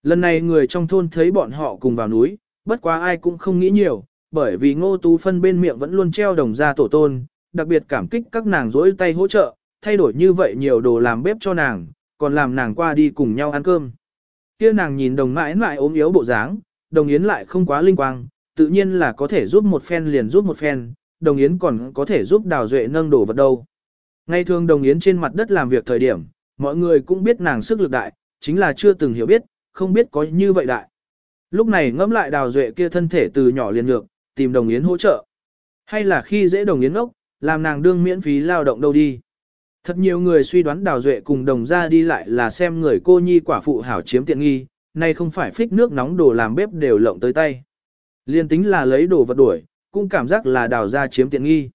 Lần này người trong thôn thấy bọn họ cùng vào núi, bất quá ai cũng không nghĩ nhiều, bởi vì Ngô Tú Phân bên miệng vẫn luôn treo đồng ra tổ tôn, đặc biệt cảm kích các nàng dỗi tay hỗ trợ, thay đổi như vậy nhiều đồ làm bếp cho nàng, còn làm nàng qua đi cùng nhau ăn cơm. Kia nàng nhìn đồng mãi mãi ốm yếu bộ dáng, đồng yến lại không quá linh quang, tự nhiên là có thể giúp một phen liền giúp một phen, đồng yến còn có thể giúp đào duệ nâng đổ vật đâu. Ngay thường đồng yến trên mặt đất làm việc thời điểm, mọi người cũng biết nàng sức lực đại, chính là chưa từng hiểu biết, không biết có như vậy đại. Lúc này ngẫm lại đào duệ kia thân thể từ nhỏ liền ngược, tìm đồng yến hỗ trợ. Hay là khi dễ đồng yến ốc, làm nàng đương miễn phí lao động đâu đi. Thật nhiều người suy đoán đào duệ cùng đồng ra đi lại là xem người cô nhi quả phụ hảo chiếm tiện nghi, nay không phải phích nước nóng đồ làm bếp đều lộng tới tay. Liên tính là lấy đồ vật đuổi, cũng cảm giác là đào ra chiếm tiện nghi.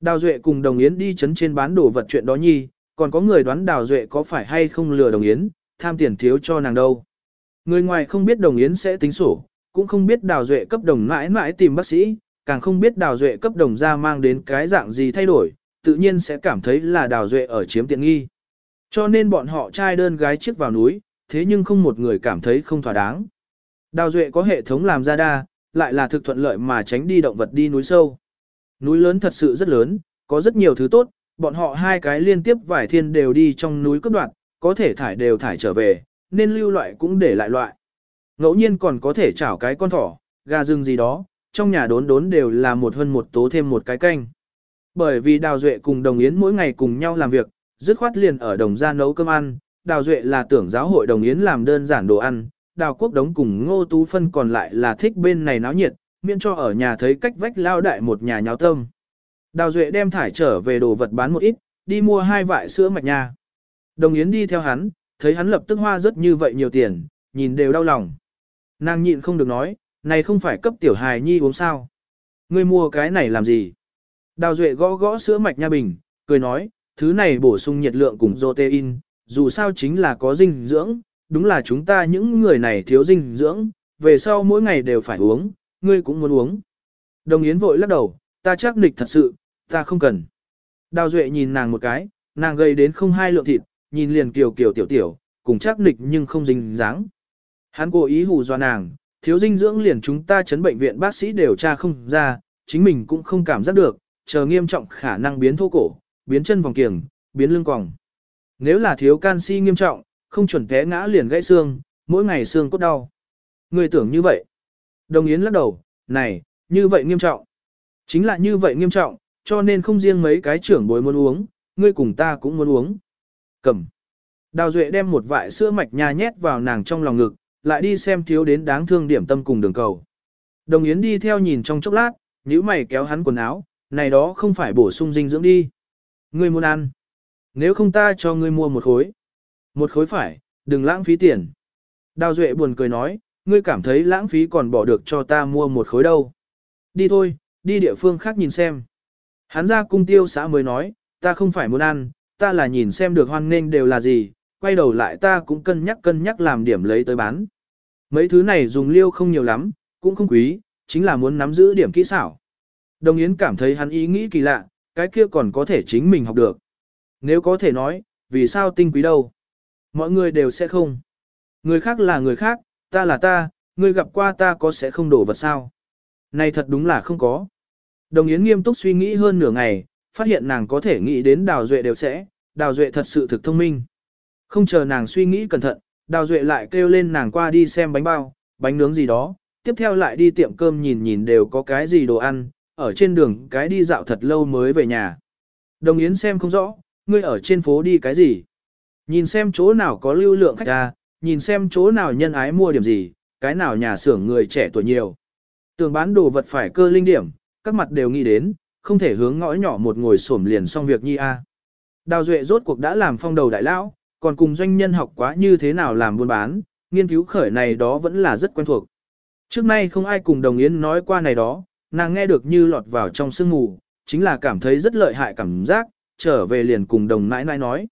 Đào duệ cùng đồng yến đi chấn trên bán đồ vật chuyện đó nhi, còn có người đoán Đào Duệ có phải hay không lừa Đồng Yến, tham tiền thiếu cho nàng đâu. Người ngoài không biết Đồng Yến sẽ tính sổ, cũng không biết Đào Duệ cấp đồng mãi mãi tìm bác sĩ, càng không biết Đào Duệ cấp đồng ra mang đến cái dạng gì thay đổi, tự nhiên sẽ cảm thấy là Đào Duệ ở chiếm tiện nghi. Cho nên bọn họ trai đơn gái chiếc vào núi, thế nhưng không một người cảm thấy không thỏa đáng. Đào Duệ có hệ thống làm ra đa, lại là thực thuận lợi mà tránh đi động vật đi núi sâu. Núi lớn thật sự rất lớn, có rất nhiều thứ tốt, bọn họ hai cái liên tiếp vài thiên đều đi trong núi cấp đoạn, có thể thải đều thải trở về, nên lưu loại cũng để lại loại. Ngẫu nhiên còn có thể chảo cái con thỏ, gà rừng gì đó, trong nhà đốn đốn đều là một hơn một tố thêm một cái canh. Bởi vì Đào Duệ cùng Đồng Yến mỗi ngày cùng nhau làm việc, dứt khoát liền ở đồng gia nấu cơm ăn, Đào Duệ là tưởng giáo hội Đồng Yến làm đơn giản đồ ăn, Đào Quốc Đống cùng Ngô Tú Phân còn lại là thích bên này náo nhiệt, miễn cho ở nhà thấy cách vách lao đại một nhà nháo tâm. Đào Duệ đem thải trở về đồ vật bán một ít, đi mua hai vại sữa mạch nha. Đồng Yến đi theo hắn, thấy hắn lập tức hoa rất như vậy nhiều tiền, nhìn đều đau lòng. Nàng nhịn không được nói, này không phải cấp tiểu hài nhi uống sao. Ngươi mua cái này làm gì? Đào Duệ gõ gõ sữa mạch nha bình, cười nói, thứ này bổ sung nhiệt lượng cùng protein, dù sao chính là có dinh dưỡng, đúng là chúng ta những người này thiếu dinh dưỡng, về sau mỗi ngày đều phải uống, ngươi cũng muốn uống. Đồng Yến vội lắc đầu, ta chắc nịch thật sự, ta không cần. Đào Duệ nhìn nàng một cái, nàng gây đến không hai lượng thịt, nhìn liền kiều kiều tiểu tiểu, cùng chắc nịch nhưng không dinh dáng. Hắn cố ý hù dọa nàng, thiếu dinh dưỡng liền chúng ta chấn bệnh viện bác sĩ đều tra không ra, chính mình cũng không cảm giác được, chờ nghiêm trọng khả năng biến thô cổ, biến chân vòng kiềng, biến lưng quòng. Nếu là thiếu canxi nghiêm trọng, không chuẩn té ngã liền gãy xương, mỗi ngày xương cốt đau. Người tưởng như vậy. Đồng Yến lắc đầu, này, như vậy nghiêm trọng. Chính là như vậy nghiêm trọng, cho nên không riêng mấy cái trưởng bối muốn uống, ngươi cùng ta cũng muốn uống. Cầm. Đào Duệ đem một vại sữa mạch nha nhét vào nàng trong lòng ngực, lại đi xem thiếu đến đáng thương điểm tâm cùng đường cầu. Đồng Yến đi theo nhìn trong chốc lát, nhíu mày kéo hắn quần áo, này đó không phải bổ sung dinh dưỡng đi. Ngươi muốn ăn. Nếu không ta cho ngươi mua một khối. Một khối phải, đừng lãng phí tiền. Đào Duệ buồn cười nói, ngươi cảm thấy lãng phí còn bỏ được cho ta mua một khối đâu. Đi thôi, đi địa phương khác nhìn xem. Hắn ra cung tiêu xã mới nói, ta không phải muốn ăn, ta là nhìn xem được hoan nghênh đều là gì, quay đầu lại ta cũng cân nhắc cân nhắc làm điểm lấy tới bán. Mấy thứ này dùng liêu không nhiều lắm, cũng không quý, chính là muốn nắm giữ điểm kỹ xảo. Đồng Yến cảm thấy hắn ý nghĩ kỳ lạ, cái kia còn có thể chính mình học được. Nếu có thể nói, vì sao tinh quý đâu? Mọi người đều sẽ không. Người khác là người khác, ta là ta, người gặp qua ta có sẽ không đổ vật sao? Này thật đúng là không có. Đồng Yến nghiêm túc suy nghĩ hơn nửa ngày, phát hiện nàng có thể nghĩ đến Đào Duệ đều sẽ, Đào Duệ thật sự thực thông minh. Không chờ nàng suy nghĩ cẩn thận, Đào Duệ lại kêu lên nàng qua đi xem bánh bao, bánh nướng gì đó, tiếp theo lại đi tiệm cơm nhìn nhìn đều có cái gì đồ ăn, ở trên đường cái đi dạo thật lâu mới về nhà. Đồng Yến xem không rõ, ngươi ở trên phố đi cái gì? Nhìn xem chỗ nào có lưu lượng khách ra, nhìn xem chỗ nào nhân ái mua điểm gì, cái nào nhà xưởng người trẻ tuổi nhiều. Tường bán đồ vật phải cơ linh điểm, các mặt đều nghĩ đến, không thể hướng ngõ nhỏ một ngồi xổm liền xong việc nhi a. Đào Duệ rốt cuộc đã làm phong đầu đại lão, còn cùng doanh nhân học quá như thế nào làm buôn bán, nghiên cứu khởi này đó vẫn là rất quen thuộc. Trước nay không ai cùng đồng yến nói qua này đó, nàng nghe được như lọt vào trong sương mù, chính là cảm thấy rất lợi hại cảm giác, trở về liền cùng đồng nãi nãi nói.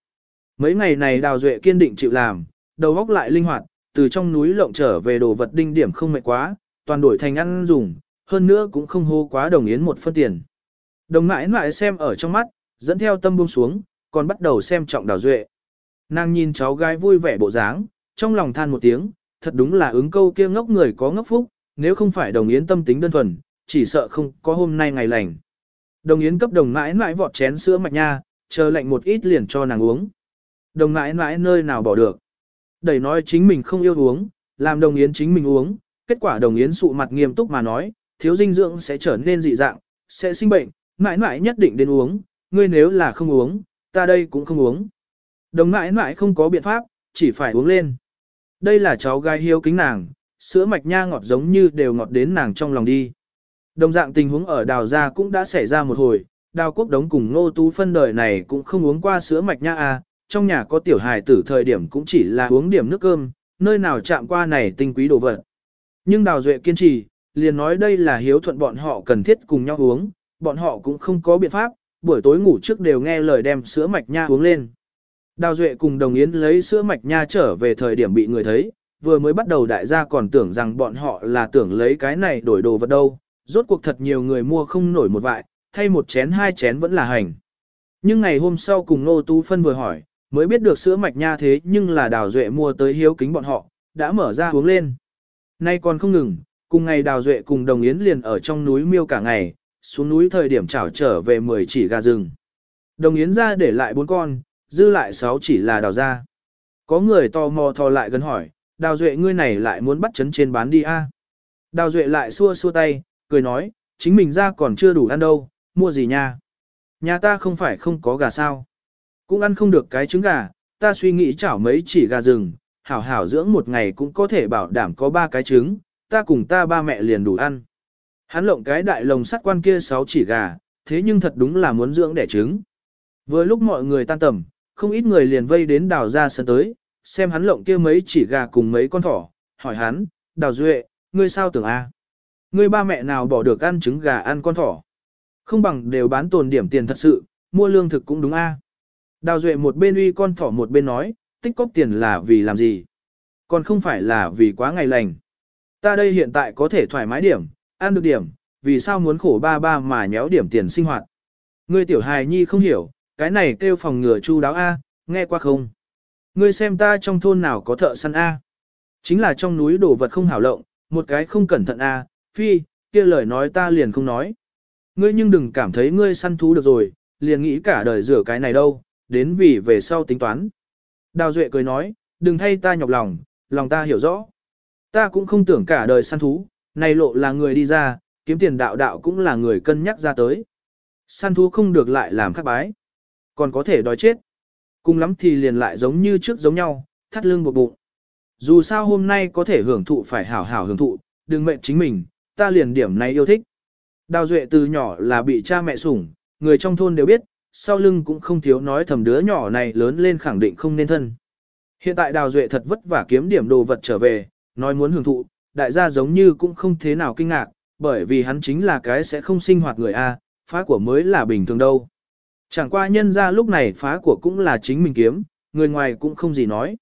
Mấy ngày này đào duệ kiên định chịu làm, đầu óc lại linh hoạt, từ trong núi lộng trở về đồ vật đinh điểm không mệt quá, toàn đổi thành ăn dùng, hơn nữa cũng không hô quá đồng yến một phân tiền. Đồng nãi nãi xem ở trong mắt, dẫn theo tâm buông xuống, còn bắt đầu xem trọng đào duệ. Nàng nhìn cháu gái vui vẻ bộ dáng, trong lòng than một tiếng, thật đúng là ứng câu kia ngốc người có ngốc phúc, nếu không phải đồng yến tâm tính đơn thuần, chỉ sợ không có hôm nay ngày lành. Đồng yến cấp đồng mãi mãi vọt chén sữa mạch nha, chờ lạnh một ít liền cho nàng uống. Đồng mãi mãi nơi nào bỏ được. Đẩy nói chính mình không yêu uống, làm đồng yến chính mình uống, kết quả đồng yến sụ mặt nghiêm túc mà nói, thiếu dinh dưỡng sẽ trở nên dị dạng, sẽ sinh bệnh, mãi mãi nhất định đến uống, ngươi nếu là không uống, ta đây cũng không uống. Đồng mãi mãi không có biện pháp, chỉ phải uống lên. Đây là cháu gái hiếu kính nàng, sữa mạch nha ngọt giống như đều ngọt đến nàng trong lòng đi. Đồng dạng tình huống ở đào gia cũng đã xảy ra một hồi, đào quốc đống cùng nô tú phân đời này cũng không uống qua sữa mạch nha à, trong nhà có tiểu hài tử thời điểm cũng chỉ là uống điểm nước cơm, nơi nào chạm qua này tinh quý đồ vật. Nhưng đào duệ kiên trì, liền nói đây là hiếu thuận bọn họ cần thiết cùng nhau uống, bọn họ cũng không có biện pháp, buổi tối ngủ trước đều nghe lời đem sữa mạch nha uống lên. Đào Duệ cùng Đồng Yến lấy sữa mạch nha trở về thời điểm bị người thấy, vừa mới bắt đầu đại gia còn tưởng rằng bọn họ là tưởng lấy cái này đổi đồ vật đâu, rốt cuộc thật nhiều người mua không nổi một vại, thay một chén hai chén vẫn là hành. Nhưng ngày hôm sau cùng Nô Tú Phân vừa hỏi, mới biết được sữa mạch nha thế nhưng là Đào Duệ mua tới hiếu kính bọn họ, đã mở ra uống lên. Nay còn không ngừng, cùng ngày Đào Duệ cùng Đồng Yến liền ở trong núi miêu cả ngày, xuống núi thời điểm chảo trở về 10 chỉ gà rừng. Đồng Yến ra để lại bốn con, dư lại 6 chỉ là đào ra. Có người tò mò thò lại gần hỏi, Đào Duệ ngươi này lại muốn bắt chấn trên bán đi a? Đào Duệ lại xua xua tay, cười nói, chính mình ra còn chưa đủ ăn đâu, mua gì nha? Nhà ta không phải không có gà sao? Cũng ăn không được cái trứng gà, ta suy nghĩ chảo mấy chỉ gà rừng, hảo hảo dưỡng một ngày cũng có thể bảo đảm có ba cái trứng, ta cùng ta ba mẹ liền đủ ăn. Hắn lộng cái đại lồng sắt quan kia sáu chỉ gà, thế nhưng thật đúng là muốn dưỡng đẻ trứng. Vừa lúc mọi người tan tầm, không ít người liền vây đến đào ra sân tới, xem hắn lộng kia mấy chỉ gà cùng mấy con thỏ, hỏi hắn, đào duệ, ngươi sao tưởng a? Ngươi ba mẹ nào bỏ được ăn trứng gà ăn con thỏ? Không bằng đều bán tồn điểm tiền thật sự, mua lương thực cũng đúng a. Đào duệ một bên uy con thỏ một bên nói, tích cóp tiền là vì làm gì? Còn không phải là vì quá ngày lành. Ta đây hiện tại có thể thoải mái điểm, ăn được điểm, vì sao muốn khổ ba ba mà nhéo điểm tiền sinh hoạt? Ngươi tiểu hài nhi không hiểu, cái này kêu phòng ngừa chu đáo A, nghe qua không? Ngươi xem ta trong thôn nào có thợ săn A. Chính là trong núi đồ vật không hảo lộng, một cái không cẩn thận A, phi, kia lời nói ta liền không nói. Ngươi nhưng đừng cảm thấy ngươi săn thú được rồi, liền nghĩ cả đời rửa cái này đâu, đến vì về sau tính toán. Đào Duệ cười nói, đừng thay ta nhọc lòng, lòng ta hiểu rõ. Ta cũng không tưởng cả đời săn thú, này lộ là người đi ra, kiếm tiền đạo đạo cũng là người cân nhắc ra tới. Săn thú không được lại làm khắc bái còn có thể đói chết. Cùng lắm thì liền lại giống như trước giống nhau, thắt lưng buộc bụng. Dù sao hôm nay có thể hưởng thụ phải hảo hảo hưởng thụ, đừng mệnh chính mình, ta liền điểm này yêu thích. Đào Duệ từ nhỏ là bị cha mẹ sủng, người trong thôn đều biết, sau lưng cũng không thiếu nói thầm đứa nhỏ này lớn lên khẳng định không nên thân. Hiện tại Đào Duệ thật vất vả kiếm điểm đồ vật trở về, nói muốn hưởng thụ, đại gia giống như cũng không thế nào kinh ngạc, bởi vì hắn chính là cái sẽ không sinh hoạt người A, phá của mới là bình thường đâu. Chẳng qua nhân ra lúc này phá của cũng là chính mình kiếm, người ngoài cũng không gì nói.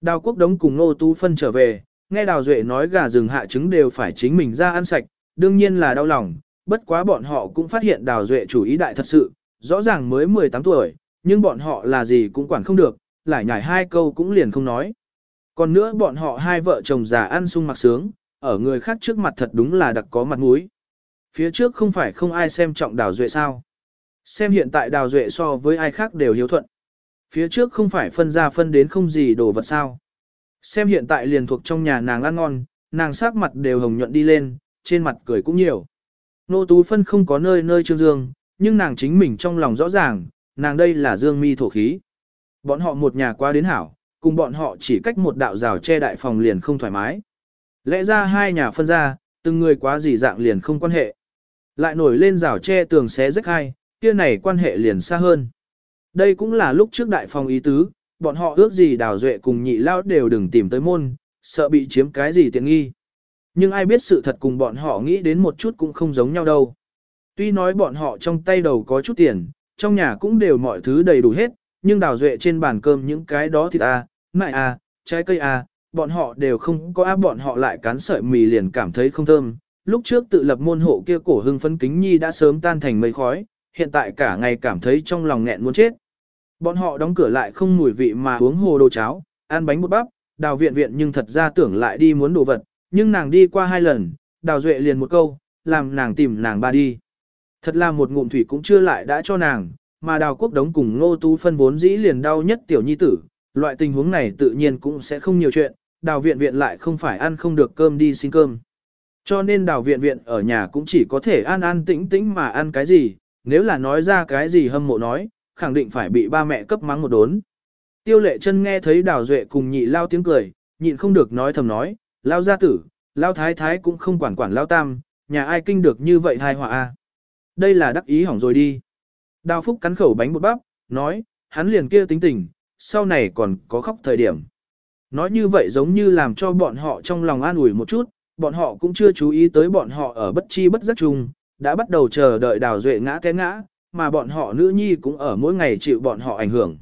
Đào quốc đống cùng Nô Tú Phân trở về, nghe Đào Duệ nói gà rừng hạ trứng đều phải chính mình ra ăn sạch, đương nhiên là đau lòng, bất quá bọn họ cũng phát hiện Đào Duệ chủ ý đại thật sự, rõ ràng mới 18 tuổi, nhưng bọn họ là gì cũng quản không được, lại nhảy hai câu cũng liền không nói. Còn nữa bọn họ hai vợ chồng già ăn sung mặc sướng, ở người khác trước mặt thật đúng là đặc có mặt mũi. Phía trước không phải không ai xem trọng Đào Duệ sao. Xem hiện tại đào duệ so với ai khác đều hiếu thuận. Phía trước không phải phân ra phân đến không gì đồ vật sao. Xem hiện tại liền thuộc trong nhà nàng ăn ngon, nàng sắc mặt đều hồng nhuận đi lên, trên mặt cười cũng nhiều. Nô tú phân không có nơi nơi trương dương, nhưng nàng chính mình trong lòng rõ ràng, nàng đây là dương mi thổ khí. Bọn họ một nhà qua đến hảo, cùng bọn họ chỉ cách một đạo rào che đại phòng liền không thoải mái. Lẽ ra hai nhà phân ra, từng người quá gì dạng liền không quan hệ. Lại nổi lên rào che tường xé rách hai, kia này quan hệ liền xa hơn. Đây cũng là lúc trước đại phòng ý tứ, bọn họ ước gì đào duệ cùng nhị lao đều đừng tìm tới môn, sợ bị chiếm cái gì tiện nghi. Nhưng ai biết sự thật cùng bọn họ nghĩ đến một chút cũng không giống nhau đâu. Tuy nói bọn họ trong tay đầu có chút tiền, trong nhà cũng đều mọi thứ đầy đủ hết, nhưng đào duệ trên bàn cơm những cái đó thịt a, à, mại a, trái cây a, bọn họ đều không có áp bọn họ lại cán sợi mì liền cảm thấy không thơm. Lúc trước tự lập môn hộ kia cổ hưng phấn kính nhi đã sớm tan thành mây khói, hiện tại cả ngày cảm thấy trong lòng nghẹn muốn chết. Bọn họ đóng cửa lại không mùi vị mà uống hồ đồ cháo, ăn bánh bột bắp, đào viện viện nhưng thật ra tưởng lại đi muốn đồ vật, nhưng nàng đi qua hai lần, đào duệ liền một câu, làm nàng tìm nàng ba đi. Thật là một ngụm thủy cũng chưa lại đã cho nàng, mà đào quốc đống cùng ngô tú phân vốn dĩ liền đau nhất tiểu nhi tử, loại tình huống này tự nhiên cũng sẽ không nhiều chuyện, đào viện viện lại không phải ăn không được cơm đi xin cơm. Cho nên đào viện viện ở nhà cũng chỉ có thể ăn ăn tĩnh tĩnh mà ăn cái gì, nếu là nói ra cái gì hâm mộ nói, khẳng định phải bị ba mẹ cấp mắng một đốn. Tiêu lệ chân nghe thấy đào duệ cùng nhị lao tiếng cười, nhịn không được nói thầm nói, lao gia tử, lao thái thái cũng không quản quản lao tam, nhà ai kinh được như vậy thai họa a. Đây là đắc ý hỏng rồi đi. Đào phúc cắn khẩu bánh bột bắp, nói, hắn liền kia tính tình, sau này còn có khóc thời điểm. Nói như vậy giống như làm cho bọn họ trong lòng an ủi một chút, bọn họ cũng chưa chú ý tới bọn họ ở bất chi bất giác chung, đã bắt đầu chờ đợi đào duệ ngã té ngã, mà bọn họ nữ nhi cũng ở mỗi ngày chịu bọn họ ảnh hưởng.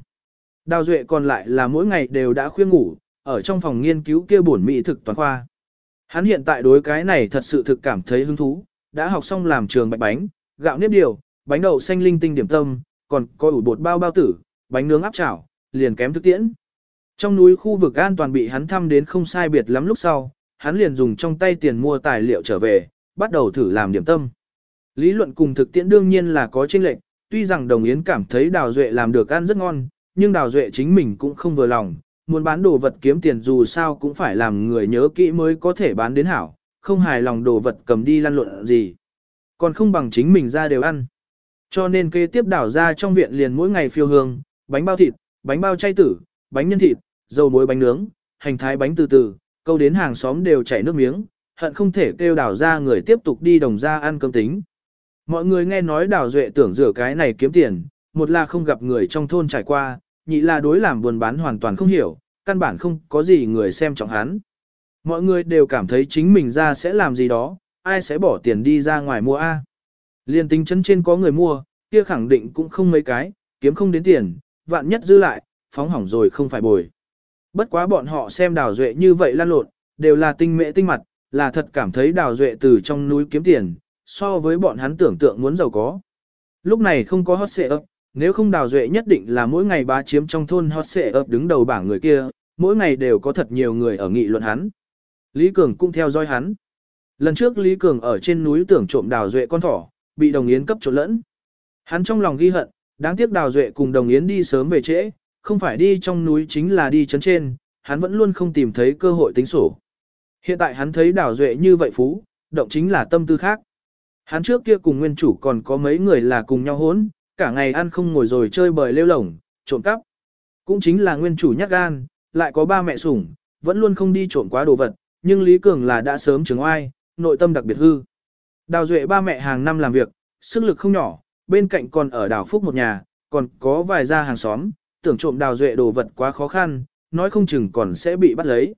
Đào Duệ còn lại là mỗi ngày đều đã khuya ngủ, ở trong phòng nghiên cứu kia bổn mỹ thực toàn khoa. Hắn hiện tại đối cái này thật sự thực cảm thấy hứng thú, đã học xong làm trường bạch bánh, gạo nếp điều, bánh đậu xanh linh tinh điểm tâm, còn có ủ bột bao bao tử, bánh nướng áp chảo, liền kém thức tiễn. Trong núi khu vực an toàn bị hắn thăm đến không sai biệt lắm lúc sau, hắn liền dùng trong tay tiền mua tài liệu trở về, bắt đầu thử làm điểm tâm. Lý luận cùng thực tiễn đương nhiên là có chênh lệch, tuy rằng Đồng Yến cảm thấy Đào Duệ làm được ăn rất ngon, nhưng Đào Duệ chính mình cũng không vừa lòng, muốn bán đồ vật kiếm tiền dù sao cũng phải làm người nhớ kỹ mới có thể bán đến hảo, không hài lòng đồ vật cầm đi lăn lộn gì. Còn không bằng chính mình ra đều ăn. Cho nên kế tiếp đảo ra trong viện liền mỗi ngày phiêu hương, bánh bao thịt, bánh bao chay tử, bánh nhân thịt, dầu muối bánh nướng, hành thái bánh từ từ, câu đến hàng xóm đều chảy nước miếng, hận không thể kêu đảo ra người tiếp tục đi đồng ra ăn cơm tính. Mọi người nghe nói đào duệ tưởng rửa cái này kiếm tiền, một là không gặp người trong thôn trải qua, nhị là đối làm buôn bán hoàn toàn không hiểu, căn bản không có gì người xem trọng hắn. Mọi người đều cảm thấy chính mình ra sẽ làm gì đó, ai sẽ bỏ tiền đi ra ngoài mua A. Liên tính chân trên có người mua, kia khẳng định cũng không mấy cái, kiếm không đến tiền, vạn nhất dư lại, phóng hỏng rồi không phải bồi. Bất quá bọn họ xem đào duệ như vậy lan lộn, đều là tinh mệ tinh mặt, là thật cảm thấy đào duệ từ trong núi kiếm tiền, so với bọn hắn tưởng tượng muốn giàu có. Lúc này không có hot xệ ấp, nếu không đào duệ nhất định là mỗi ngày bá chiếm trong thôn hot xệ ấp đứng đầu bảng người kia, mỗi ngày đều có thật nhiều người ở nghị luận hắn. Lý Cường cũng theo dõi hắn. Lần trước Lý Cường ở trên núi tưởng trộm đào duệ con thỏ, bị đồng yến cấp trộn lẫn. Hắn trong lòng ghi hận, đáng tiếc đào duệ cùng đồng yến đi sớm về trễ, không phải đi trong núi chính là đi chấn trên, hắn vẫn luôn không tìm thấy cơ hội tính sổ. Hiện tại hắn thấy đào duệ như vậy phú, động chính là tâm tư khác. Hắn trước kia cùng nguyên chủ còn có mấy người là cùng nhau hốn, cả ngày ăn không ngồi rồi chơi bời lêu lổng, trộm cắp. Cũng chính là nguyên chủ nhắc gan, lại có ba mẹ sủng, vẫn luôn không đi trộm quá đồ vật, nhưng Lý Cường là đã sớm chứng oai, nội tâm đặc biệt hư. Đào Duệ ba mẹ hàng năm làm việc, sức lực không nhỏ, bên cạnh còn ở đào Phúc một nhà, còn có vài gia hàng xóm, tưởng trộm đào Duệ đồ vật quá khó khăn, nói không chừng còn sẽ bị bắt lấy.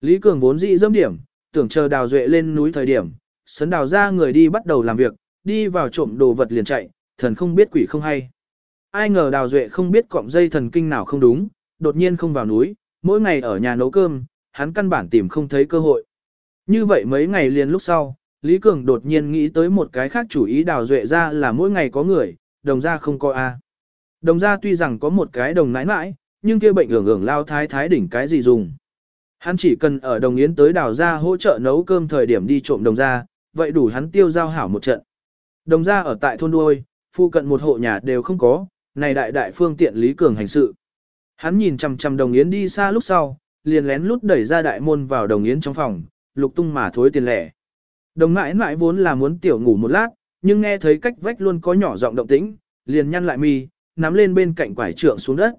Lý Cường vốn dị dâm điểm, tưởng chờ đào Duệ lên núi thời điểm, sấn đào ra người đi bắt đầu làm việc, đi vào trộm đồ vật liền chạy, thần không biết quỷ không hay. Ai ngờ đào Duệ không biết cọng dây thần kinh nào không đúng, đột nhiên không vào núi, mỗi ngày ở nhà nấu cơm, hắn căn bản tìm không thấy cơ hội. Như vậy mấy ngày liền lúc sau, Lý Cường đột nhiên nghĩ tới một cái khác chủ ý đào duệ ra là mỗi ngày có người, đồng ra không có A. Đồng ra tuy rằng có một cái đồng nãi nãi, nhưng kia bệnh hưởng hưởng lao thái thái đỉnh cái gì dùng. Hắn chỉ cần ở đồng yến tới đào ra hỗ trợ nấu cơm thời điểm đi trộm đồng ra, vậy đủ hắn tiêu giao hảo một trận. Đồng ra ở tại thôn đuôi, phụ cận một hộ nhà đều không có, này đại đại phương tiện Lý Cường hành sự. Hắn nhìn chằm chằm đồng yến đi xa lúc sau, liền lén lút đẩy ra đại môn vào đồng yến trong phòng, lục tung mà thối tiền lẻ. Đồng mãi mãi vốn là muốn tiểu ngủ một lát, nhưng nghe thấy cách vách luôn có nhỏ giọng động tĩnh, liền nhăn lại mi, nắm lên bên cạnh quải trượng xuống đất.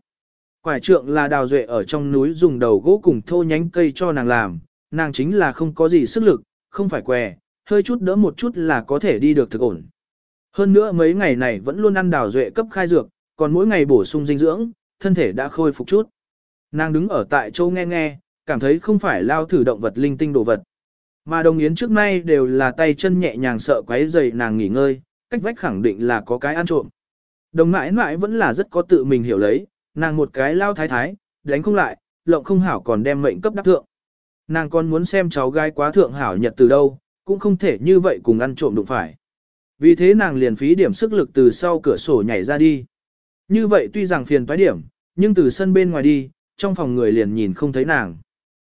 Quải trượng là đào duệ ở trong núi dùng đầu gỗ cùng thô nhánh cây cho nàng làm, nàng chính là không có gì sức lực, không phải què, hơi chút đỡ một chút là có thể đi được thực ổn. Hơn nữa mấy ngày này vẫn luôn ăn đào duệ cấp khai dược, còn mỗi ngày bổ sung dinh dưỡng, thân thể đã khôi phục chút. Nàng đứng ở tại châu nghe nghe, cảm thấy không phải lao thử động vật linh tinh đồ vật. Mà đồng yến trước nay đều là tay chân nhẹ nhàng sợ quấy dày nàng nghỉ ngơi, cách vách khẳng định là có cái ăn trộm. Đồng mãi mãi vẫn là rất có tự mình hiểu lấy, nàng một cái lao thái thái, đánh không lại, lộng không hảo còn đem mệnh cấp đắc thượng. Nàng còn muốn xem cháu gái quá thượng hảo nhật từ đâu, cũng không thể như vậy cùng ăn trộm đụng phải. Vì thế nàng liền phí điểm sức lực từ sau cửa sổ nhảy ra đi. Như vậy tuy rằng phiền toái điểm, nhưng từ sân bên ngoài đi, trong phòng người liền nhìn không thấy nàng.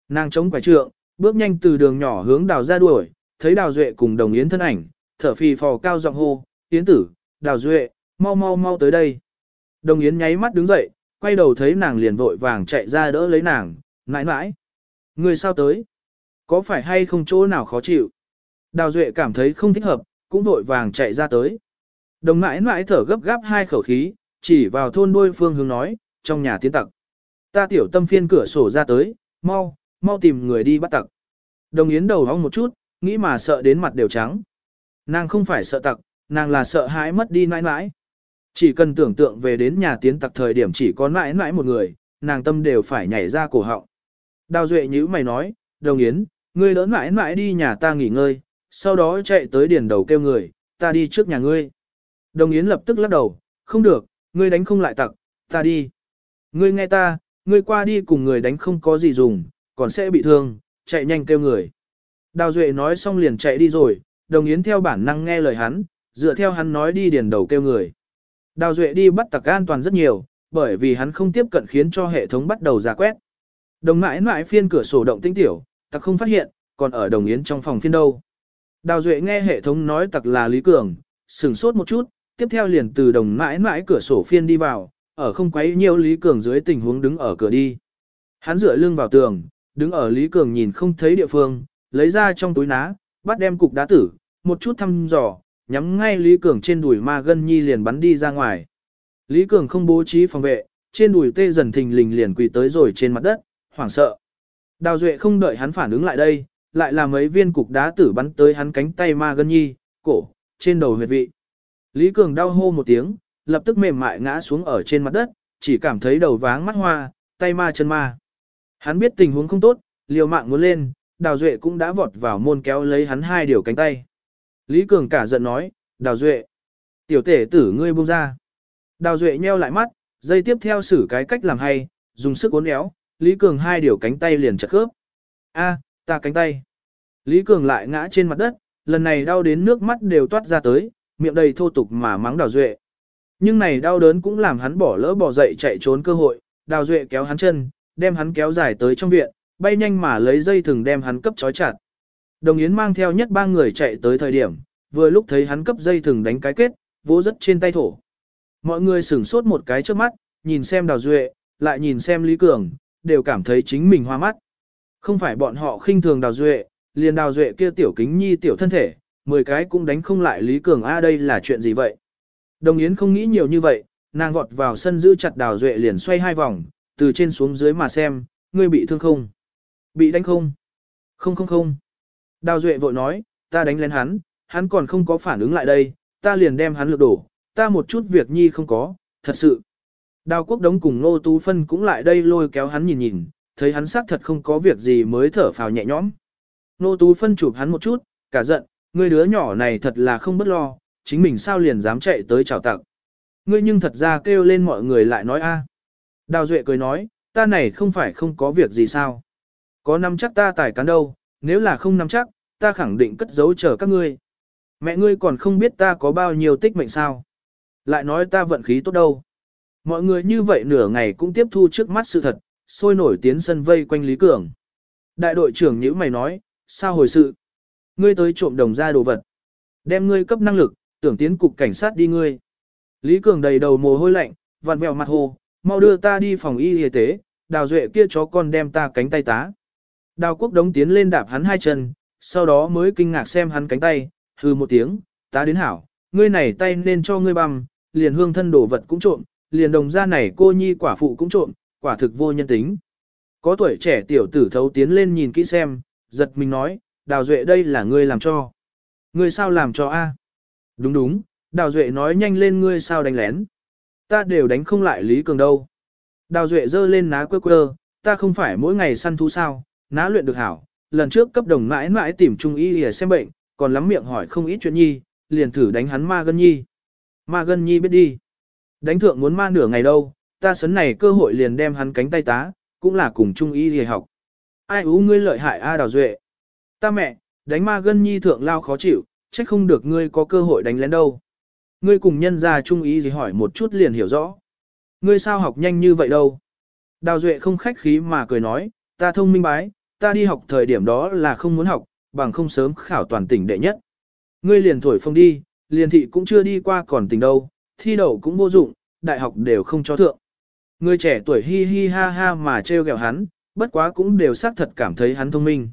Nàng chống quả trượng, bước nhanh từ đường nhỏ hướng đào ra đuổi, thấy đào duệ cùng đồng yến thân ảnh, thở phì phò cao giọng hô, yến tử, đào duệ, mau mau mau tới đây. Đồng yến nháy mắt đứng dậy, quay đầu thấy nàng liền vội vàng chạy ra đỡ lấy nàng, mãi mãi. Người sao tới? Có phải hay không chỗ nào khó chịu? Đào duệ cảm thấy không thích hợp, cũng vội vàng chạy ra tới. Đồng mãi mãi thở gấp gáp hai khẩu khí, chỉ vào thôn đuôi phương hướng nói, trong nhà tiến tặc. Ta tiểu tâm phiên cửa sổ ra tới, mau, mau tìm người đi bắt tặc. Đồng Yến đầu hong một chút, nghĩ mà sợ đến mặt đều trắng. Nàng không phải sợ tặc, nàng là sợ hãi mất đi mãi mãi. Chỉ cần tưởng tượng về đến nhà tiến tặc thời điểm chỉ có mãi mãi một người, nàng tâm đều phải nhảy ra cổ họng. Đào Duệ nhữ mày nói, Đồng Yến, ngươi đỡ mãi mãi đi nhà ta nghỉ ngơi, sau đó chạy tới điền đầu kêu người, ta đi trước nhà ngươi. Đồng Yến lập tức lắc đầu, không được, ngươi đánh không lại tặc, ta đi. Ngươi nghe ta, ngươi qua đi cùng người đánh không có gì dùng, còn sẽ bị thương, chạy nhanh kêu người. Đào Duệ nói xong liền chạy đi rồi, đồng yến theo bản năng nghe lời hắn, dựa theo hắn nói đi điền đầu kêu người. Đào Duệ đi bắt tặc an toàn rất nhiều, bởi vì hắn không tiếp cận khiến cho hệ thống bắt đầu giả quét. Đồng mãi mãi phiên cửa sổ động tinh tiểu, tặc không phát hiện, còn ở đồng yến trong phòng phiên đâu. Đào Duệ nghe hệ thống nói tặc là Lý Cường, sửng sốt một chút, tiếp theo liền từ đồng mãi mãi cửa sổ phiên đi vào, ở không quấy nhiều Lý Cường dưới tình huống đứng ở cửa đi. Hắn dựa lưng vào tường, đứng ở Lý Cường nhìn không thấy địa phương, lấy ra trong túi ná, bắt đem cục đá tử, một chút thăm dò, nhắm ngay Lý Cường trên đùi ma gân nhi liền bắn đi ra ngoài. Lý Cường không bố trí phòng vệ, trên đùi tê dần thình lình liền quỳ tới rồi trên mặt đất, hoảng sợ. Đào Duệ không đợi hắn phản ứng lại đây, lại là mấy viên cục đá tử bắn tới hắn cánh tay ma gân nhi, cổ, trên đầu huyệt vị. Lý Cường đau hô một tiếng, lập tức mềm mại ngã xuống ở trên mặt đất, chỉ cảm thấy đầu váng mắt hoa, tay ma chân ma. Hắn biết tình huống không tốt, liều mạng muốn lên, Đào Duệ cũng đã vọt vào môn kéo lấy hắn hai điều cánh tay. Lý Cường cả giận nói, Đào Duệ, tiểu tể tử ngươi buông ra. Đào Duệ nheo lại mắt, dây tiếp theo xử cái cách làm hay, dùng sức uốn éo, Lý Cường hai điều cánh tay liền chặt khớp. A, ta cánh tay. Lý Cường lại ngã trên mặt đất, lần này đau đến nước mắt đều toát ra tới, miệng đầy thô tục mà mắng Đào Duệ. Nhưng này đau đớn cũng làm hắn bỏ lỡ bỏ dậy chạy trốn cơ hội, Đào Duệ kéo hắn chân, đem hắn kéo dài tới trong viện, bay nhanh mà lấy dây thừng đem hắn cấp trói chặt. Đồng Yến mang theo nhất ba người chạy tới thời điểm, vừa lúc thấy hắn cấp dây thừng đánh cái kết, vỗ rất trên tay thổ. Mọi người sửng sốt một cái trước mắt, nhìn xem Đào Duệ, lại nhìn xem Lý Cường, đều cảm thấy chính mình hoa mắt. Không phải bọn họ khinh thường Đào Duệ, liền Đào Duệ kia tiểu kính nhi tiểu thân thể, 10 cái cũng đánh không lại Lý Cường a đây là chuyện gì vậy? Đồng Yến không nghĩ nhiều như vậy, nàng vọt vào sân giữ chặt Đào Duệ liền xoay hai vòng, từ trên xuống dưới mà xem, ngươi bị thương không? Bị đánh không? Không không không. Đào Duệ vội nói, ta đánh lên hắn, hắn còn không có phản ứng lại đây, ta liền đem hắn lược đổ, ta một chút việc nhi không có, thật sự. Đào quốc đống cùng Nô Tú Phân cũng lại đây lôi kéo hắn nhìn nhìn, thấy hắn xác thật không có việc gì mới thở phào nhẹ nhõm. Nô Tú Phân chụp hắn một chút, cả giận, ngươi đứa nhỏ này thật là không bất lo, chính mình sao liền dám chạy tới chào tặng. Ngươi nhưng thật ra kêu lên mọi người lại nói a. Đào Duệ cười nói, ta này không phải không có việc gì sao. Có nắm chắc ta tài cán đâu, nếu là không nắm chắc, ta khẳng định cất giấu chờ các ngươi. Mẹ ngươi còn không biết ta có bao nhiêu tích mệnh sao. Lại nói ta vận khí tốt đâu. Mọi người như vậy nửa ngày cũng tiếp thu trước mắt sự thật, sôi nổi tiến sân vây quanh Lý Cường. Đại đội trưởng nhữ mày nói, sao hồi sự? Ngươi tới trộm đồng ra đồ vật. Đem ngươi cấp năng lực, tưởng tiến cục cảnh sát đi ngươi. Lý Cường đầy đầu mồ hôi lạnh, vặn vẹo mặt hồ, mau đưa ta đi phòng y y tế, đào duệ kia chó con đem ta cánh tay tá. Đào quốc đống tiến lên đạp hắn hai chân, sau đó mới kinh ngạc xem hắn cánh tay, hừ một tiếng, tá đến hảo, ngươi này tay nên cho ngươi băm, liền hương thân đồ vật cũng trộm, liền đồng ra này cô nhi quả phụ cũng trộm, quả thực vô nhân tính. Có tuổi trẻ tiểu tử thấu tiến lên nhìn kỹ xem, giật mình nói, đào duệ đây là ngươi làm cho. Ngươi sao làm cho a? Đúng đúng, đào duệ nói nhanh lên ngươi sao đánh lén. Ta đều đánh không lại Lý Cường đâu. Đào duệ dơ lên ná quơ quơ, ta không phải mỗi ngày săn thú sao, ná luyện được hảo. Lần trước cấp đồng mãi mãi tìm trung y để xem bệnh, còn lắm miệng hỏi không ít chuyện nhi, liền thử đánh hắn ma gân nhi. Ma gân nhi biết đi. Đánh thượng muốn ma nửa ngày đâu, ta sấn này cơ hội liền đem hắn cánh tay tá, cũng là cùng trung y để học. Ai ú ngươi lợi hại A Đào Duệ. Ta mẹ, đánh ma gân nhi thượng lao khó chịu, trách không được ngươi có cơ hội đánh lén đâu. Ngươi cùng nhân gia trung ý gì hỏi một chút liền hiểu rõ. Ngươi sao học nhanh như vậy đâu? Đào Duệ không khách khí mà cười nói, ta thông minh bái, ta đi học thời điểm đó là không muốn học, bằng không sớm khảo toàn tỉnh đệ nhất. Ngươi liền thổi phong đi, liền thị cũng chưa đi qua còn tỉnh đâu, thi đậu cũng vô dụng, đại học đều không cho thượng. Người trẻ tuổi hi hi ha ha mà trêu ghẹo hắn, bất quá cũng đều xác thật cảm thấy hắn thông minh.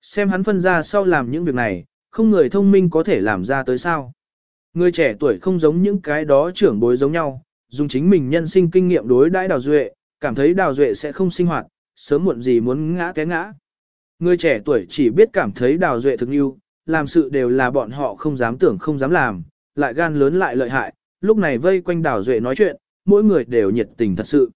Xem hắn phân ra sau làm những việc này, không người thông minh có thể làm ra tới sao. Người trẻ tuổi không giống những cái đó trưởng bối giống nhau, dùng chính mình nhân sinh kinh nghiệm đối đãi đào duệ, cảm thấy đào duệ sẽ không sinh hoạt, sớm muộn gì muốn ngã té ngã. Người trẻ tuổi chỉ biết cảm thấy đào duệ thực yêu, làm sự đều là bọn họ không dám tưởng không dám làm, lại gan lớn lại lợi hại, lúc này vây quanh đào duệ nói chuyện, mỗi người đều nhiệt tình thật sự.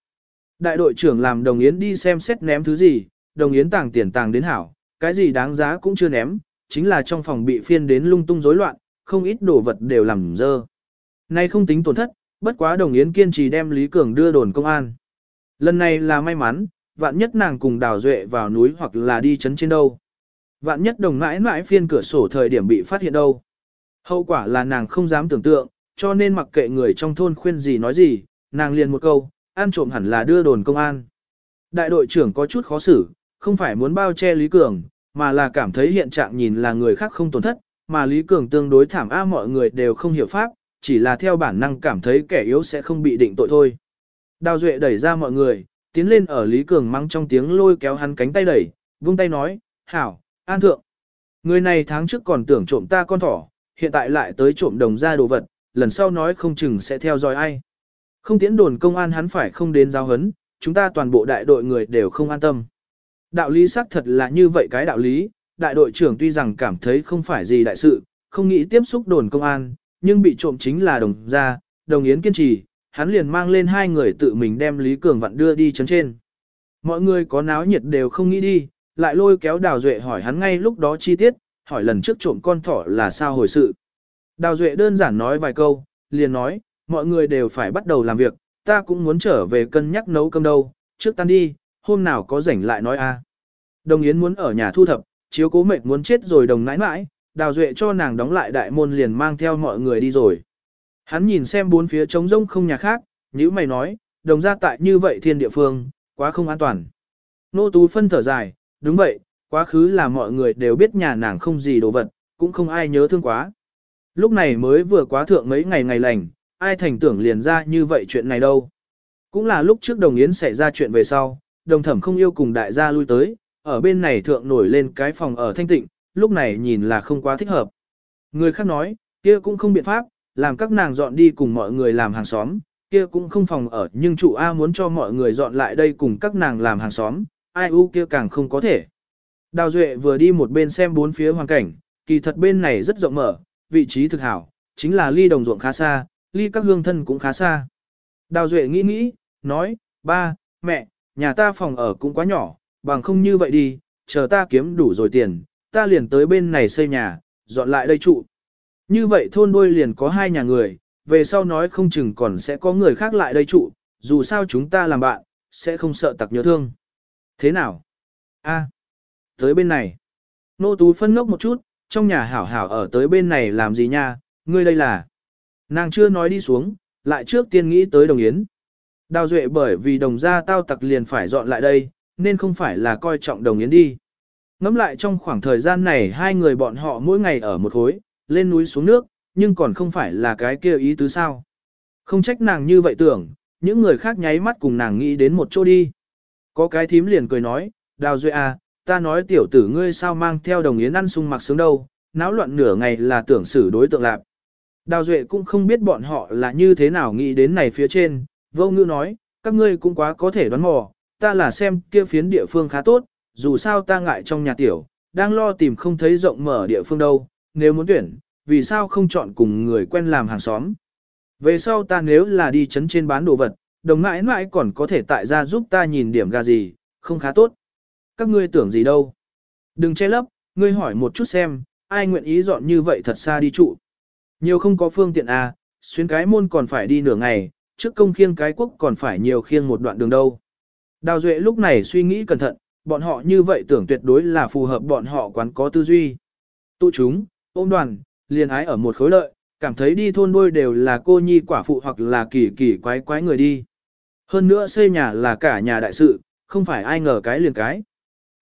Đại đội trưởng làm đồng yến đi xem xét ném thứ gì, đồng yến tàng tiền tàng đến hảo, cái gì đáng giá cũng chưa ném, chính là trong phòng bị phiên đến lung tung rối loạn, không ít đồ vật đều làm dơ. Nay không tính tổn thất, bất quá đồng yến kiên trì đem Lý Cường đưa đồn công an. Lần này là may mắn, vạn nhất nàng cùng đào duệ vào núi hoặc là đi chấn trên đâu. Vạn nhất đồng mãi mãi phiên cửa sổ thời điểm bị phát hiện đâu. Hậu quả là nàng không dám tưởng tượng, cho nên mặc kệ người trong thôn khuyên gì nói gì, nàng liền một câu, ăn trộm hẳn là đưa đồn công an. Đại đội trưởng có chút khó xử, không phải muốn bao che Lý Cường, mà là cảm thấy hiện trạng nhìn là người khác không tổn thất, mà Lý Cường tương đối thảm a mọi người đều không hiểu pháp, chỉ là theo bản năng cảm thấy kẻ yếu sẽ không bị định tội thôi. Đào Duệ đẩy ra mọi người, tiến lên ở Lý Cường mắng trong tiếng lôi kéo hắn cánh tay đẩy, vung tay nói, hảo, an thượng. Người này tháng trước còn tưởng trộm ta con thỏ, hiện tại lại tới trộm đồng ra đồ vật, lần sau nói không chừng sẽ theo dõi ai. Không tiễn đồn công an hắn phải không đến giao hấn, chúng ta toàn bộ đại đội người đều không an tâm. Đạo lý xác thật là như vậy cái đạo lý, đại đội trưởng tuy rằng cảm thấy không phải gì đại sự, không nghĩ tiếp xúc đồn công an, nhưng bị trộm chính là đồng gia, đồng yến kiên trì, hắn liền mang lên hai người tự mình đem Lý Cường vặn đưa đi chấn trên. Mọi người có náo nhiệt đều không nghĩ đi, lại lôi kéo Đào Duệ hỏi hắn ngay lúc đó chi tiết, hỏi lần trước trộm con thỏ là sao hồi sự. Đào Duệ đơn giản nói vài câu, liền nói, mọi người đều phải bắt đầu làm việc, ta cũng muốn trở về cân nhắc nấu cơm đâu, trước tan đi, hôm nào có rảnh lại nói a. Đồng Yến muốn ở nhà thu thập, chiếu cố mệt muốn chết rồi đồng nãi nãi, Đào Duệ cho nàng đóng lại đại môn liền mang theo mọi người đi rồi. Hắn nhìn xem bốn phía trống rông không nhà khác, như mày nói, đồng ra tại như vậy thiên địa phương, quá không an toàn. Nô Tú phân thở dài, đúng vậy, quá khứ là mọi người đều biết nhà nàng không gì đồ vật, cũng không ai nhớ thương quá. Lúc này mới vừa quá thượng mấy ngày ngày lành, ai thành tưởng liền ra như vậy chuyện này đâu. Cũng là lúc trước đồng yến xảy ra chuyện về sau, đồng thẩm không yêu cùng đại gia lui tới, ở bên này thượng nổi lên cái phòng ở thanh tịnh, lúc này nhìn là không quá thích hợp. Người khác nói, kia cũng không biện pháp, làm các nàng dọn đi cùng mọi người làm hàng xóm, kia cũng không phòng ở nhưng chủ A muốn cho mọi người dọn lại đây cùng các nàng làm hàng xóm, ai u kia càng không có thể. Đào Duệ vừa đi một bên xem bốn phía hoàn cảnh, kỳ thật bên này rất rộng mở, vị trí thực hảo, chính là ly đồng ruộng khá xa, ly các hương thân cũng khá xa. Đào Duệ nghĩ nghĩ, nói, ba, mẹ, nhà ta phòng ở cũng quá nhỏ, bằng không như vậy đi, chờ ta kiếm đủ rồi tiền, ta liền tới bên này xây nhà, dọn lại đây trụ. Như vậy thôn đuôi liền có hai nhà người, về sau nói không chừng còn sẽ có người khác lại đây trụ, dù sao chúng ta làm bạn, sẽ không sợ tặc nhớ thương. Thế nào? A, tới bên này. Nô Tú phân ngốc một chút, trong nhà hảo hảo ở tới bên này làm gì nha, ngươi đây là. Nàng chưa nói đi xuống, lại trước tiên nghĩ tới đồng yến. Đào duệ bởi vì đồng gia tao tặc liền phải dọn lại đây, nên không phải là coi trọng đồng yến đi. Ngắm lại trong khoảng thời gian này hai người bọn họ mỗi ngày ở một khối, lên núi xuống nước, nhưng còn không phải là cái kia ý tứ sao. Không trách nàng như vậy tưởng, những người khác nháy mắt cùng nàng nghĩ đến một chỗ đi. Có cái thím liền cười nói, đào duệ à, ta nói tiểu tử ngươi sao mang theo đồng yến ăn sung mặc sướng đâu, náo loạn nửa ngày là tưởng xử đối tượng lạc. Đào duệ cũng không biết bọn họ là như thế nào nghĩ đến này phía trên, vô ngư nói, các ngươi cũng quá có thể đoán mò, ta là xem kia phiến địa phương khá tốt, dù sao ta ngại trong nhà tiểu, đang lo tìm không thấy rộng mở địa phương đâu, nếu muốn tuyển, vì sao không chọn cùng người quen làm hàng xóm. Về sau ta nếu là đi chấn trên bán đồ vật, đồng mãi mãi còn có thể tại ra giúp ta nhìn điểm gà gì, không khá tốt. Các ngươi tưởng gì đâu. Đừng che lấp, ngươi hỏi một chút xem, ai nguyện ý dọn như vậy thật xa đi trụ. Nhiều không có phương tiện à, xuyên cái môn còn phải đi nửa ngày, trước công khiêng cái quốc còn phải nhiều khiêng một đoạn đường đâu. Đào Duệ lúc này suy nghĩ cẩn thận, bọn họ như vậy tưởng tuyệt đối là phù hợp bọn họ quán có tư duy. Tụ chúng, ôm đoàn, liền ái ở một khối lợi, cảm thấy đi thôn đôi đều là cô nhi quả phụ hoặc là kỳ kỳ quái quái người đi. Hơn nữa xây nhà là cả nhà đại sự, không phải ai ngờ cái liền cái.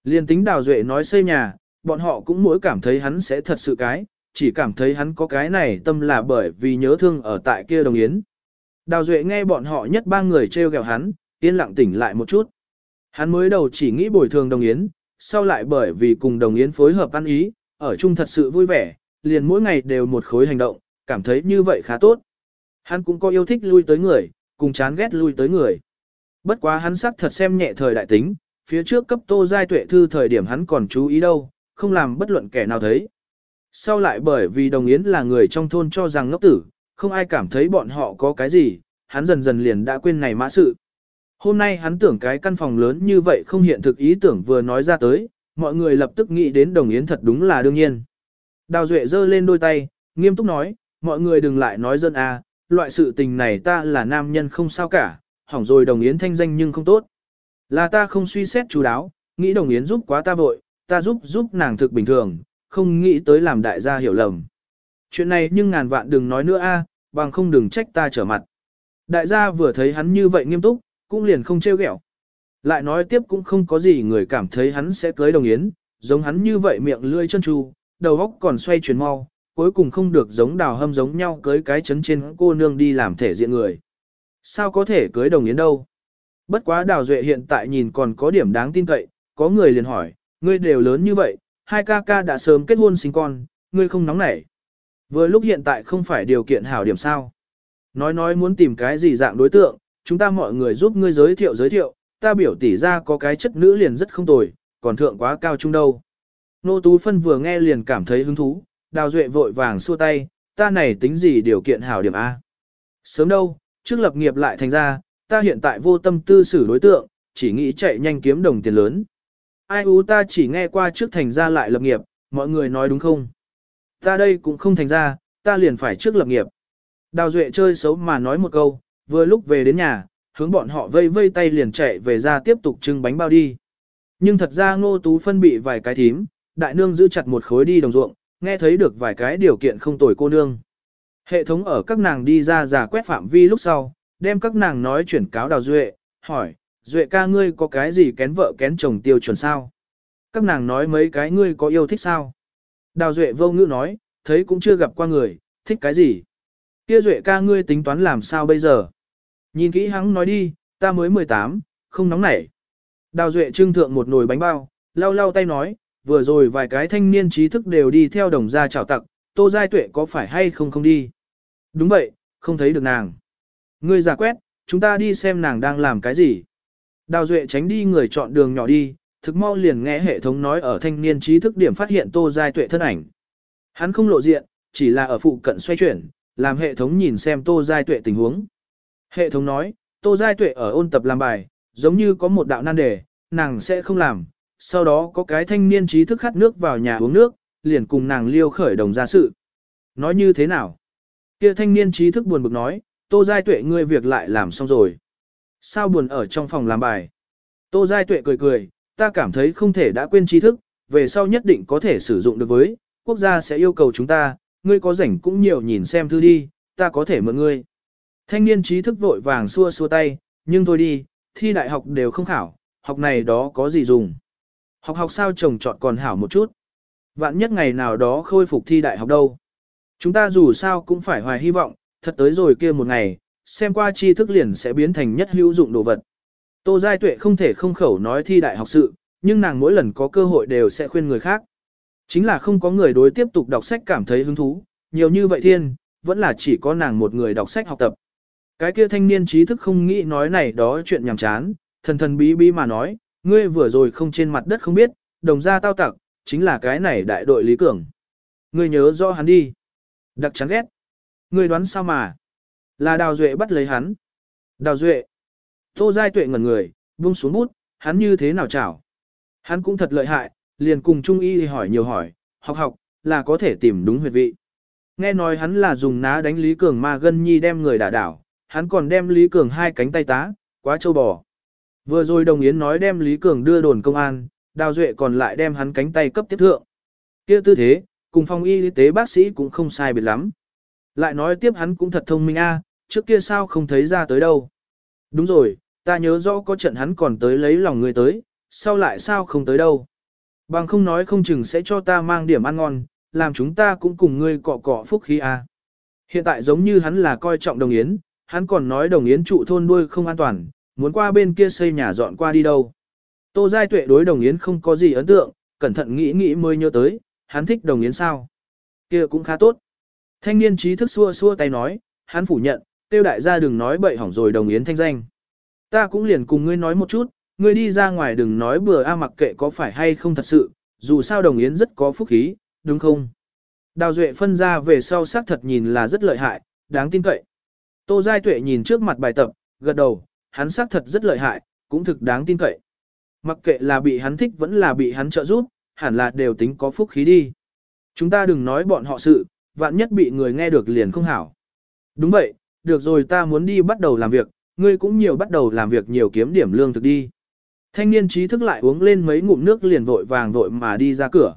liền tính đào duệ nói xây nhà, bọn họ cũng mỗi cảm thấy hắn sẽ thật sự cái, chỉ cảm thấy hắn có cái này tâm là bởi vì nhớ thương ở tại kia đồng yến. Đào duệ nghe bọn họ nhất ba người treo gẹo hắn, yên lặng tỉnh lại một chút. Hắn mới đầu chỉ nghĩ bồi thường đồng yến, sau lại bởi vì cùng đồng yến phối hợp ăn ý, ở chung thật sự vui vẻ, liền mỗi ngày đều một khối hành động, cảm thấy như vậy khá tốt. Hắn cũng có yêu thích lui tới người, cùng chán ghét lui tới người. Bất quá hắn sắc thật xem nhẹ thời đại tính, phía trước cấp tô giai tuệ thư thời điểm hắn còn chú ý đâu, không làm bất luận kẻ nào thấy. Sau lại bởi vì đồng yến là người trong thôn cho rằng ngốc tử, không ai cảm thấy bọn họ có cái gì, hắn dần dần liền đã quên này mã sự. Hôm nay hắn tưởng cái căn phòng lớn như vậy không hiện thực ý tưởng vừa nói ra tới, mọi người lập tức nghĩ đến đồng yến thật đúng là đương nhiên. Đào Duệ giơ lên đôi tay, nghiêm túc nói, mọi người đừng lại nói dân à, loại sự tình này ta là nam nhân không sao cả, hỏng rồi đồng yến thanh danh nhưng không tốt. Là ta không suy xét chú đáo, nghĩ đồng yến giúp quá ta vội, ta giúp giúp nàng thực bình thường, không nghĩ tới làm đại gia hiểu lầm. Chuyện này nhưng ngàn vạn đừng nói nữa a, bằng không đừng trách ta trở mặt. Đại gia vừa thấy hắn như vậy nghiêm túc, cũng liền không trêu ghẹo. Lại nói tiếp cũng không có gì người cảm thấy hắn sẽ cưới đồng yến, giống hắn như vậy miệng lươi chân tru, đầu óc còn xoay chuyển mau, cuối cùng không được giống đào hâm giống nhau cưới cái chấn trên cô nương đi làm thể diện người. Sao có thể cưới đồng yến đâu? Bất quá đào duệ hiện tại nhìn còn có điểm đáng tin cậy, có người liền hỏi, ngươi đều lớn như vậy, hai ca ca đã sớm kết hôn sinh con, ngươi không nóng nảy. Vừa lúc hiện tại không phải điều kiện hảo điểm sao. Nói nói muốn tìm cái gì dạng đối tượng, chúng ta mọi người giúp ngươi giới thiệu giới thiệu, ta biểu tỷ ra có cái chất nữ liền rất không tồi, còn thượng quá cao trung đâu. Nô Tú Phân vừa nghe liền cảm thấy hứng thú, đào duệ vội vàng xua tay, ta này tính gì điều kiện hảo điểm A. Sớm đâu, trước lập nghiệp lại thành ra, ta hiện tại vô tâm tư xử đối tượng, chỉ nghĩ chạy nhanh kiếm đồng tiền lớn. Ai ú ta chỉ nghe qua trước thành ra lại lập nghiệp, mọi người nói đúng không? Ta đây cũng không thành ra, ta liền phải trước lập nghiệp. Đào Duệ chơi xấu mà nói một câu, vừa lúc về đến nhà, hướng bọn họ vây vây tay liền chạy về ra tiếp tục trưng bánh bao đi. Nhưng thật ra ngô tú phân bị vài cái thím, đại nương giữ chặt một khối đi đồng ruộng, nghe thấy được vài cái điều kiện không tồi cô nương. Hệ thống ở các nàng đi ra giả quét phạm vi lúc sau, đem các nàng nói chuyển cáo đào duệ, hỏi, duệ ca ngươi có cái gì kén vợ kén chồng tiêu chuẩn sao? Các nàng nói mấy cái ngươi có yêu thích sao? Đào duệ vô ngữ nói, thấy cũng chưa gặp qua người, thích cái gì? Kia duệ ca ngươi tính toán làm sao bây giờ? Nhìn kỹ hắn nói đi, ta mới 18, không nóng nảy. Đào duệ trưng thượng một nồi bánh bao, lau lau tay nói, vừa rồi vài cái thanh niên trí thức đều đi theo đồng gia chào tặc, tô giai tuệ có phải hay không không đi? Đúng vậy, không thấy được nàng. Ngươi giả quét, chúng ta đi xem nàng đang làm cái gì. Đào Duệ tránh đi người chọn đường nhỏ đi, thực mau liền nghe hệ thống nói ở thanh niên trí thức điểm phát hiện Tô Giai Tuệ thân ảnh. Hắn không lộ diện, chỉ là ở phụ cận xoay chuyển, làm hệ thống nhìn xem Tô Giai Tuệ tình huống. Hệ thống nói, Tô Giai Tuệ ở ôn tập làm bài, giống như có một đạo nan đề, nàng sẽ không làm. Sau đó có cái thanh niên trí thức khát nước vào nhà uống nước, liền cùng nàng liêu khởi đồng ra sự. Nói như thế nào? Kia thanh niên trí thức buồn bực nói, Tô Giai Tuệ ngươi việc lại làm xong rồi. Sao buồn ở trong phòng làm bài? Tô Giai Tuệ cười cười, ta cảm thấy không thể đã quên tri thức, về sau nhất định có thể sử dụng được với, quốc gia sẽ yêu cầu chúng ta, ngươi có rảnh cũng nhiều nhìn xem thư đi, ta có thể mượn ngươi. Thanh niên trí thức vội vàng xua xua tay, nhưng thôi đi, thi đại học đều không khảo, học này đó có gì dùng. Học học sao chồng chọn còn hảo một chút. Vạn nhất ngày nào đó khôi phục thi đại học đâu. Chúng ta dù sao cũng phải hoài hy vọng, thật tới rồi kia một ngày, xem qua tri thức liền sẽ biến thành nhất hữu dụng đồ vật. Tô Giai Tuệ không thể không khẩu nói thi đại học sự, nhưng nàng mỗi lần có cơ hội đều sẽ khuyên người khác. Chính là không có người đối tiếp tục đọc sách cảm thấy hứng thú, nhiều như vậy thiên, vẫn là chỉ có nàng một người đọc sách học tập. Cái kia thanh niên trí thức không nghĩ nói này đó chuyện nhảm chán, thần thần bí bí mà nói, ngươi vừa rồi không trên mặt đất không biết, đồng gia tao tặc, chính là cái này đại đội Lý Cường. Ngươi nhớ rõ hắn đi. Đặc chán ghét. Ngươi đoán sao mà? Là Đào Duệ bắt lấy hắn. Đào Duệ. Tô Giai Tuệ ngẩn người, buông xuống bút, hắn như thế nào chảo? Hắn cũng thật lợi hại, liền cùng Trung Y hỏi nhiều hỏi, học học, là có thể tìm đúng huyệt vị. Nghe nói hắn là dùng ná đánh Lý Cường mà gân nhi đem người đả đảo, hắn còn đem Lý Cường hai cánh tay tá, quá châu bò. Vừa rồi Đồng Yến nói đem Lý Cường đưa đồn công an, Đào Duệ còn lại đem hắn cánh tay cấp tiếp thượng. kia tư thế, cùng phong y tế bác sĩ cũng không sai biệt lắm. Lại nói tiếp hắn cũng thật thông minh a, trước kia sao không thấy ra tới đâu. Đúng rồi, ta nhớ rõ có trận hắn còn tới lấy lòng người tới, sau lại sao không tới đâu. Bằng không nói không chừng sẽ cho ta mang điểm ăn ngon, làm chúng ta cũng cùng ngươi cọ cọ phúc khí a. Hiện tại giống như hắn là coi trọng đồng yến, hắn còn nói đồng yến trụ thôn đuôi không an toàn, muốn qua bên kia xây nhà dọn qua đi đâu. Tô Giai Tuệ đối đồng yến không có gì ấn tượng, cẩn thận nghĩ nghĩ mới nhớ tới, hắn thích đồng yến sao. kia cũng khá tốt. Thanh niên trí thức xua xua tay nói, hắn phủ nhận, tiêu đại gia đừng nói bậy hỏng rồi đồng yến thanh danh. Ta cũng liền cùng ngươi nói một chút, ngươi đi ra ngoài đừng nói bừa a mặc kệ có phải hay không thật sự, dù sao đồng yến rất có phúc khí, đúng không? Đào Duệ phân ra về sau xác thật nhìn là rất lợi hại, đáng tin cậy. Tô Giai Tuệ nhìn trước mặt bài tập, gật đầu, hắn xác thật rất lợi hại, cũng thực đáng tin cậy. Mặc kệ là bị hắn thích vẫn là bị hắn trợ giúp, hẳn là đều tính có phúc khí đi. Chúng ta đừng nói bọn họ sự, vạn nhất bị người nghe được liền không hảo. Đúng vậy, được rồi ta muốn đi bắt đầu làm việc, ngươi cũng nhiều bắt đầu làm việc nhiều kiếm điểm lương thực đi. Thanh niên trí thức lại uống lên mấy ngụm nước liền vội vàng vội mà đi ra cửa.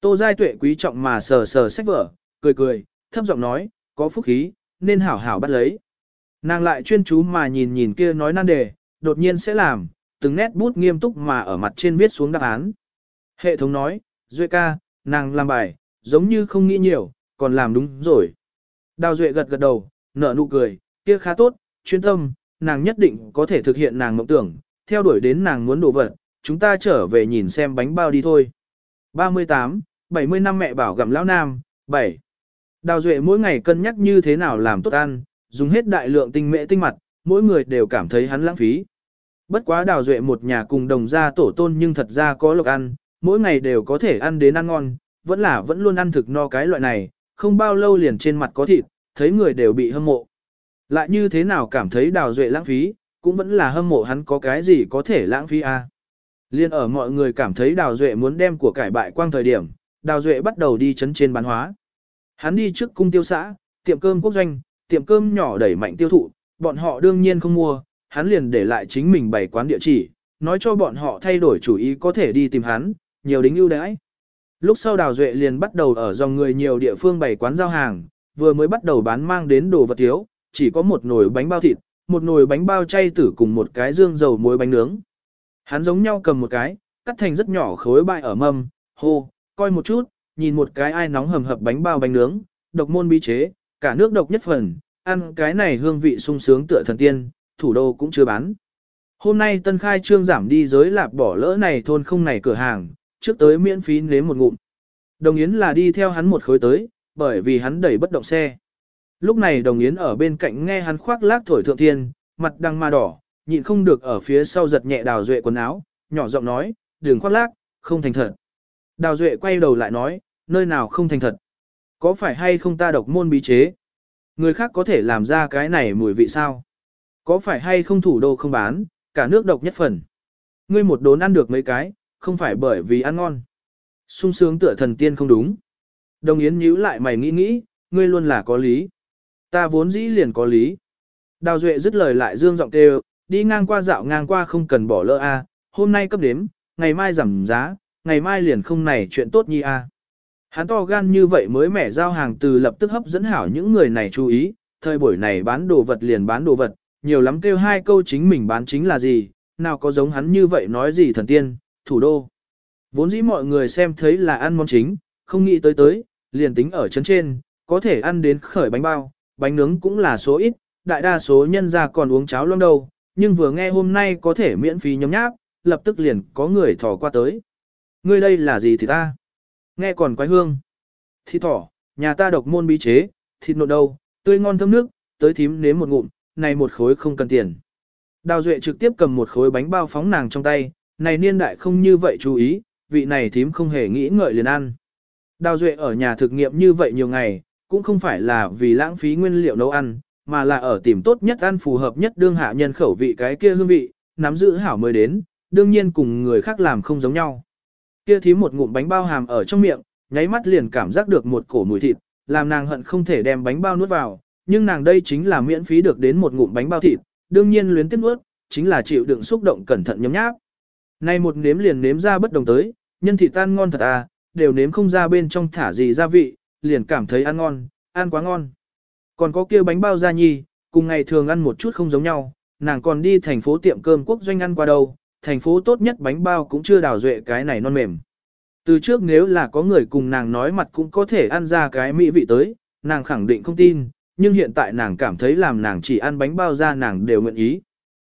Tô Giai Tuệ quý trọng mà sờ sờ sách vở, cười cười, thấp giọng nói, có phúc khí, nên hảo hảo bắt lấy. Nàng lại chuyên chú mà nhìn nhìn kia nói nan đề, đột nhiên sẽ làm, từng nét bút nghiêm túc mà ở mặt trên viết xuống đáp án. Hệ thống nói, Duệ ca, nàng làm bài, giống như không nghĩ nhiều, còn làm đúng rồi. Đào Duệ gật gật đầu, nở nụ cười, kia khá tốt, chuyên tâm, nàng nhất định có thể thực hiện nàng mộng tưởng, theo đuổi đến nàng muốn đồ vật, chúng ta trở về nhìn xem bánh bao đi thôi. 38, 70 năm mẹ bảo gặm lão nam, 7. Đào Duệ mỗi ngày cân nhắc như thế nào làm tốt ăn, dùng hết đại lượng tinh mệ tinh mặt, mỗi người đều cảm thấy hắn lãng phí. Bất quá Đào Duệ một nhà cùng đồng gia tổ tôn nhưng thật ra có lộc ăn, mỗi ngày đều có thể ăn đến ăn ngon, vẫn là vẫn luôn ăn thực no cái loại này, không bao lâu liền trên mặt có thịt, thấy người đều bị hâm mộ. Lại như thế nào cảm thấy Đào Duệ lãng phí, cũng vẫn là hâm mộ hắn có cái gì có thể lãng phí à. Liên ở mọi người cảm thấy Đào Duệ muốn đem của cải bại quang thời điểm, Đào Duệ bắt đầu đi chấn trên bán hóa. Hắn đi trước cung tiêu xã, tiệm cơm quốc doanh, tiệm cơm nhỏ đẩy mạnh tiêu thụ, bọn họ đương nhiên không mua, hắn liền để lại chính mình bày quán địa chỉ, nói cho bọn họ thay đổi chủ ý có thể đi tìm hắn, nhiều đính ưu đãi. Lúc sau Đào Duệ liền bắt đầu ở dòng người nhiều địa phương bày quán giao hàng, vừa mới bắt đầu bán mang đến đồ vật thiếu, chỉ có một nồi bánh bao thịt, một nồi bánh bao chay tử cùng một cái dương dầu muối bánh nướng. Hắn giống nhau cầm một cái, cắt thành rất nhỏ khối bại ở mâm, hô, coi một chút, nhìn một cái ai nóng hầm hập bánh bao bánh nướng, độc môn bí chế, cả nước độc nhất phần, ăn cái này hương vị sung sướng tựa thần tiên, thủ đô cũng chưa bán. Hôm nay tân khai trương giảm đi giới lạp bỏ lỡ này thôn không này cửa hàng, trước tới miễn phí nếm một ngụm. Đồng Yến là đi theo hắn một khối tới, bởi vì hắn đẩy bất động xe. Lúc này Đồng Yến ở bên cạnh nghe hắn khoác lác thổi thượng thiên, mặt đang ma đỏ, nhịn không được ở phía sau giật nhẹ đào duệ quần áo, nhỏ giọng nói, đừng khoác lác, không thành thật. Đào duệ quay đầu lại nói, nơi nào không thành thật. Có phải hay không ta độc môn bí chế? Người khác có thể làm ra cái này mùi vị sao? Có phải hay không thủ đô không bán, cả nước độc nhất phần? Ngươi một đốn ăn được mấy cái, không phải bởi vì ăn ngon. sung sướng tựa thần tiên không đúng. Đồng Yến nhíu lại mày nghĩ nghĩ, ngươi luôn là có lý. Ta vốn dĩ liền có lý. Đào Duệ dứt lời lại dương giọng kêu, đi ngang qua dạo ngang qua không cần bỏ lỡ a, hôm nay cấp đếm, ngày mai giảm giá, ngày mai liền không này chuyện tốt nhi a. Hắn to gan như vậy mới mẻ giao hàng từ lập tức hấp dẫn hảo những người này chú ý, thời buổi này bán đồ vật liền bán đồ vật, nhiều lắm kêu hai câu chính mình bán chính là gì, nào có giống hắn như vậy nói gì thần tiên, thủ đô. Vốn dĩ mọi người xem thấy là ăn món chính, không nghĩ tới tới, liền tính ở chấn trên, có thể ăn đến khởi bánh bao, bánh nướng cũng là số ít, đại đa số nhân ra còn uống cháo loang đâu, nhưng vừa nghe hôm nay có thể miễn phí nhóm nháp, lập tức liền có người thò qua tới. Ngươi đây là gì thì ta? Nghe còn quái hương. Thịt thỏ, nhà ta độc môn bí chế, thịt nộn đâu, tươi ngon thơm nước, tới thím nếm một ngụm, này một khối không cần tiền. Đào Duệ trực tiếp cầm một khối bánh bao phóng nàng trong tay, này niên đại không như vậy chú ý, vị này thím không hề nghĩ ngợi liền ăn. Đào Duệ ở nhà thực nghiệm như vậy nhiều ngày, cũng không phải là vì lãng phí nguyên liệu nấu ăn, mà là ở tìm tốt nhất ăn phù hợp nhất đương hạ nhân khẩu vị cái kia hương vị, nắm giữ hảo mới đến, đương nhiên cùng người khác làm không giống nhau. Kia thím một ngụm bánh bao hàm ở trong miệng, nháy mắt liền cảm giác được một cổ mùi thịt, làm nàng hận không thể đem bánh bao nuốt vào, nhưng nàng đây chính là miễn phí được đến một ngụm bánh bao thịt, đương nhiên luyến tiếc nuốt, chính là chịu đựng xúc động cẩn thận nhấm nháp. Nay một nếm liền nếm ra bất đồng tới, nhân thịt tan ngon thật à, đều nếm không ra bên trong thả gì gia vị, liền cảm thấy ăn ngon, ăn quá ngon. Còn có kia bánh bao da nhi, cùng ngày thường ăn một chút không giống nhau, nàng còn đi thành phố tiệm cơm quốc doanh ăn qua đâu, thành phố tốt nhất bánh bao cũng chưa đào duệ cái này non mềm. Từ trước nếu là có người cùng nàng nói mặt cũng có thể ăn ra cái mỹ vị tới, nàng khẳng định không tin, nhưng hiện tại nàng cảm thấy làm nàng chỉ ăn bánh bao ra nàng đều nguyện ý.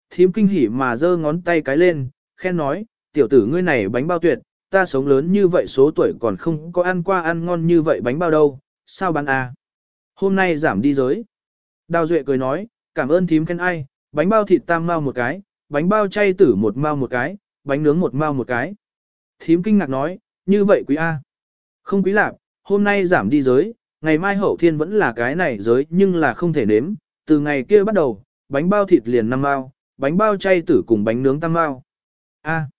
Thím kinh hỉ mà giơ ngón tay cái lên, khen nói, tiểu tử ngươi này bánh bao tuyệt, ta sống lớn như vậy số tuổi còn không có ăn qua ăn ngon như vậy bánh bao đâu, sao bán à? Hôm nay giảm đi giới. Đào Duệ cười nói, cảm ơn thím khen ai, bánh bao thịt tam mau một cái, bánh bao chay tử một mau một cái, bánh nướng một mau một cái. Thím kinh ngạc nói, như vậy quý A. Không quý lạc, hôm nay giảm đi giới, ngày mai hậu thiên vẫn là cái này giới nhưng là không thể nếm, từ ngày kia bắt đầu, bánh bao thịt liền năm mau, bánh bao chay tử cùng bánh nướng tam mau. A,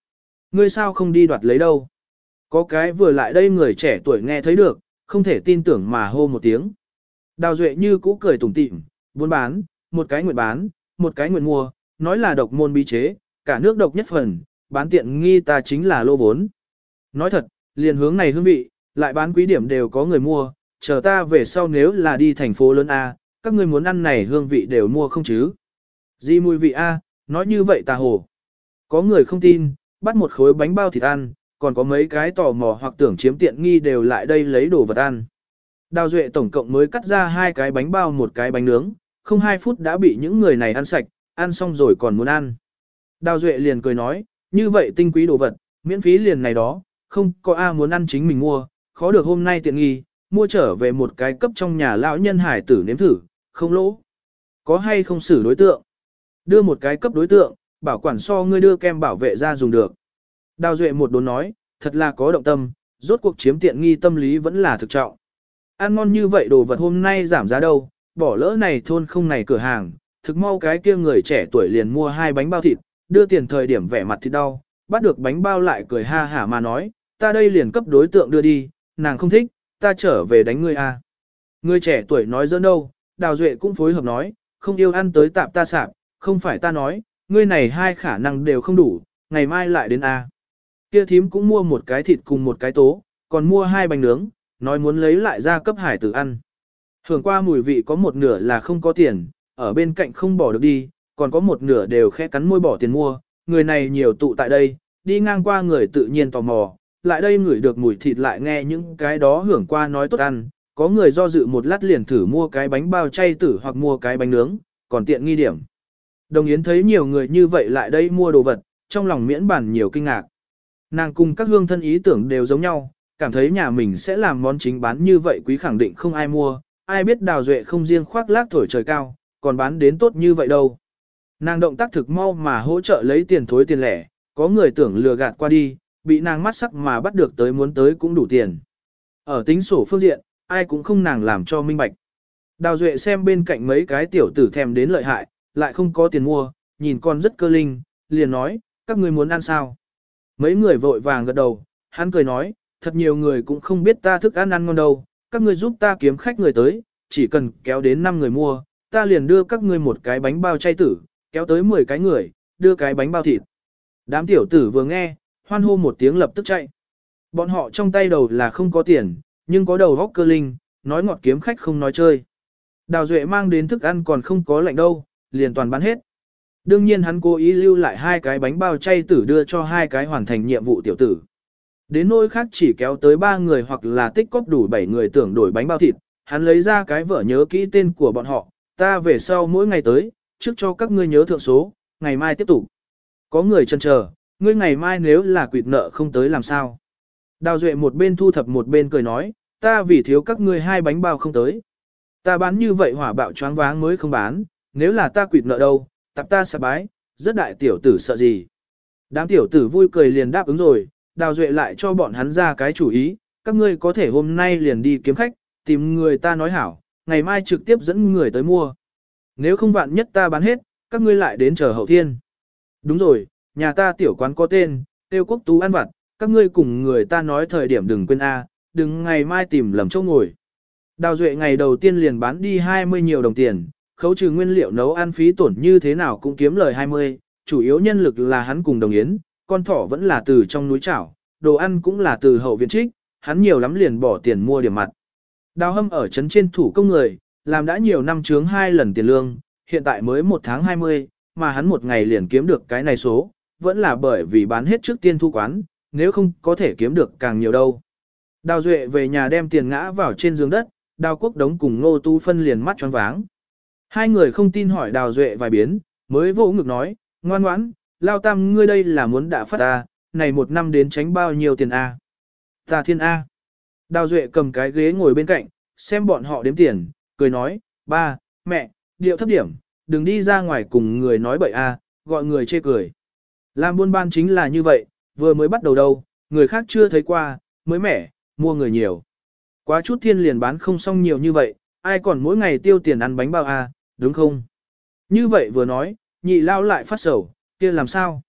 ngươi sao không đi đoạt lấy đâu? Có cái vừa lại đây người trẻ tuổi nghe thấy được, không thể tin tưởng mà hô một tiếng. Đào Duệ như cũ cười tủm tỉm, buôn bán, một cái nguyện bán, một cái nguyện mua, nói là độc môn bí chế, cả nước độc nhất phần, bán tiện nghi ta chính là lô vốn. Nói thật, liền hướng này hương vị, lại bán quý điểm đều có người mua, chờ ta về sau nếu là đi thành phố lớn A, các ngươi muốn ăn này hương vị đều mua không chứ. Di mùi vị A, nói như vậy ta hồ. Có người không tin, bắt một khối bánh bao thịt ăn, còn có mấy cái tò mò hoặc tưởng chiếm tiện nghi đều lại đây lấy đồ vật ăn. Đào Duệ tổng cộng mới cắt ra hai cái bánh bao một cái bánh nướng, không hai phút đã bị những người này ăn sạch, ăn xong rồi còn muốn ăn. Đào Duệ liền cười nói, như vậy tinh quý đồ vật, miễn phí liền này đó, không có A muốn ăn chính mình mua, khó được hôm nay tiện nghi, mua trở về một cái cấp trong nhà lão nhân hải tử nếm thử, không lỗ. Có hay không xử đối tượng? Đưa một cái cấp đối tượng, bảo quản so ngươi đưa kem bảo vệ ra dùng được. Đào Duệ một đốn nói, thật là có động tâm, rốt cuộc chiếm tiện nghi tâm lý vẫn là thực trọng. Ăn ngon như vậy đồ vật hôm nay giảm giá đâu, bỏ lỡ này thôn không này cửa hàng, thực mau cái kia người trẻ tuổi liền mua hai bánh bao thịt, đưa tiền thời điểm vẻ mặt thịt đau, bắt được bánh bao lại cười ha hả mà nói, ta đây liền cấp đối tượng đưa đi, nàng không thích, ta trở về đánh ngươi a. À. Người trẻ tuổi nói dỡ đâu, Đào Duệ cũng phối hợp nói, không yêu ăn tới tạp ta sạp, không phải ta nói, ngươi này hai khả năng đều không đủ, ngày mai lại đến a. Kia thím cũng mua một cái thịt cùng một cái tố, còn mua hai bánh nướng, nói muốn lấy lại ra cấp hải tử ăn. Thường qua mùi vị có một nửa là không có tiền, ở bên cạnh không bỏ được đi, còn có một nửa đều khẽ cắn môi bỏ tiền mua, người này nhiều tụ tại đây, đi ngang qua người tự nhiên tò mò, lại đây ngửi được mùi thịt lại nghe những cái đó hưởng qua nói tốt ăn, có người do dự một lát liền thử mua cái bánh bao chay tử hoặc mua cái bánh nướng, còn tiện nghi điểm. Đồng Yến thấy nhiều người như vậy lại đây mua đồ vật, trong lòng miễn bản nhiều kinh ngạc. Nàng cùng các hương thân ý tưởng đều giống nhau, cảm thấy nhà mình sẽ làm món chính bán như vậy quý khẳng định không ai mua, ai biết đào duệ không riêng khoác lác thổi trời cao, còn bán đến tốt như vậy đâu. Nàng động tác thực mau mà hỗ trợ lấy tiền thối tiền lẻ, có người tưởng lừa gạt qua đi, bị nàng mắt sắc mà bắt được tới muốn tới cũng đủ tiền. Ở tính sổ phương diện, ai cũng không nàng làm cho minh bạch. Đào Duệ xem bên cạnh mấy cái tiểu tử thèm đến lợi hại, lại không có tiền mua, nhìn con rất cơ linh, liền nói, các người muốn ăn sao? Mấy người vội vàng gật đầu, hắn cười nói, thật nhiều người cũng không biết ta thức ăn ăn ngon đâu, các ngươi giúp ta kiếm khách người tới, chỉ cần kéo đến 5 người mua, ta liền đưa các ngươi một cái bánh bao chay tử, kéo tới 10 cái người, đưa cái bánh bao thịt. Đám tiểu tử vừa nghe, hoan hô một tiếng lập tức chạy. Bọn họ trong tay đầu là không có tiền, nhưng có đầu góc cơ linh, nói ngọt kiếm khách không nói chơi. Đào Duệ mang đến thức ăn còn không có lạnh đâu, liền toàn bán hết. Đương nhiên hắn cố ý lưu lại hai cái bánh bao chay tử đưa cho hai cái hoàn thành nhiệm vụ tiểu tử. Đến nỗi khác chỉ kéo tới ba người hoặc là tích cóp đủ bảy người tưởng đổi bánh bao thịt, hắn lấy ra cái vở nhớ kỹ tên của bọn họ, ta về sau mỗi ngày tới, trước cho các ngươi nhớ thượng số, ngày mai tiếp tục. Có người chân chờ, ngươi ngày mai nếu là quỵt nợ không tới làm sao. Đào Duệ một bên thu thập một bên cười nói, ta vì thiếu các ngươi hai bánh bao không tới. Ta bán như vậy hỏa bạo choáng váng mới không bán, nếu là ta quỵt nợ đâu, tập ta sẽ bái, rất đại tiểu tử sợ gì. Đám tiểu tử vui cười liền đáp ứng rồi, Đào Duệ lại cho bọn hắn ra cái chủ ý, các ngươi có thể hôm nay liền đi kiếm khách, tìm người ta nói hảo, ngày mai trực tiếp dẫn người tới mua. Nếu không vạn nhất ta bán hết, các ngươi lại đến chờ hậu thiên. Đúng rồi, nhà ta tiểu quán có tên, tiêu quốc tú ăn vặt, các ngươi cùng người ta nói thời điểm đừng quên A, đừng ngày mai tìm lầm chỗ ngồi. Đào Duệ ngày đầu tiên liền bán đi 20 nhiều đồng tiền, khấu trừ nguyên liệu nấu ăn phí tổn như thế nào cũng kiếm lời 20, chủ yếu nhân lực là hắn cùng đồng yến, con thỏ vẫn là từ trong núi chảo, đồ ăn cũng là từ hậu viện trích, hắn nhiều lắm liền bỏ tiền mua điểm mặt. Đào hâm ở trấn trên thủ công người, làm đã nhiều năm chướng hai lần tiền lương, hiện tại mới một tháng 20, mà hắn một ngày liền kiếm được cái này số, vẫn là bởi vì bán hết trước tiên thu quán, nếu không có thể kiếm được càng nhiều đâu. Đào Duệ về nhà đem tiền ngã vào trên giường đất, Đào Quốc Đống cùng Ngô Tu Phân liền mắt tròn váng. Hai người không tin hỏi Đào Duệ vài biến, mới vỗ ngực nói, ngoan ngoãn, lao tam ngươi đây là muốn đã phát ta, này một năm đến tránh bao nhiêu tiền A. Ta thiên A. Đào Duệ cầm cái ghế ngồi bên cạnh, xem bọn họ đếm tiền, cười nói, ba, mẹ, điệu thấp điểm, đừng đi ra ngoài cùng người nói bậy A, gọi người chê cười. Làm buôn ban chính là như vậy, vừa mới bắt đầu đâu, người khác chưa thấy qua, mới mẻ, mua người nhiều. Quá chút thiên liền bán không xong nhiều như vậy, ai còn mỗi ngày tiêu tiền ăn bánh bao A, đúng không? Như vậy vừa nói, nhị lao lại phát sầu, kia làm sao?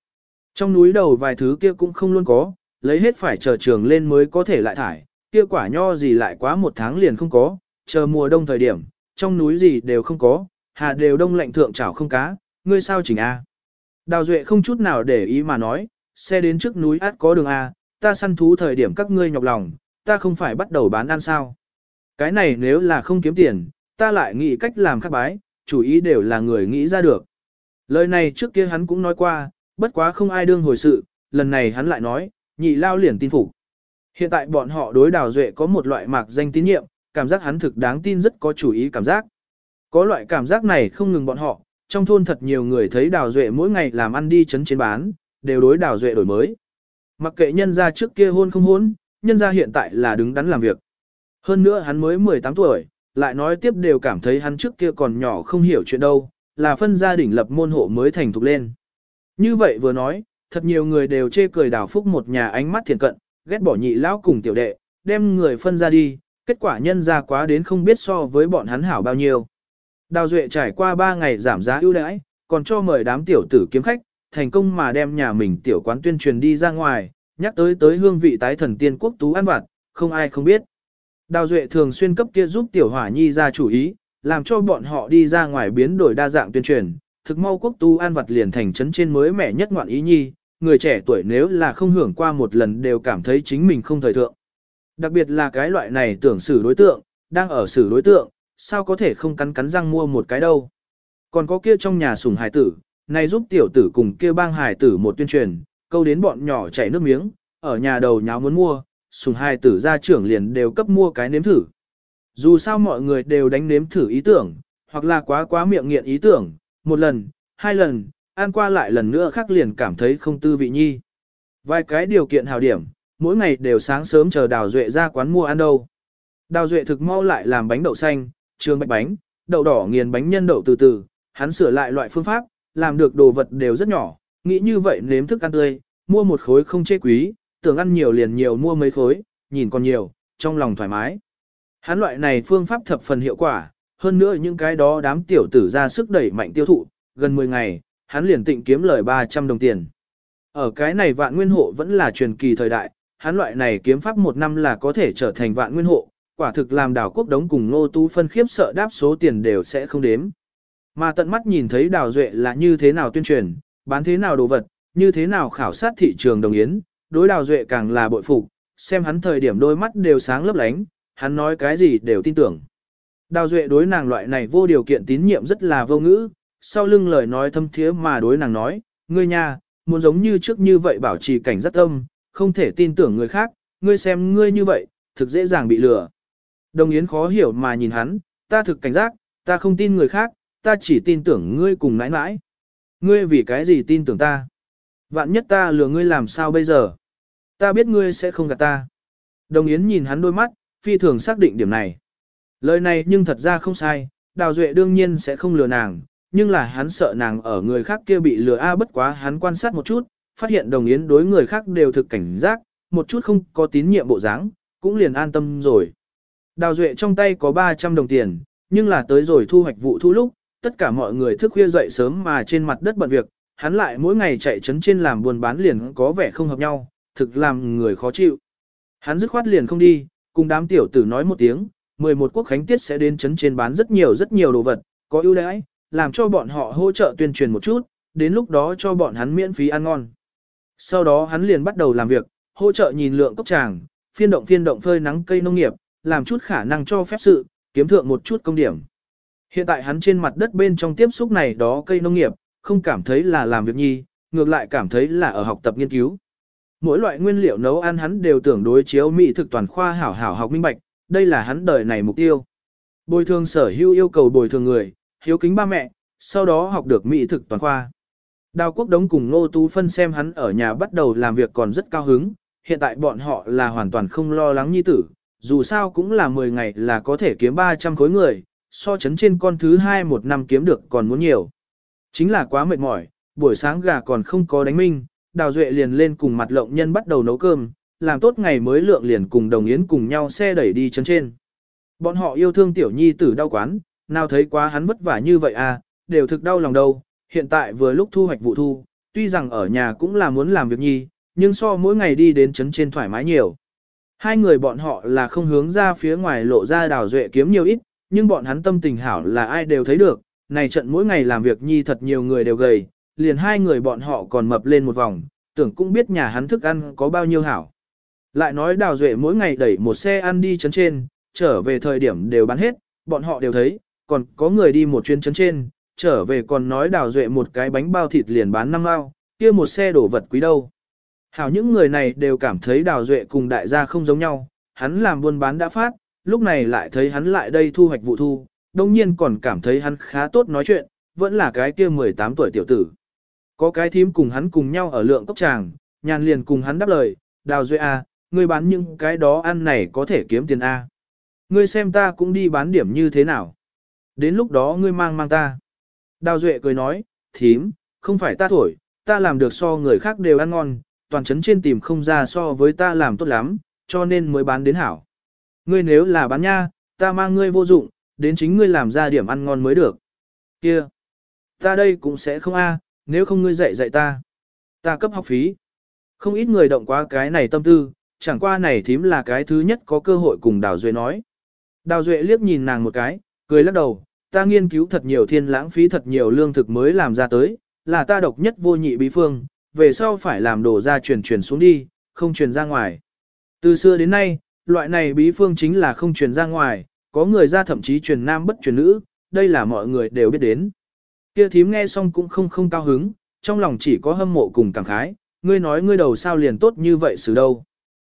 Trong núi đầu vài thứ kia cũng không luôn có, lấy hết phải chờ trường lên mới có thể lại thải, kia quả nho gì lại quá một tháng liền không có, chờ mùa đông thời điểm, trong núi gì đều không có, hà đều đông lạnh thượng chảo không cá, ngươi sao chỉnh A. Đào Duệ không chút nào để ý mà nói, xe đến trước núi át có đường A, ta săn thú thời điểm các ngươi nhọc lòng, ta không phải bắt đầu bán ăn sao. Cái này nếu là không kiếm tiền, ta lại nghĩ cách làm khác bái, chủ ý đều là người nghĩ ra được. Lời này trước kia hắn cũng nói qua, bất quá không ai đương hồi sự, lần này hắn lại nói, nhị lao liền tin phục. Hiện tại bọn họ đối đào duệ có một loại mạc danh tín nhiệm, cảm giác hắn thực đáng tin rất có chủ ý cảm giác. Có loại cảm giác này không ngừng bọn họ, trong thôn thật nhiều người thấy đào duệ mỗi ngày làm ăn đi chấn chiến bán, đều đối đào duệ đổi mới. Mặc kệ nhân ra trước kia hôn không hôn, nhân ra hiện tại là đứng đắn làm việc. Hơn nữa hắn mới 18 tuổi, lại nói tiếp đều cảm thấy hắn trước kia còn nhỏ không hiểu chuyện đâu, là phân gia đình lập môn hộ mới thành thục lên. Như vậy vừa nói, thật nhiều người đều chê cười đào phúc một nhà ánh mắt thiền cận, ghét bỏ nhị lão cùng tiểu đệ, đem người phân ra đi, kết quả nhân ra quá đến không biết so với bọn hắn hảo bao nhiêu. Đào Duệ trải qua 3 ngày giảm giá ưu đãi, còn cho mời đám tiểu tử kiếm khách, thành công mà đem nhà mình tiểu quán tuyên truyền đi ra ngoài, nhắc tới tới hương vị tái thần tiên quốc tú ăn vặt, không ai không biết. Đào Duệ thường xuyên cấp kia giúp tiểu hỏa nhi ra chủ ý, làm cho bọn họ đi ra ngoài biến đổi đa dạng tuyên truyền, thực mau quốc tu an vật liền thành trấn trên mới mẻ nhất ngoạn ý nhi, người trẻ tuổi nếu là không hưởng qua một lần đều cảm thấy chính mình không thời thượng. Đặc biệt là cái loại này tưởng xử đối tượng, đang ở xử đối tượng, sao có thể không cắn cắn răng mua một cái đâu. Còn có kia trong nhà sủng hải tử, này giúp tiểu tử cùng kia bang hải tử một tuyên truyền, câu đến bọn nhỏ chảy nước miếng, ở nhà đầu nháo muốn mua, Sùng hai tử gia trưởng liền đều cấp mua cái nếm thử. Dù sao mọi người đều đánh nếm thử ý tưởng, hoặc là quá quá miệng nghiện ý tưởng, một lần, hai lần, ăn qua lại lần nữa khác liền cảm thấy không tư vị nhi. Vài cái điều kiện hào điểm, mỗi ngày đều sáng sớm chờ Đào Duệ ra quán mua ăn đâu. Đào Duệ thực mau lại làm bánh đậu xanh, trường bạch bánh, đậu đỏ nghiền bánh nhân đậu từ từ, hắn sửa lại loại phương pháp, làm được đồ vật đều rất nhỏ, nghĩ như vậy nếm thức ăn tươi, mua một khối không chê quý, tưởng ăn nhiều liền nhiều mua mấy khối, nhìn còn nhiều, trong lòng thoải mái. Hắn loại này phương pháp thập phần hiệu quả, hơn nữa những cái đó đám tiểu tử ra sức đẩy mạnh tiêu thụ, gần 10 ngày, hắn liền tịnh kiếm lời 300 đồng tiền. Ở cái này vạn nguyên hộ vẫn là truyền kỳ thời đại, hắn loại này kiếm pháp một năm là có thể trở thành vạn nguyên hộ, quả thực làm đảo quốc đống cùng nô tú phân khiếp sợ đáp số tiền đều sẽ không đếm. Mà tận mắt nhìn thấy đào duệ là như thế nào tuyên truyền, bán thế nào đồ vật, như thế nào khảo sát thị trường đồng yến, đối đào duệ càng là bội phục, xem hắn thời điểm đôi mắt đều sáng lấp lánh, hắn nói cái gì đều tin tưởng. Đào duệ đối nàng loại này vô điều kiện tín nhiệm rất là vô ngữ, sau lưng lời nói thâm thiế mà đối nàng nói, ngươi nha, muốn giống như trước như vậy bảo trì cảnh rất tâm, không thể tin tưởng người khác, ngươi xem ngươi như vậy, thực dễ dàng bị lừa. Đồng Yến khó hiểu mà nhìn hắn, ta thực cảnh giác, ta không tin người khác, ta chỉ tin tưởng ngươi cùng nãi nãi. Ngươi vì cái gì tin tưởng ta? Vạn nhất ta lừa ngươi làm sao bây giờ? Ta biết ngươi sẽ không gạt ta. Đồng Yến nhìn hắn đôi mắt, phi thường xác định điểm này. Lời này nhưng thật ra không sai, Đào Duệ đương nhiên sẽ không lừa nàng, nhưng là hắn sợ nàng ở người khác kia bị lừa a à bất quá hắn quan sát một chút, phát hiện đồng yến đối người khác đều thực cảnh giác, một chút không có tín nhiệm bộ dáng, cũng liền an tâm rồi. Đào Duệ trong tay có 300 đồng tiền, nhưng là tới rồi thu hoạch vụ thu lúc, tất cả mọi người thức khuya dậy sớm mà trên mặt đất bận việc, hắn lại mỗi ngày chạy trấn trên làm buôn bán liền có vẻ không hợp nhau, thực làm người khó chịu. Hắn dứt khoát liền không đi, cùng đám tiểu tử nói một tiếng, 11 quốc khánh tiết sẽ đến trấn trên bán rất nhiều rất nhiều đồ vật, có ưu đãi, làm cho bọn họ hỗ trợ tuyên truyền một chút, đến lúc đó cho bọn hắn miễn phí ăn ngon. Sau đó hắn liền bắt đầu làm việc, hỗ trợ nhìn lượng cốc tràng, phiên động phiên động phơi nắng cây nông nghiệp, làm chút khả năng cho phép sự, kiếm thượng một chút công điểm. Hiện tại hắn trên mặt đất bên trong tiếp xúc này đó cây nông nghiệp, không cảm thấy là làm việc nhi, ngược lại cảm thấy là ở học tập nghiên cứu. Mỗi loại nguyên liệu nấu ăn hắn đều tưởng đối chiếu mỹ thực toàn khoa hảo hảo học minh bạch, đây là hắn đời này mục tiêu. Bồi thường sở hữu yêu cầu bồi thường người, hiếu kính ba mẹ, sau đó học được mỹ thực toàn khoa. Đào quốc đống cùng Ngô Tú Phân xem hắn ở nhà bắt đầu làm việc còn rất cao hứng, hiện tại bọn họ là hoàn toàn không lo lắng nhi tử, dù sao cũng là 10 ngày là có thể kiếm 300 khối người, so chấn trên con thứ hai một năm kiếm được còn muốn nhiều. Chính là quá mệt mỏi, buổi sáng gà còn không có đánh minh, Đào Duệ liền lên cùng mặt lộng nhân bắt đầu nấu cơm, làm tốt ngày mới lượng liền cùng đồng yến cùng nhau xe đẩy đi chân trên. Bọn họ yêu thương tiểu nhi tử đau quán, nào thấy quá hắn vất vả như vậy à, đều thực đau lòng đâu, hiện tại vừa lúc thu hoạch vụ thu, tuy rằng ở nhà cũng là muốn làm việc nhi, nhưng so mỗi ngày đi đến chấn trên thoải mái nhiều. Hai người bọn họ là không hướng ra phía ngoài lộ ra đào duệ kiếm nhiều ít, nhưng bọn hắn tâm tình hảo là ai đều thấy được, này trận mỗi ngày làm việc nhi thật nhiều người đều gầy, liền hai người bọn họ còn mập lên một vòng, tưởng cũng biết nhà hắn thức ăn có bao nhiêu hảo. Lại nói Đào Duệ mỗi ngày đẩy một xe ăn đi chấn trên, trở về thời điểm đều bán hết, bọn họ đều thấy, còn có người đi một chuyến chấn trên, trở về còn nói Đào Duệ một cái bánh bao thịt liền bán năm ao, kia một xe đổ vật quý đâu. Hảo những người này đều cảm thấy Đào Duệ cùng đại gia không giống nhau, hắn làm buôn bán đã phát, lúc này lại thấy hắn lại đây thu hoạch vụ thu, đồng nhiên còn cảm thấy hắn khá tốt nói chuyện, vẫn là cái kia 18 tuổi tiểu tử. Có cái thím cùng hắn cùng nhau ở lượng cốc tràng, nhàn liền cùng hắn đáp lời, Đào Duệ A, à, ngươi bán những cái đó ăn này có thể kiếm tiền A. Ngươi xem ta cũng đi bán điểm như thế nào. Đến lúc đó ngươi mang mang ta. Đào Duệ cười nói, thím, không phải ta thổi, ta làm được so người khác đều ăn ngon, toàn trấn trên tìm không ra so với ta làm tốt lắm, cho nên mới bán đến hảo. Ngươi nếu là bán nha, ta mang ngươi vô dụng, đến chính ngươi làm ra điểm ăn ngon mới được. Kia, ta đây cũng sẽ không a, nếu không ngươi dạy dạy ta. Ta cấp học phí. Không ít người động quá cái này tâm tư, chẳng qua này thím là cái thứ nhất có cơ hội cùng Đào Duệ nói. Đào Duệ liếc nhìn nàng một cái, cười lắc đầu, ta nghiên cứu thật nhiều thiên lãng phí thật nhiều lương thực mới làm ra tới, là ta độc nhất vô nhị bí phương, về sau phải làm đổ ra truyền truyền xuống đi, không truyền ra ngoài. Từ xưa đến nay, loại này bí phương chính là không truyền ra ngoài, có người ra thậm chí truyền nam bất truyền nữ, đây là mọi người đều biết đến. Kia thím nghe xong cũng không không cao hứng, trong lòng chỉ có hâm mộ cùng cảm khái, ngươi nói ngươi đầu sao liền tốt như vậy xử đâu.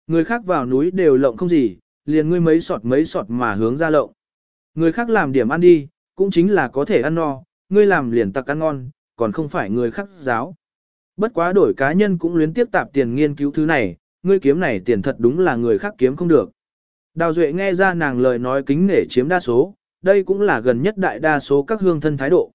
Người khác vào núi đều lộng không gì, liền ngươi mấy sọt mấy sọt mà hướng ra lộng. Người khác làm điểm ăn đi, cũng chính là có thể ăn no, ngươi làm liền tặc ăn ngon, còn không phải người khác giáo. Bất quá đổi cá nhân cũng luyến tiếp tạp tiền nghiên cứu thứ này, ngươi kiếm này tiền thật đúng là người khác kiếm không được. Đào Duệ nghe ra nàng lời nói kính nể chiếm đa số, đây cũng là gần nhất đại đa số các hương thân thái độ.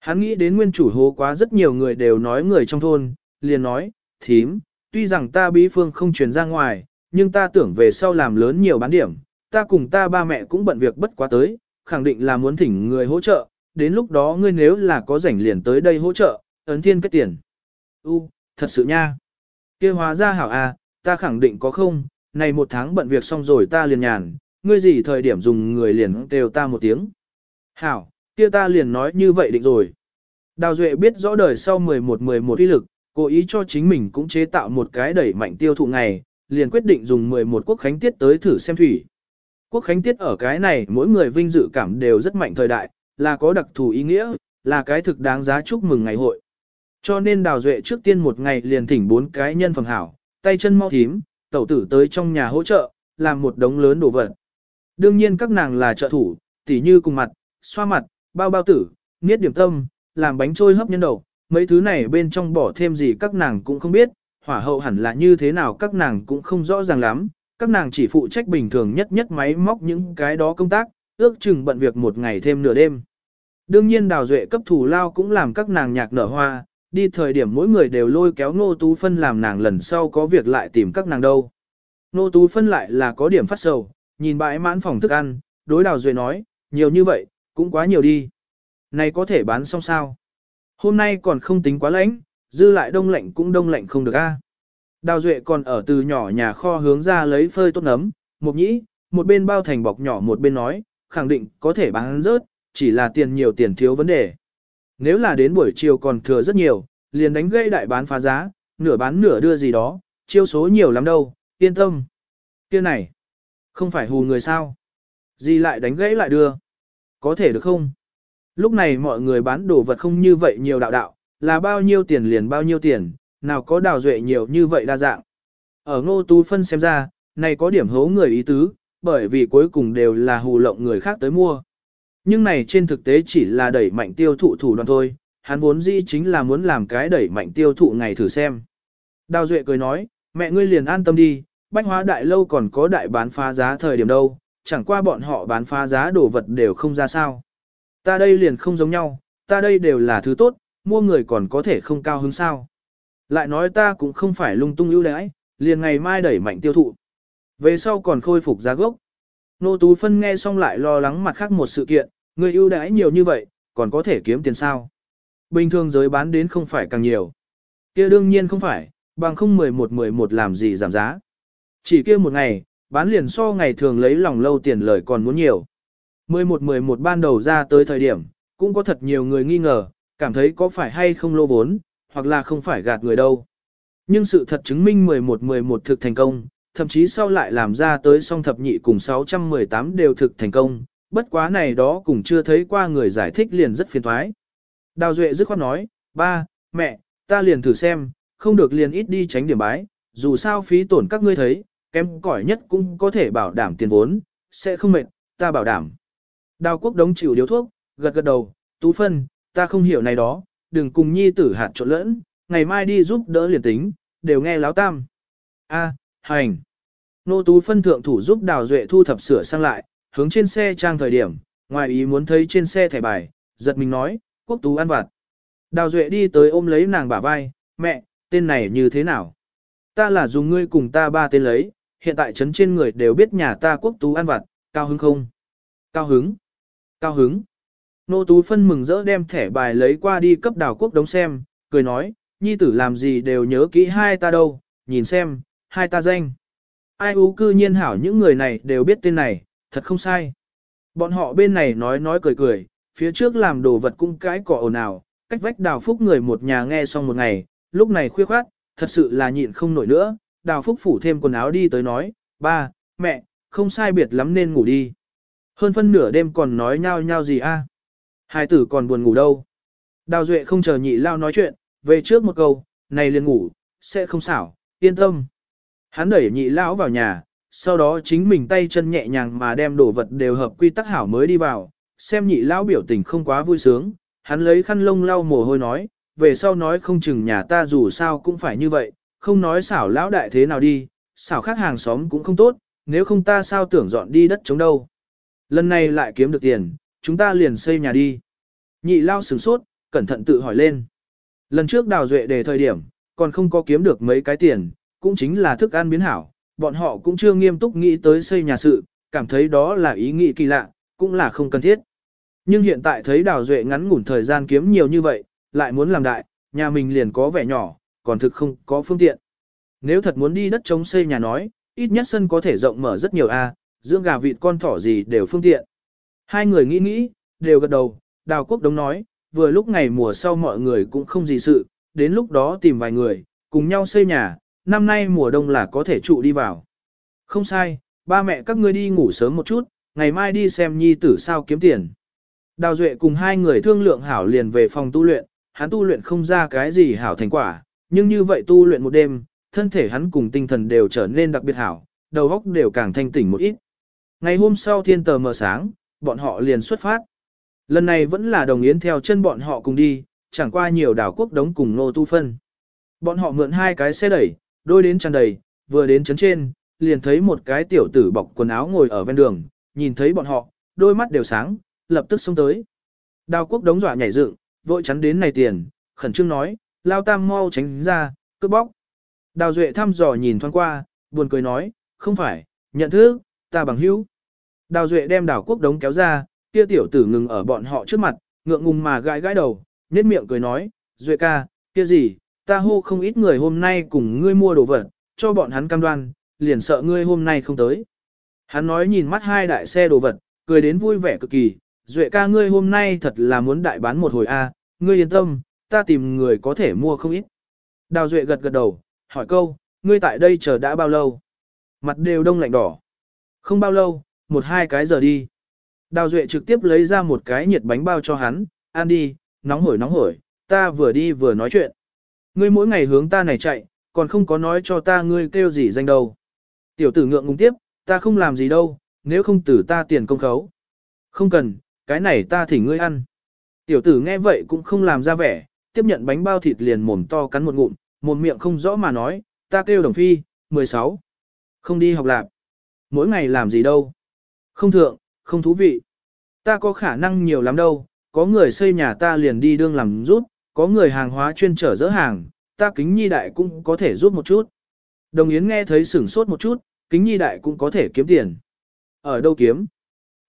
Hắn nghĩ đến nguyên chủ hố quá rất nhiều người đều nói người trong thôn, liền nói, thím, tuy rằng ta bí phương không truyền ra ngoài, nhưng ta tưởng về sau làm lớn nhiều bán điểm, ta cùng ta ba mẹ cũng bận việc bất quá tới, khẳng định là muốn thỉnh người hỗ trợ, đến lúc đó ngươi nếu là có rảnh liền tới đây hỗ trợ, ấn thiên kết tiền. U, thật sự nha. kia hóa ra hảo à, ta khẳng định có không, này một tháng bận việc xong rồi ta liền nhàn, ngươi gì thời điểm dùng người liền đều ta một tiếng. Hảo, kia ta liền nói như vậy định rồi. Đào Duệ biết rõ đời sau 11-11 uy lực, cố ý cho chính mình cũng chế tạo một cái đẩy mạnh tiêu thụ ngày, liền quyết định dùng 11 quốc khánh tiết tới thử xem thủy. Quốc khánh tiết ở cái này mỗi người vinh dự cảm đều rất mạnh thời đại, là có đặc thù ý nghĩa, là cái thực đáng giá chúc mừng ngày hội. Cho nên đào duệ trước tiên một ngày liền thỉnh bốn cái nhân phẩm hảo, tay chân mau thím, tẩu tử tới trong nhà hỗ trợ, làm một đống lớn đồ vật. Đương nhiên các nàng là trợ thủ, tỉ như cùng mặt, xoa mặt, bao bao tử, niết điểm tâm, làm bánh trôi hấp nhân đầu, mấy thứ này bên trong bỏ thêm gì các nàng cũng không biết, hỏa hậu hẳn là như thế nào các nàng cũng không rõ ràng lắm, các nàng chỉ phụ trách bình thường nhất nhất máy móc những cái đó công tác, ước chừng bận việc một ngày thêm nửa đêm. Đương nhiên đào duệ cấp thủ lao cũng làm các nàng nhạc nở hoa, đi thời điểm mỗi người đều lôi kéo Nô Tú Phân làm nàng lần sau có việc lại tìm các nàng đâu. Nô Tú Phân lại là có điểm phát sầu, nhìn bãi mãn phòng thức ăn, đối đào duệ nói, nhiều như vậy, cũng quá nhiều đi. Này có thể bán xong sao? Hôm nay còn không tính quá lạnh, dư lại đông lạnh cũng đông lạnh không được a. Đào Duệ còn ở từ nhỏ nhà kho hướng ra lấy phơi tốt nấm, mục nhĩ, một bên bao thành bọc nhỏ một bên nói, khẳng định có thể bán rớt, chỉ là tiền nhiều tiền thiếu vấn đề. Nếu là đến buổi chiều còn thừa rất nhiều, liền đánh gây đại bán phá giá, nửa bán nửa đưa gì đó, chiêu số nhiều lắm đâu, yên tâm. Kia này, không phải hù người sao? Gì lại đánh gãy lại đưa? Có thể được không? Lúc này mọi người bán đồ vật không như vậy nhiều đạo đạo, là bao nhiêu tiền liền bao nhiêu tiền, nào có đào duệ nhiều như vậy đa dạng. Ở ngô tú phân xem ra, này có điểm hố người ý tứ, bởi vì cuối cùng đều là hù lộng người khác tới mua. Nhưng này trên thực tế chỉ là đẩy mạnh tiêu thụ thủ đoạn thôi, hắn vốn dĩ chính là muốn làm cái đẩy mạnh tiêu thụ ngày thử xem. Đào Duệ cười nói, mẹ ngươi liền an tâm đi, bách hóa đại lâu còn có đại bán phá giá thời điểm đâu, chẳng qua bọn họ bán phá giá đồ vật đều không ra sao. Ta đây liền không giống nhau, ta đây đều là thứ tốt, mua người còn có thể không cao hứng sao. Lại nói ta cũng không phải lung tung ưu đãi, liền ngày mai đẩy mạnh tiêu thụ. Về sau còn khôi phục giá gốc. Nô Tú Phân nghe xong lại lo lắng mặt khác một sự kiện, người ưu đãi nhiều như vậy, còn có thể kiếm tiền sao. Bình thường giới bán đến không phải càng nhiều. kia đương nhiên không phải, bằng không 11-11 làm gì giảm giá. Chỉ kia một ngày, bán liền so ngày thường lấy lòng lâu tiền lời còn muốn nhiều. 11-11 ban đầu ra tới thời điểm, cũng có thật nhiều người nghi ngờ, cảm thấy có phải hay không lô vốn, hoặc là không phải gạt người đâu. Nhưng sự thật chứng minh 11-11 thực thành công, thậm chí sau lại làm ra tới song thập nhị cùng 618 đều thực thành công, bất quá này đó cũng chưa thấy qua người giải thích liền rất phiền thoái. Đào Duệ dứt khoát nói, ba, mẹ, ta liền thử xem, không được liền ít đi tránh điểm bái, dù sao phí tổn các ngươi thấy, kém cỏi nhất cũng có thể bảo đảm tiền vốn, sẽ không mệt, ta bảo đảm. Đào quốc đống chịu điếu thuốc, gật gật đầu, tú phân, ta không hiểu này đó, đừng cùng nhi tử hạt trộn lẫn, ngày mai đi giúp đỡ liền tính, đều nghe láo tam. A, hành. Nô tú phân thượng thủ giúp đào duệ thu thập sửa sang lại, hướng trên xe trang thời điểm, ngoài ý muốn thấy trên xe thẻ bài, giật mình nói, quốc tú ăn vặt. Đào duệ đi tới ôm lấy nàng bả vai, mẹ, tên này như thế nào? Ta là dùng ngươi cùng ta ba tên lấy, hiện tại trấn trên người đều biết nhà ta quốc tú ăn vặt, cao hứng không? Cao hứng. Cao hứng. Nô tú phân mừng rỡ đem thẻ bài lấy qua đi cấp đào quốc đống xem, cười nói, nhi tử làm gì đều nhớ kỹ hai ta đâu, nhìn xem, hai ta danh. Ai ú cư nhiên hảo những người này đều biết tên này, thật không sai. Bọn họ bên này nói nói cười cười, phía trước làm đồ vật cung cái cỏ ồn ào, cách vách đào phúc người một nhà nghe xong một ngày, lúc này khuya khoát, thật sự là nhịn không nổi nữa, đào phúc phủ thêm quần áo đi tới nói, ba, mẹ, không sai biệt lắm nên ngủ đi. Hơn phân nửa đêm còn nói nhau nhau gì a? Hai tử còn buồn ngủ đâu. Đào Duệ không chờ nhị lao nói chuyện, về trước một câu, này liền ngủ, sẽ không xảo, yên tâm. Hắn đẩy nhị lão vào nhà, sau đó chính mình tay chân nhẹ nhàng mà đem đồ vật đều hợp quy tắc hảo mới đi vào, xem nhị lão biểu tình không quá vui sướng, hắn lấy khăn lông lau mồ hôi nói, về sau nói không chừng nhà ta dù sao cũng phải như vậy, không nói xảo lão đại thế nào đi, xảo khác hàng xóm cũng không tốt, nếu không ta sao tưởng dọn đi đất chống đâu. Lần này lại kiếm được tiền, chúng ta liền xây nhà đi. Nhị lao sửng sốt, cẩn thận tự hỏi lên. Lần trước đào duệ đề thời điểm, còn không có kiếm được mấy cái tiền, cũng chính là thức ăn biến hảo, bọn họ cũng chưa nghiêm túc nghĩ tới xây nhà sự, cảm thấy đó là ý nghĩ kỳ lạ, cũng là không cần thiết. Nhưng hiện tại thấy đào duệ ngắn ngủn thời gian kiếm nhiều như vậy, lại muốn làm đại, nhà mình liền có vẻ nhỏ, còn thực không có phương tiện. Nếu thật muốn đi đất trống xây nhà nói, ít nhất sân có thể rộng mở rất nhiều a, dưỡng gà vịt con thỏ gì đều phương tiện. Hai người nghĩ nghĩ, đều gật đầu, đào quốc đống nói, vừa lúc ngày mùa sau mọi người cũng không gì sự, đến lúc đó tìm vài người, cùng nhau xây nhà, năm nay mùa đông là có thể trụ đi vào. Không sai, ba mẹ các ngươi đi ngủ sớm một chút, ngày mai đi xem nhi tử sao kiếm tiền. Đào Duệ cùng hai người thương lượng hảo liền về phòng tu luyện, hắn tu luyện không ra cái gì hảo thành quả, nhưng như vậy tu luyện một đêm, thân thể hắn cùng tinh thần đều trở nên đặc biệt hảo, đầu óc đều càng thanh tỉnh một ít. Ngày hôm sau thiên tờ mờ sáng, bọn họ liền xuất phát. Lần này vẫn là đồng yến theo chân bọn họ cùng đi, chẳng qua nhiều đảo quốc đống cùng nô tu phân. Bọn họ mượn hai cái xe đẩy, đôi đến tràn đầy, vừa đến chấn trên, liền thấy một cái tiểu tử bọc quần áo ngồi ở ven đường, nhìn thấy bọn họ, đôi mắt đều sáng, lập tức xông tới. Đào quốc đống dọa nhảy dựng, vội chắn đến này tiền, khẩn trương nói, lao tam mau tránh ra, cướp bóc. Đào duệ thăm dò nhìn thoáng qua, buồn cười nói, không phải, nhận thức, ta bằng hữu. Đào duệ đem đào quốc đống kéo ra, kia tiểu tử ngừng ở bọn họ trước mặt, ngượng ngùng mà gãi gãi đầu, nhếch miệng cười nói, duệ ca, kia gì, ta hô không ít người hôm nay cùng ngươi mua đồ vật, cho bọn hắn cam đoan, liền sợ ngươi hôm nay không tới. Hắn nói nhìn mắt hai đại xe đồ vật, cười đến vui vẻ cực kỳ, Duệ ca ngươi hôm nay thật là muốn đại bán một hồi a, ngươi yên tâm, ta tìm người có thể mua không ít. Đào Duệ gật gật đầu, hỏi câu, ngươi tại đây chờ đã bao lâu? Mặt đều đông lạnh đỏ. Không bao lâu, một hai cái giờ đi. Đào Duệ trực tiếp lấy ra một cái nhiệt bánh bao cho hắn, ăn đi, nóng hổi nóng hổi, ta vừa đi vừa nói chuyện. Ngươi mỗi ngày hướng ta này chạy, còn không có nói cho ta ngươi kêu gì danh đâu. Tiểu tử ngượng ngùng tiếp, ta không làm gì đâu, nếu không tử ta tiền công khấu. Không cần, cái này ta thỉnh ngươi ăn. Tiểu tử nghe vậy cũng không làm ra vẻ, tiếp nhận bánh bao thịt liền mồm to cắn một ngụm, mồm miệng không rõ mà nói, ta kêu đồng phi, 16. Không đi học lạp. Mỗi ngày làm gì đâu. Không thượng, không thú vị. Ta có khả năng nhiều lắm đâu, có người xây nhà ta liền đi đương làm rút, có người hàng hóa chuyên trở dỡ hàng, ta kính nhi đại cũng có thể giúp một chút. Đồng Yến nghe thấy sửng sốt một chút, kính nhi đại cũng có thể kiếm tiền. Ở đâu kiếm?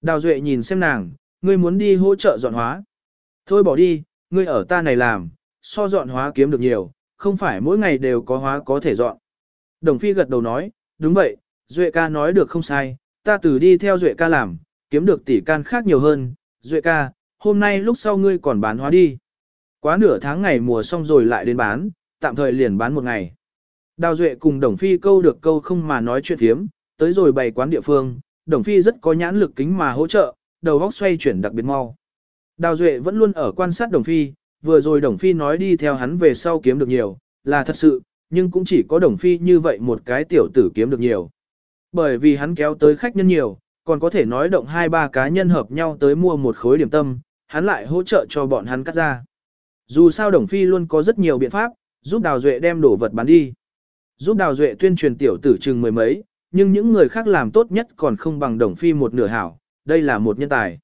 Đào Duệ nhìn xem nàng, ngươi muốn đi hỗ trợ dọn hóa. Thôi bỏ đi, ngươi ở ta này làm, so dọn hóa kiếm được nhiều, không phải mỗi ngày đều có hóa có thể dọn. Đồng Phi gật đầu nói, đúng vậy, Duệ ca nói được không sai, ta từ đi theo Duệ ca làm, kiếm được tỷ can khác nhiều hơn, Duệ ca, hôm nay lúc sau ngươi còn bán hóa đi. Quá nửa tháng ngày mùa xong rồi lại đến bán, tạm thời liền bán một ngày. Đào Duệ cùng Đồng Phi câu được câu không mà nói chuyện thiếm, tới rồi bày quán địa phương, Đồng Phi rất có nhãn lực kính mà hỗ trợ, đầu góc xoay chuyển đặc biệt mau. Đào Duệ vẫn luôn ở quan sát Đồng Phi, vừa rồi Đồng Phi nói đi theo hắn về sau kiếm được nhiều, là thật sự, nhưng cũng chỉ có Đồng Phi như vậy một cái tiểu tử kiếm được nhiều. Bởi vì hắn kéo tới khách nhân nhiều, còn có thể nói động hai ba cá nhân hợp nhau tới mua một khối điểm tâm, hắn lại hỗ trợ cho bọn hắn cắt ra. Dù sao Đồng Phi luôn có rất nhiều biện pháp, giúp Đào Duệ đem đồ vật bán đi. Giúp Đào Duệ tuyên truyền tiểu tử chừng mười mấy, nhưng những người khác làm tốt nhất còn không bằng Đồng Phi một nửa hảo, đây là một nhân tài.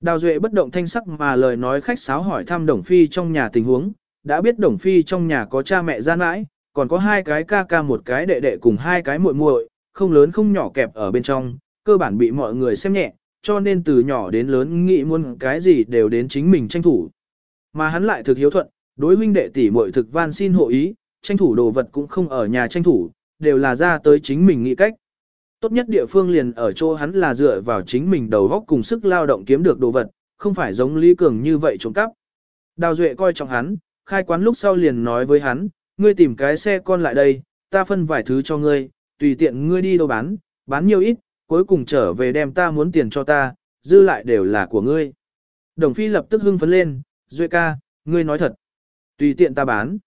Đào Duệ bất động thanh sắc mà lời nói khách sáo hỏi thăm Đồng Phi trong nhà tình huống, đã biết Đồng Phi trong nhà có cha mẹ gian mãi, còn có hai cái ca ca một cái đệ đệ cùng hai cái muội muội, không lớn không nhỏ kẹp ở bên trong, cơ bản bị mọi người xem nhẹ, cho nên từ nhỏ đến lớn nghĩ muốn cái gì đều đến chính mình tranh thủ. Mà hắn lại thực hiếu thuận, đối huynh đệ tỷ muội thực van xin hộ ý, tranh thủ đồ vật cũng không ở nhà tranh thủ, đều là ra tới chính mình nghĩ cách. Tốt nhất địa phương liền ở chỗ hắn là dựa vào chính mình đầu góc cùng sức lao động kiếm được đồ vật, không phải giống Lý Cường như vậy trộm cắp. Đào Duệ coi trọng hắn, khai quán lúc sau liền nói với hắn, ngươi tìm cái xe con lại đây, ta phân vài thứ cho ngươi, tùy tiện ngươi đi đâu bán, bán nhiều ít, cuối cùng trở về đem ta muốn tiền cho ta, dư lại đều là của ngươi. Đồng Phi lập tức hưng phấn lên, Duệ ca, ngươi nói thật. Tùy tiện ta bán.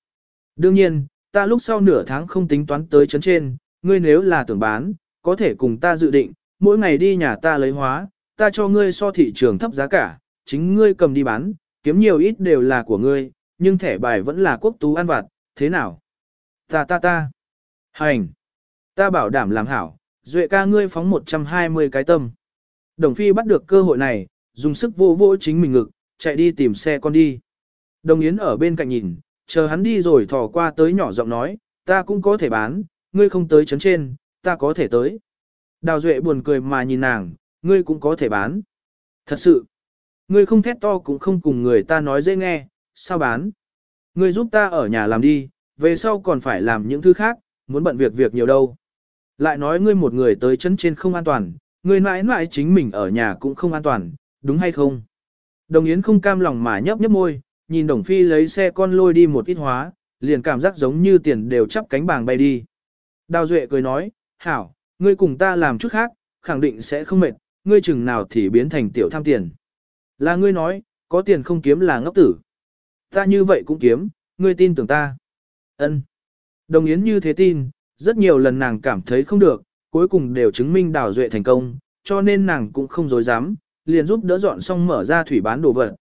Đương nhiên, ta lúc sau nửa tháng không tính toán tới chấn trên, ngươi nếu là tưởng bán, có thể cùng ta dự định, mỗi ngày đi nhà ta lấy hóa, ta cho ngươi so thị trường thấp giá cả, chính ngươi cầm đi bán, kiếm nhiều ít đều là của ngươi, nhưng thẻ bài vẫn là quốc tú ăn vặt, thế nào? Ta ta ta. Hành. Ta bảo đảm làm hảo, duệ ca ngươi phóng 120 cái tâm. Đồng Phi bắt được cơ hội này, dùng sức vô vô chính mình ngực, chạy đi tìm xe con đi. Đồng Yến ở bên cạnh nhìn, chờ hắn đi rồi thò qua tới nhỏ giọng nói, ta cũng có thể bán, ngươi không tới chấn trên, ta có thể tới. Đào Duệ buồn cười mà nhìn nàng, ngươi cũng có thể bán. Thật sự, ngươi không thét to cũng không cùng người ta nói dễ nghe, sao bán? Ngươi giúp ta ở nhà làm đi, về sau còn phải làm những thứ khác, muốn bận việc việc nhiều đâu. Lại nói ngươi một người tới chấn trên không an toàn, ngươi mãi mãi chính mình ở nhà cũng không an toàn, đúng hay không? Đồng Yến không cam lòng mà nhấp nhấp môi, nhìn Đồng Phi lấy xe con lôi đi một ít hóa, liền cảm giác giống như tiền đều chắp cánh bàng bay đi. Đào Duệ cười nói, hảo, ngươi cùng ta làm chút khác, khẳng định sẽ không mệt, ngươi chừng nào thì biến thành tiểu tham tiền. Là ngươi nói, có tiền không kiếm là ngốc tử. Ta như vậy cũng kiếm, ngươi tin tưởng ta. Ân. Đồng Yến như thế tin, rất nhiều lần nàng cảm thấy không được, cuối cùng đều chứng minh đào duệ thành công, cho nên nàng cũng không dối dám, liền giúp đỡ dọn xong mở ra thủy bán đồ vật.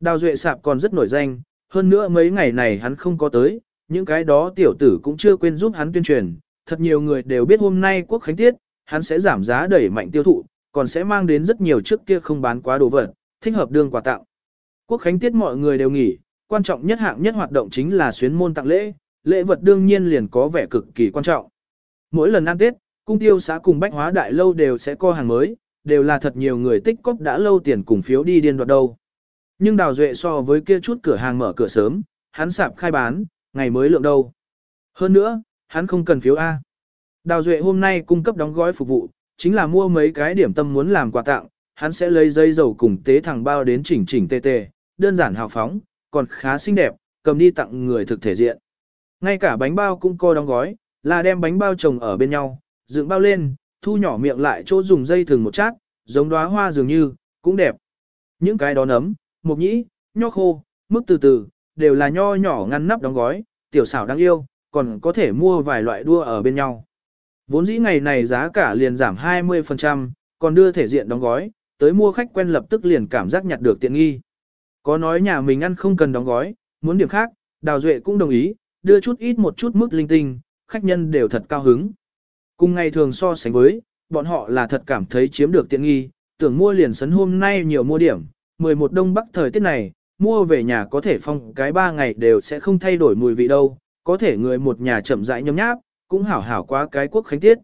Đào duệ sạp còn rất nổi danh, hơn nữa mấy ngày này hắn không có tới, những cái đó tiểu tử cũng chưa quên giúp hắn tuyên truyền, thật nhiều người đều biết hôm nay quốc khánh tiết, hắn sẽ giảm giá đẩy mạnh tiêu thụ, còn sẽ mang đến rất nhiều trước kia không bán quá đồ vật, thích hợp đương quà tặng. Quốc khánh tiết mọi người đều nghỉ, quan trọng nhất hạng nhất hoạt động chính là xuyến môn tặng lễ, lễ vật đương nhiên liền có vẻ cực kỳ quan trọng. Mỗi lần ăn Tết, cung tiêu xã cùng bách hóa đại lâu đều sẽ co hàng mới, đều là thật nhiều người tích cóp đã lâu tiền cùng phiếu đi điên đoạt đâu. Nhưng đào duệ so với kia chút cửa hàng mở cửa sớm, hắn sạp khai bán, ngày mới lượng đâu. Hơn nữa, hắn không cần phiếu A. Đào duệ hôm nay cung cấp đóng gói phục vụ, chính là mua mấy cái điểm tâm muốn làm quà tặng, hắn sẽ lấy dây dầu cùng tế thẳng bao đến chỉnh chỉnh tê tê, đơn giản hào phóng, còn khá xinh đẹp, cầm đi tặng người thực thể diện. Ngay cả bánh bao cũng co đóng gói, là đem bánh bao chồng ở bên nhau, dựng bao lên, thu nhỏ miệng lại chỗ dùng dây thường một chát, giống đóa hoa dường như, cũng đẹp. Những cái đó nấm, mộc nhĩ, nho khô, mức từ từ, đều là nho nhỏ ngăn nắp đóng gói, tiểu xảo đáng yêu, còn có thể mua vài loại đua ở bên nhau. Vốn dĩ ngày này giá cả liền giảm 20%, còn đưa thể diện đóng gói, tới mua khách quen lập tức liền cảm giác nhặt được tiện nghi. Có nói nhà mình ăn không cần đóng gói, muốn điểm khác, Đào Duệ cũng đồng ý, đưa chút ít một chút mức linh tinh, khách nhân đều thật cao hứng. Cùng ngày thường so sánh với, bọn họ là thật cảm thấy chiếm được tiện nghi, tưởng mua liền sấn hôm nay nhiều mua điểm, 11 đông bắc thời tiết này, mua về nhà có thể phong cái 3 ngày đều sẽ không thay đổi mùi vị đâu, có thể người một nhà chậm rãi nhấm nháp, cũng hảo hảo quá cái quốc khánh tiết.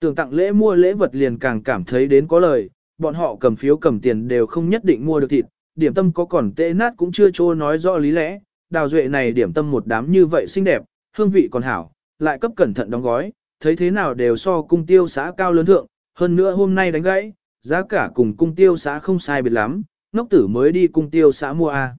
Tưởng tặng lễ mua lễ vật liền càng cảm thấy đến có lời, bọn họ cầm phiếu cầm tiền đều không nhất định mua được thịt, điểm tâm có còn tệ nát cũng chưa trô nói rõ lý lẽ, đào duệ này điểm tâm một đám như vậy xinh đẹp, hương vị còn hảo, lại cấp cẩn thận đóng gói, thấy thế nào đều so cung tiêu xã cao lớn thượng, hơn nữa hôm nay đánh gãy, giá cả cùng cung tiêu xã không sai biệt lắm, ngốc tử mới đi cung tiêu xã mua A.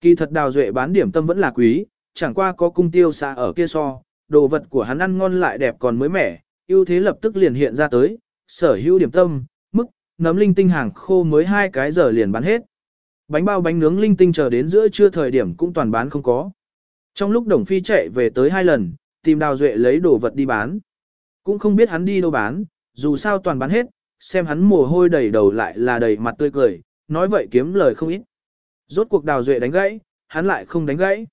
Kỳ thật đào duệ bán điểm tâm vẫn là quý, chẳng qua có cung tiêu xã ở kia so, đồ vật của hắn ăn ngon lại đẹp còn mới mẻ, ưu thế lập tức liền hiện ra tới, sở hữu điểm tâm, mức, nấm linh tinh hàng khô mới hai cái giờ liền bán hết. Bánh bao bánh nướng linh tinh chờ đến giữa trưa thời điểm cũng toàn bán không có. Trong lúc Đồng Phi chạy về tới hai lần, tìm Đào Duệ lấy đồ vật đi bán. Cũng không biết hắn đi đâu bán, dù sao toàn bán hết, xem hắn mồ hôi đầy đầu lại là đầy mặt tươi cười, nói vậy kiếm lời không ít. Rốt cuộc Đào Duệ đánh gãy, hắn lại không đánh gãy.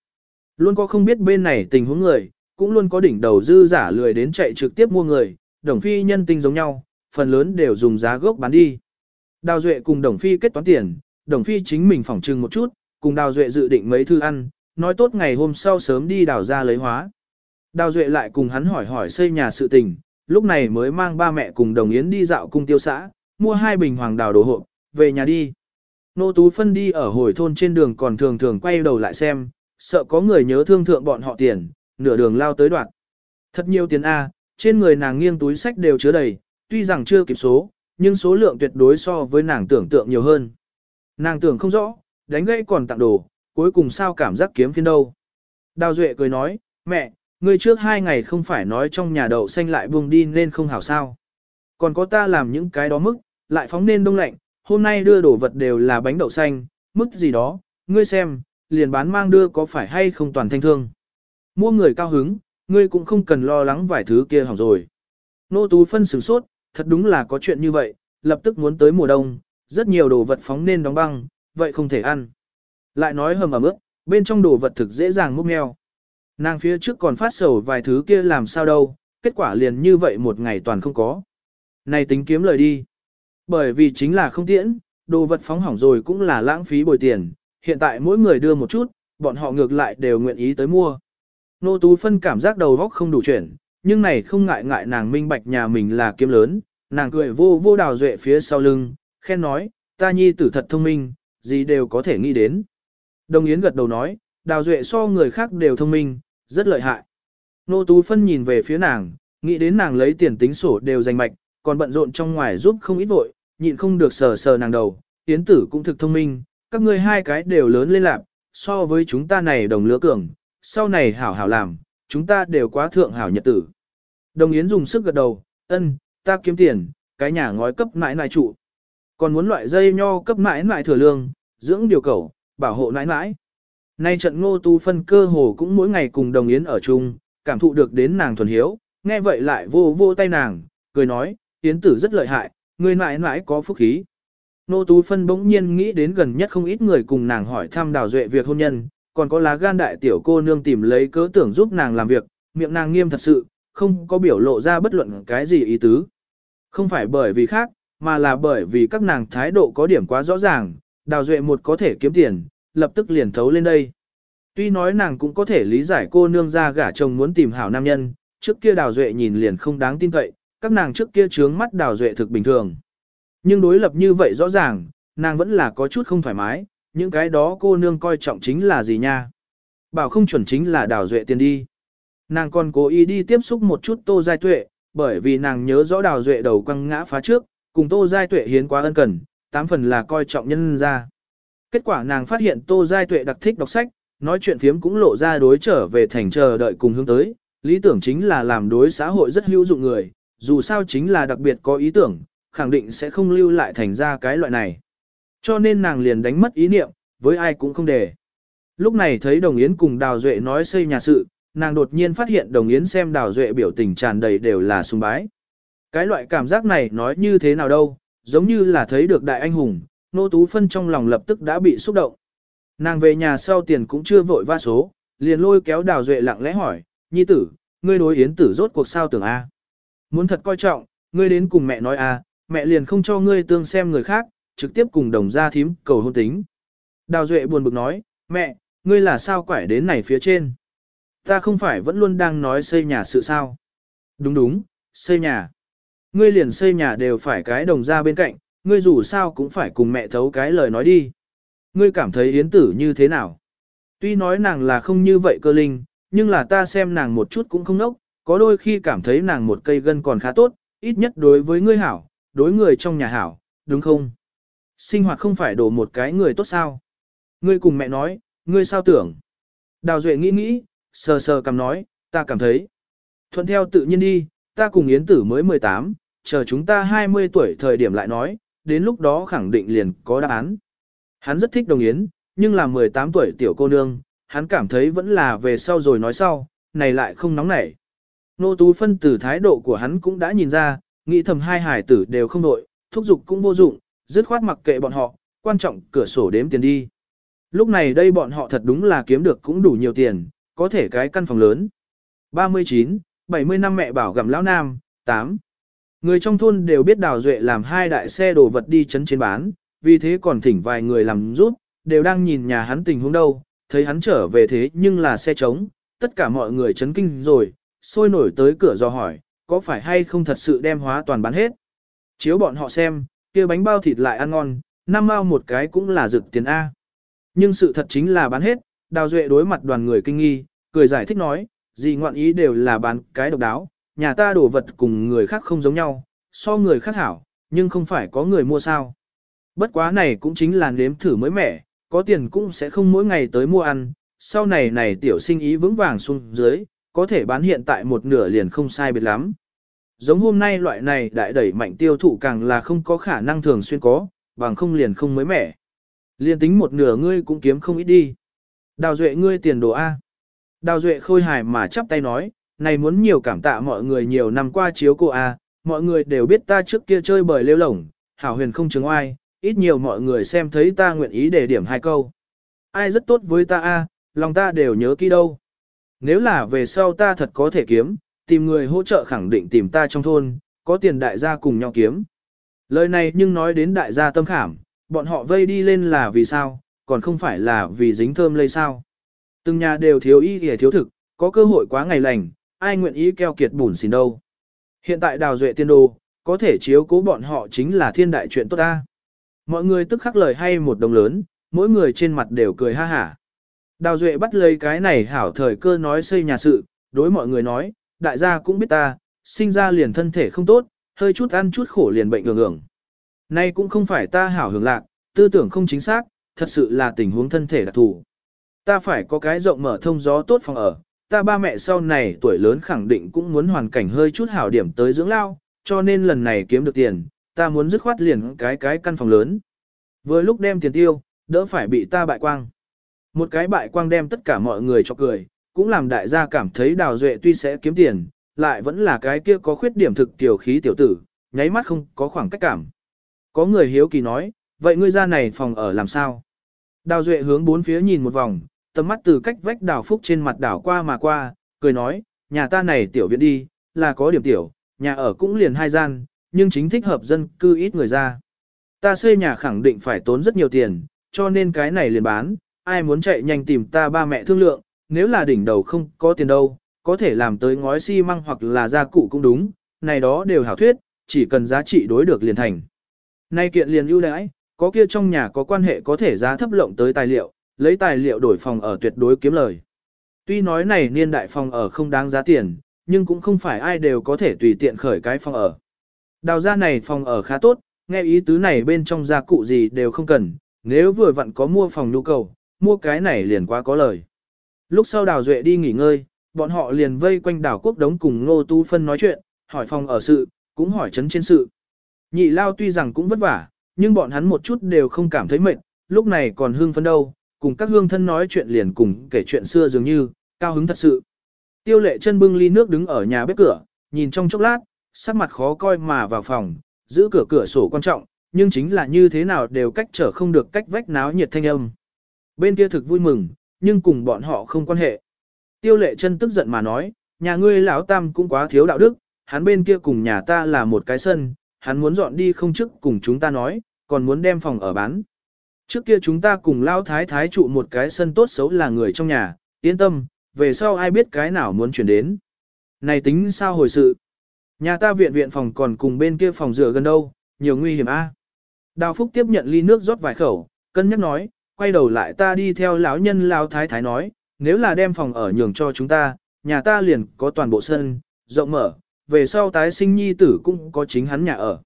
Luôn có không biết bên này tình huống người, cũng luôn có đỉnh đầu dư giả lười đến chạy trực tiếp mua người, Đồng Phi nhân tinh giống nhau, phần lớn đều dùng giá gốc bán đi. Đào Duệ cùng Đồng Phi kết toán tiền, Đồng Phi chính mình phỏng trưng một chút, cùng Đào Duệ dự định mấy thư ăn, nói tốt ngày hôm sau sớm đi đào ra lấy hóa. Đào Duệ lại cùng hắn hỏi hỏi xây nhà sự tình, lúc này mới mang ba mẹ cùng Đồng Yến đi dạo cung tiêu xã, mua hai bình hoàng đào đồ hộp, về nhà đi. Nô Tú Phân đi ở hồi thôn trên đường còn thường thường quay đầu lại xem, sợ có người nhớ thương thượng bọn họ tiền, nửa đường lao tới đoạn. Thật nhiều tiền A, trên người nàng nghiêng túi sách đều chứa đầy, tuy rằng chưa kịp số, nhưng số lượng tuyệt đối so với nàng tưởng tượng nhiều hơn. Nàng tưởng không rõ, đánh gãy còn tặng đồ, cuối cùng sao cảm giác kiếm phiên đâu. Đào Duệ cười nói, mẹ, Ngươi trước hai ngày không phải nói trong nhà đậu xanh lại buông đi nên không hảo sao. Còn có ta làm những cái đó mức, lại phóng nên đông lạnh, hôm nay đưa đồ vật đều là bánh đậu xanh, mức gì đó, ngươi xem, liền bán mang đưa có phải hay không toàn thanh thương. Mua người cao hứng, ngươi cũng không cần lo lắng vài thứ kia hỏng rồi. Nô Tú phân sửng sốt, thật đúng là có chuyện như vậy, lập tức muốn tới mùa đông, rất nhiều đồ vật phóng nên đóng băng, vậy không thể ăn. Lại nói hầm ẩm ướt, bên trong đồ vật thực dễ dàng múc mèo. Nàng phía trước còn phát sầu vài thứ kia làm sao đâu, kết quả liền như vậy một ngày toàn không có. Này tính kiếm lời đi. Bởi vì chính là không tiễn, đồ vật phóng hỏng rồi cũng là lãng phí bồi tiền, hiện tại mỗi người đưa một chút, bọn họ ngược lại đều nguyện ý tới mua. Nô Tú Phân cảm giác đầu góc không đủ chuyển, nhưng này không ngại ngại nàng minh bạch nhà mình là kiếm lớn, nàng cười vô vô đào duệ phía sau lưng, khen nói, ta nhi tử thật thông minh, gì đều có thể nghĩ đến. Đồng Yến gật đầu nói, đào duệ so người khác đều thông minh, rất lợi hại. Nô Tú Phân nhìn về phía nàng, nghĩ đến nàng lấy tiền tính sổ đều danh mạch, còn bận rộn trong ngoài giúp không ít vội, nhịn không được sờ sờ nàng đầu. Yến tử cũng thực thông minh, các ngươi hai cái đều lớn lên lạc, so với chúng ta này đồng lứa cường, sau này hảo hảo làm, chúng ta đều quá thượng hảo nhật tử. Đồng Yến dùng sức gật đầu, ân, ta kiếm tiền, cái nhà ngói cấp mãi nại trụ. Còn muốn loại dây nho cấp mãi nại thừa lương, dưỡng điều cầu, bảo hộ nãi nãi. Nay trận ngô tu phân cơ hồ cũng mỗi ngày cùng đồng yến ở chung, cảm thụ được đến nàng thuần hiếu, nghe vậy lại vô vô tay nàng, cười nói, yến tử rất lợi hại, người mãi mãi có phúc khí. Nô Tú Phân bỗng nhiên nghĩ đến gần nhất không ít người cùng nàng hỏi thăm đào duệ việc hôn nhân, còn có lá gan đại tiểu cô nương tìm lấy cớ tưởng giúp nàng làm việc, miệng nàng nghiêm thật sự, không có biểu lộ ra bất luận cái gì ý tứ. Không phải bởi vì khác, mà là bởi vì các nàng thái độ có điểm quá rõ ràng, đào duệ một có thể kiếm tiền, lập tức liền thấu lên đây. Tuy nói nàng cũng có thể lý giải cô nương ra gả chồng muốn tìm hảo nam nhân, trước kia đào duệ nhìn liền không đáng tin cậy, các nàng trước kia trướng mắt đào duệ thực bình thường. Nhưng đối lập như vậy rõ ràng, nàng vẫn là có chút không thoải mái, những cái đó cô nương coi trọng chính là gì nha. Bảo không chuẩn chính là đào duệ tiền đi. Nàng còn cố ý đi tiếp xúc một chút tô giai tuệ, bởi vì nàng nhớ rõ đào duệ đầu quăng ngã phá trước, cùng tô giai tuệ hiến quá ân cần, tám phần là coi trọng nhân ra. Kết quả nàng phát hiện tô giai tuệ đặc thích đọc sách, nói chuyện phiếm cũng lộ ra đối trở về thành chờ đợi cùng hướng tới, lý tưởng chính là làm đối xã hội rất hữu dụng người, dù sao chính là đặc biệt có ý tưởng, khẳng định sẽ không lưu lại thành ra cái loại này. Cho nên nàng liền đánh mất ý niệm, với ai cũng không để. Lúc này thấy Đồng Yến cùng Đào Duệ nói xây nhà sự, nàng đột nhiên phát hiện Đồng Yến xem Đào Duệ biểu tình tràn đầy đều là sùng bái. Cái loại cảm giác này nói như thế nào đâu, giống như là thấy được đại anh hùng, nô tú phân trong lòng lập tức đã bị xúc động. Nàng về nhà sau tiền cũng chưa vội va số, liền lôi kéo Đào Duệ lặng lẽ hỏi, nhi tử, ngươi đối Yến tử rốt cuộc sao tưởng A. Muốn thật coi trọng, ngươi đến cùng mẹ nói A, mẹ liền không cho ngươi tương xem người khác, trực tiếp cùng đồng gia thím cầu hôn tính. Đào Duệ buồn bực nói, mẹ, ngươi là sao quải đến này phía trên? Ta không phải vẫn luôn đang nói xây nhà sự sao? Đúng đúng, xây nhà. Ngươi liền xây nhà đều phải cái đồng gia bên cạnh, ngươi dù sao cũng phải cùng mẹ thấu cái lời nói đi. Ngươi cảm thấy yến tử như thế nào? Tuy nói nàng là không như vậy cơ linh, nhưng là ta xem nàng một chút cũng không nốc, có đôi khi cảm thấy nàng một cây gân còn khá tốt, ít nhất đối với ngươi hảo, đối người trong nhà hảo, đúng không? Sinh hoạt không phải đổ một cái người tốt sao. Ngươi cùng mẹ nói, ngươi sao tưởng. Đào Duệ nghĩ nghĩ, sờ sờ cầm nói, ta cảm thấy. Thuận theo tự nhiên đi, ta cùng Yến Tử mới 18, chờ chúng ta 20 tuổi thời điểm lại nói, đến lúc đó khẳng định liền có đáp án. Hắn rất thích đồng Yến, nhưng là 18 tuổi tiểu cô nương, hắn cảm thấy vẫn là về sau rồi nói sau, này lại không nóng nảy. Nô Tú phân từ thái độ của hắn cũng đã nhìn ra, nghĩ thầm hai hải tử đều không nội, thúc giục cũng vô dụng, dứt khoát mặc kệ bọn họ, quan trọng cửa sổ đếm tiền đi. Lúc này đây bọn họ thật đúng là kiếm được cũng đủ nhiều tiền, có thể cái căn phòng lớn. 39, 70 năm mẹ bảo gặm lão nam, 8. Người trong thôn đều biết Đào Duệ làm hai đại xe đồ vật đi chấn trên bán, vì thế còn thỉnh vài người làm giúp, đều đang nhìn nhà hắn tình huống đâu, thấy hắn trở về thế nhưng là xe trống, tất cả mọi người chấn kinh rồi, sôi nổi tới cửa do hỏi, có phải hay không thật sự đem hóa toàn bán hết. Chiếu bọn họ xem, kia bánh bao thịt lại ăn ngon, năm mao một cái cũng là rực tiền A. Nhưng sự thật chính là bán hết, Đào Duệ đối mặt đoàn người kinh nghi, cười giải thích nói, gì ngoạn ý đều là bán cái độc đáo, nhà ta đồ vật cùng người khác không giống nhau, so người khác hảo, nhưng không phải có người mua sao. Bất quá này cũng chính là nếm thử mới mẻ, có tiền cũng sẽ không mỗi ngày tới mua ăn, sau này này tiểu sinh ý vững vàng xuống dưới, có thể bán hiện tại một nửa liền không sai biệt lắm. Giống hôm nay loại này đại đẩy mạnh tiêu thụ càng là không có khả năng thường xuyên có, bằng không liền không mới mẻ. Liền tính một nửa ngươi cũng kiếm không ít đi. Đào Duệ ngươi tiền đồ A. Đào Duệ khôi hài mà chắp tay nói, này muốn nhiều cảm tạ mọi người nhiều năm qua chiếu cô A, mọi người đều biết ta trước kia chơi bời lêu lổng, hảo huyền không chứng oai, ít nhiều mọi người xem thấy ta nguyện ý để điểm hai câu. Ai rất tốt với ta A, lòng ta đều nhớ kỹ đâu. Nếu là về sau ta thật có thể kiếm, tìm người hỗ trợ khẳng định tìm ta trong thôn, có tiền đại gia cùng nhau kiếm. Lời này nhưng nói đến đại gia tâm khảm, bọn họ vây đi lên là vì sao, còn không phải là vì dính thơm lây sao. Từng nhà đều thiếu y kìa thiếu thực, có cơ hội quá ngày lành, ai nguyện ý keo kiệt bùn xỉn đâu. Hiện tại đào duệ tiên đồ, có thể chiếu cố bọn họ chính là thiên đại chuyện tốt ta. Mọi người tức khắc lời hay một đồng lớn, mỗi người trên mặt đều cười ha hả. Đào duệ bắt lấy cái này hảo thời cơ nói xây nhà sự, đối mọi người nói, đại gia cũng biết ta, sinh ra liền thân thể không tốt, hơi chút ăn chút khổ liền bệnh ngường ngường. Nay cũng không phải ta hảo hưởng lạc, tư tưởng không chính xác, thật sự là tình huống thân thể đặc thù. Ta phải có cái rộng mở thông gió tốt phòng ở, ta ba mẹ sau này tuổi lớn khẳng định cũng muốn hoàn cảnh hơi chút hảo điểm tới dưỡng lao, cho nên lần này kiếm được tiền, ta muốn dứt khoát liền cái cái căn phòng lớn. Vừa lúc đem tiền tiêu, đỡ phải bị ta bại quang. Một cái bại quang đem tất cả mọi người cho cười, cũng làm đại gia cảm thấy đào duệ tuy sẽ kiếm tiền, lại vẫn là cái kia có khuyết điểm thực tiểu khí tiểu tử, nháy mắt không có khoảng cách cảm. Có người hiếu kỳ nói, vậy ngươi ra này phòng ở làm sao? Đào duệ hướng bốn phía nhìn một vòng, tầm mắt từ cách vách đào phúc trên mặt đảo qua mà qua, cười nói, nhà ta này tiểu viện đi, là có điểm tiểu, nhà ở cũng liền hai gian, nhưng chính thích hợp dân cư ít người ra. Ta xây nhà khẳng định phải tốn rất nhiều tiền, cho nên cái này liền bán, ai muốn chạy nhanh tìm ta ba mẹ thương lượng, nếu là đỉnh đầu không có tiền đâu, có thể làm tới ngói xi măng hoặc là gia cụ cũng đúng, này đó đều hảo thuyết, chỉ cần giá trị đối được liền thành. Nay kiện liền ưu đãi, có kia trong nhà có quan hệ có thể giá thấp lộng tới tài liệu, lấy tài liệu đổi phòng ở tuyệt đối kiếm lời. Tuy nói này niên đại phòng ở không đáng giá tiền, nhưng cũng không phải ai đều có thể tùy tiện khởi cái phòng ở. Đào ra này phòng ở khá tốt, nghe ý tứ này bên trong gia cụ gì đều không cần, nếu vừa vặn có mua phòng nhu cầu, mua cái này liền quá có lời. Lúc sau Đào Duệ đi nghỉ ngơi, bọn họ liền vây quanh đảo quốc đống cùng Ngô Tu Phân nói chuyện, hỏi phòng ở sự, cũng hỏi chấn trên sự. Nhị lao tuy rằng cũng vất vả, nhưng bọn hắn một chút đều không cảm thấy mệt, lúc này còn hương phấn đâu, cùng các hương thân nói chuyện liền cùng kể chuyện xưa dường như, cao hứng thật sự. Tiêu lệ chân bưng ly nước đứng ở nhà bếp cửa, nhìn trong chốc lát, sắc mặt khó coi mà vào phòng, giữ cửa cửa sổ quan trọng, nhưng chính là như thế nào đều cách trở không được cách vách náo nhiệt thanh âm. Bên kia thực vui mừng, nhưng cùng bọn họ không quan hệ. Tiêu lệ chân tức giận mà nói, nhà ngươi lão tam cũng quá thiếu đạo đức, hắn bên kia cùng nhà ta là một cái sân, hắn muốn dọn đi không chức cùng chúng ta nói, còn muốn đem phòng ở bán. Trước kia chúng ta cùng lao thái thái trụ một cái sân tốt xấu là người trong nhà, yên tâm, về sau ai biết cái nào muốn chuyển đến. Này tính sao hồi sự? Nhà ta viện viện phòng còn cùng bên kia phòng rửa gần đâu, nhiều nguy hiểm a. Đào Phúc tiếp nhận ly nước rót vài khẩu, cân nhắc nói, quay đầu lại ta đi theo lão nhân lao thái thái nói, nếu là đem phòng ở nhường cho chúng ta, nhà ta liền có toàn bộ sân, rộng mở, về sau tái sinh nhi tử cũng có chính hắn nhà ở.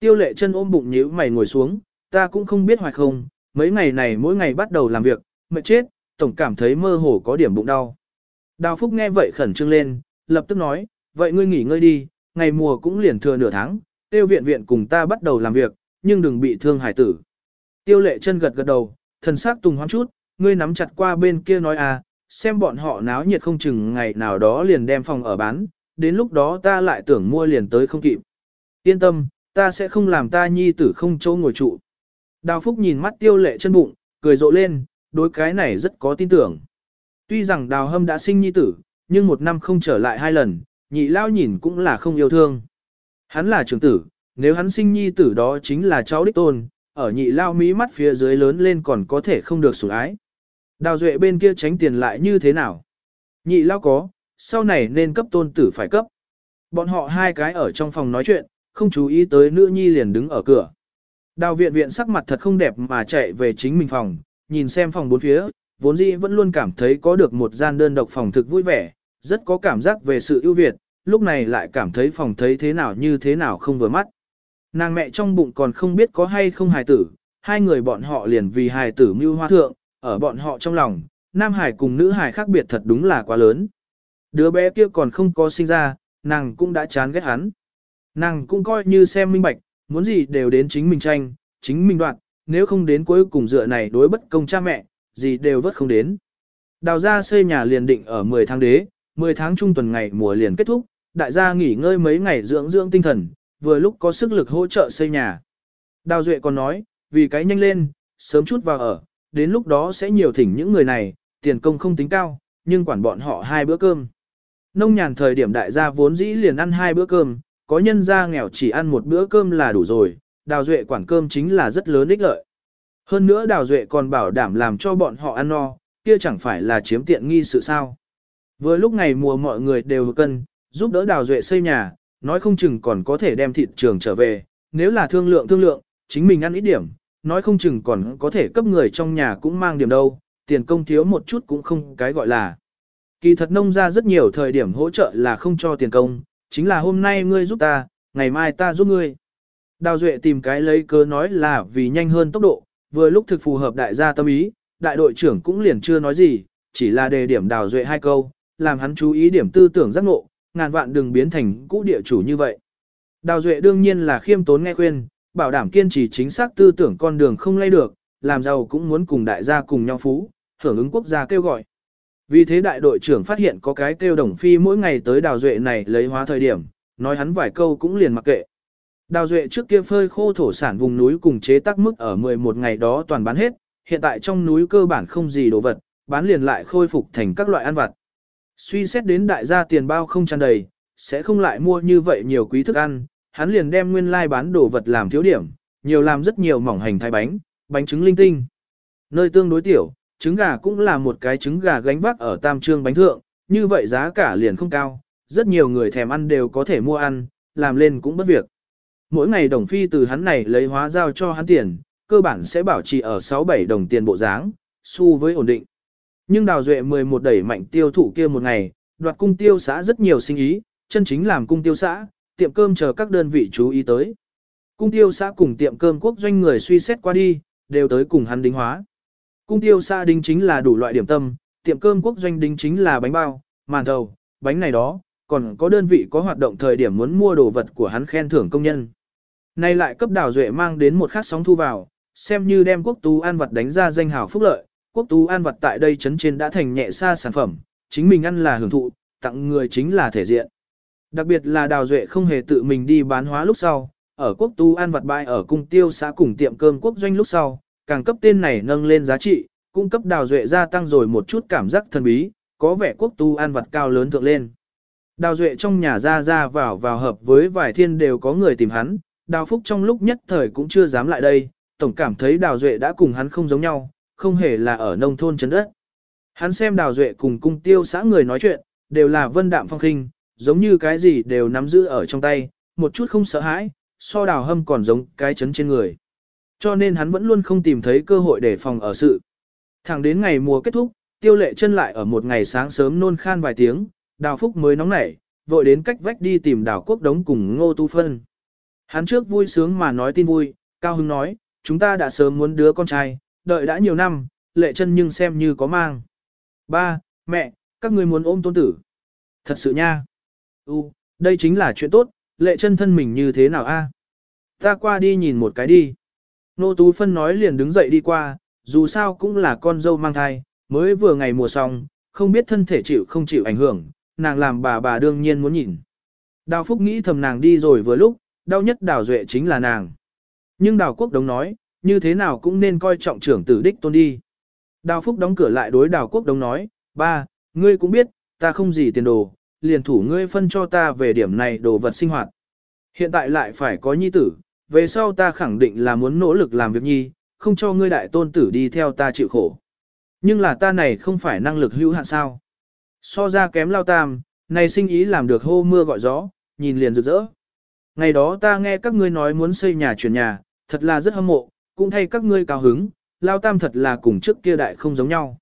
Tiêu lệ chân ôm bụng nhíu mày ngồi xuống, ta cũng không biết hoài không, mấy ngày này mỗi ngày bắt đầu làm việc, mệt chết, tổng cảm thấy mơ hồ có điểm bụng đau. Đào Phúc nghe vậy khẩn trương lên, lập tức nói, vậy ngươi nghỉ ngơi đi, ngày mùa cũng liền thừa nửa tháng, tiêu viện viện cùng ta bắt đầu làm việc, nhưng đừng bị thương hải tử. Tiêu lệ chân gật gật đầu, thần sắc tùng hoang chút, ngươi nắm chặt qua bên kia nói à, xem bọn họ náo nhiệt không chừng ngày nào đó liền đem phòng ở bán, đến lúc đó ta lại tưởng mua liền tới không kịp. Yên tâm, ta sẽ không làm ta nhi tử không chỗ ngồi trụ. Đào Phúc nhìn mắt tiêu lệ chân bụng, cười rộ lên, đối cái này rất có tin tưởng. Tuy rằng đào hâm đã sinh nhi tử, nhưng một năm không trở lại hai lần, nhị lao nhìn cũng là không yêu thương. Hắn là trưởng tử, nếu hắn sinh nhi tử đó chính là cháu đích tôn, ở nhị lao mỹ mắt phía dưới lớn lên còn có thể không được sủng ái. Đào duệ bên kia tránh tiền lại như thế nào? Nhị lao có, sau này nên cấp tôn tử phải cấp. Bọn họ hai cái ở trong phòng nói chuyện, không chú ý tới nữ nhi liền đứng ở cửa. Đào viện viện sắc mặt thật không đẹp mà chạy về chính mình phòng, nhìn xem phòng bốn phía, vốn dĩ vẫn luôn cảm thấy có được một gian đơn độc phòng thực vui vẻ, rất có cảm giác về sự ưu việt, lúc này lại cảm thấy phòng thấy thế nào như thế nào không vừa mắt. Nàng mẹ trong bụng còn không biết có hay không hài tử, hai người bọn họ liền vì hài tử mưu hoa thượng, ở bọn họ trong lòng, nam hải cùng nữ hải khác biệt thật đúng là quá lớn. Đứa bé kia còn không có sinh ra, nàng cũng đã chán ghét hắn. Nàng cũng coi như xem minh bạch, muốn gì đều đến chính mình tranh, chính mình đoạn, nếu không đến cuối cùng dựa này đối bất công cha mẹ, gì đều vất không đến. Đào ra xây nhà liền định ở 10 tháng đế, 10 tháng trung tuần ngày mùa liền kết thúc, đại gia nghỉ ngơi mấy ngày dưỡng dưỡng tinh thần, vừa lúc có sức lực hỗ trợ xây nhà. Đào Duệ còn nói, vì cái nhanh lên, sớm chút vào ở, đến lúc đó sẽ nhiều thỉnh những người này, tiền công không tính cao, nhưng quản bọn họ hai bữa cơm. Nông nhàn thời điểm đại gia vốn dĩ liền ăn hai bữa cơm, có nhân gia nghèo chỉ ăn một bữa cơm là đủ rồi, đào duệ quản cơm chính là rất lớn ích lợi. Hơn nữa đào duệ còn bảo đảm làm cho bọn họ ăn no, kia chẳng phải là chiếm tiện nghi sự sao. Vừa lúc ngày mùa mọi người đều cân, giúp đỡ đào duệ xây nhà, nói không chừng còn có thể đem thịt trường trở về, nếu là thương lượng thương lượng, chính mình ăn ít điểm, nói không chừng còn có thể cấp người trong nhà cũng mang điểm đâu, tiền công thiếu một chút cũng không cái gọi là. Kỳ thật nông ra rất nhiều thời điểm hỗ trợ là không cho tiền công, chính là hôm nay ngươi giúp ta, ngày mai ta giúp ngươi. Đào Duệ tìm cái lấy cớ nói là vì nhanh hơn tốc độ, vừa lúc thực phù hợp đại gia tâm ý, đại đội trưởng cũng liền chưa nói gì, chỉ là đề điểm Đào Duệ hai câu, làm hắn chú ý điểm tư tưởng giác ngộ, ngàn vạn đừng biến thành cũ địa chủ như vậy. Đào Duệ đương nhiên là khiêm tốn nghe khuyên, bảo đảm kiên trì chính xác tư tưởng con đường không lay được, làm giàu cũng muốn cùng đại gia cùng nhau phú, hưởng ứng quốc gia kêu gọi. Vì thế đại đội trưởng phát hiện có cái kêu đồng phi mỗi ngày tới đào duệ này lấy hóa thời điểm, nói hắn vài câu cũng liền mặc kệ. Đào duệ trước kia phơi khô thổ sản vùng núi cùng chế tác mức ở 11 ngày đó toàn bán hết, hiện tại trong núi cơ bản không gì đồ vật, bán liền lại khôi phục thành các loại ăn vặt. Suy xét đến đại gia tiền bao không tràn đầy, sẽ không lại mua như vậy nhiều quý thức ăn, hắn liền đem nguyên lai like bán đồ vật làm thiếu điểm, nhiều làm rất nhiều mỏng hành thái bánh, bánh trứng linh tinh. Nơi tương đối tiểu, trứng gà cũng là một cái trứng gà gánh vác ở tam trương bánh thượng, như vậy giá cả liền không cao, rất nhiều người thèm ăn đều có thể mua ăn, làm lên cũng bất việc. Mỗi ngày đồng phi từ hắn này lấy hóa giao cho hắn tiền, cơ bản sẽ bảo trì ở 6-7 đồng tiền bộ dáng, su với ổn định. Nhưng đào duệ 11 đẩy mạnh tiêu thụ kia một ngày, đoạt cung tiêu xã rất nhiều sinh ý, chân chính làm cung tiêu xã, tiệm cơm chờ các đơn vị chú ý tới. Cung tiêu xã cùng tiệm cơm quốc doanh người suy xét qua đi, đều tới cùng hắn đính hóa. Cung tiêu xa đính chính là đủ loại điểm tâm, tiệm cơm quốc doanh đính chính là bánh bao, màn thầu, bánh này đó, còn có đơn vị có hoạt động thời điểm muốn mua đồ vật của hắn khen thưởng công nhân. Nay lại cấp đào duệ mang đến một khát sóng thu vào, xem như đem quốc tú an vật đánh ra danh hào phúc lợi, quốc tú an vật tại đây chấn trên đã thành nhẹ xa sản phẩm, chính mình ăn là hưởng thụ, tặng người chính là thể diện. Đặc biệt là đào duệ không hề tự mình đi bán hóa lúc sau, ở quốc tú an vật bãi ở cung tiêu xã cùng tiệm cơm quốc doanh lúc sau, càng cấp tên này nâng lên giá trị, cung cấp đào duệ gia tăng rồi một chút cảm giác thần bí, có vẻ quốc tu an vật cao lớn thượng lên. Đào duệ trong nhà ra ra vào vào hợp với vài thiên đều có người tìm hắn, đào phúc trong lúc nhất thời cũng chưa dám lại đây, tổng cảm thấy đào duệ đã cùng hắn không giống nhau, không hề là ở nông thôn chấn đất. Hắn xem đào duệ cùng cung tiêu xã người nói chuyện, đều là vân đạm phong khinh, giống như cái gì đều nắm giữ ở trong tay, một chút không sợ hãi, so đào hâm còn giống cái chấn trên người. Cho nên hắn vẫn luôn không tìm thấy cơ hội để phòng ở sự. Thẳng đến ngày mùa kết thúc, tiêu lệ chân lại ở một ngày sáng sớm nôn khan vài tiếng, đào phúc mới nóng nảy, vội đến cách vách đi tìm đào quốc đống cùng ngô tu phân. Hắn trước vui sướng mà nói tin vui, cao hưng nói, chúng ta đã sớm muốn đứa con trai, đợi đã nhiều năm, lệ chân nhưng xem như có mang. Ba, mẹ, các ngươi muốn ôm tôn tử. Thật sự nha. U, đây chính là chuyện tốt, lệ chân thân mình như thế nào a? Ta qua đi nhìn một cái đi. Nô Tú Phân nói liền đứng dậy đi qua, dù sao cũng là con dâu mang thai, mới vừa ngày mùa xong, không biết thân thể chịu không chịu ảnh hưởng, nàng làm bà bà đương nhiên muốn nhìn. Đào Phúc nghĩ thầm nàng đi rồi vừa lúc, đau nhất Đào Duệ chính là nàng. Nhưng Đào Quốc Đống nói, như thế nào cũng nên coi trọng trưởng tử đích tôn đi. Đào Phúc đóng cửa lại đối Đào Quốc Đống nói, ba, ngươi cũng biết, ta không gì tiền đồ, liền thủ ngươi phân cho ta về điểm này đồ vật sinh hoạt. Hiện tại lại phải có nhi tử, về sau ta khẳng định là muốn nỗ lực làm việc nhi, không cho ngươi đại tôn tử đi theo ta chịu khổ. Nhưng là ta này không phải năng lực hữu hạn sao. So ra kém lao tam, này sinh ý làm được hô mưa gọi gió, nhìn liền rực rỡ. Ngày đó ta nghe các ngươi nói muốn xây nhà chuyển nhà, thật là rất hâm mộ, cũng thay các ngươi cao hứng, lao tam thật là cùng trước kia đại không giống nhau.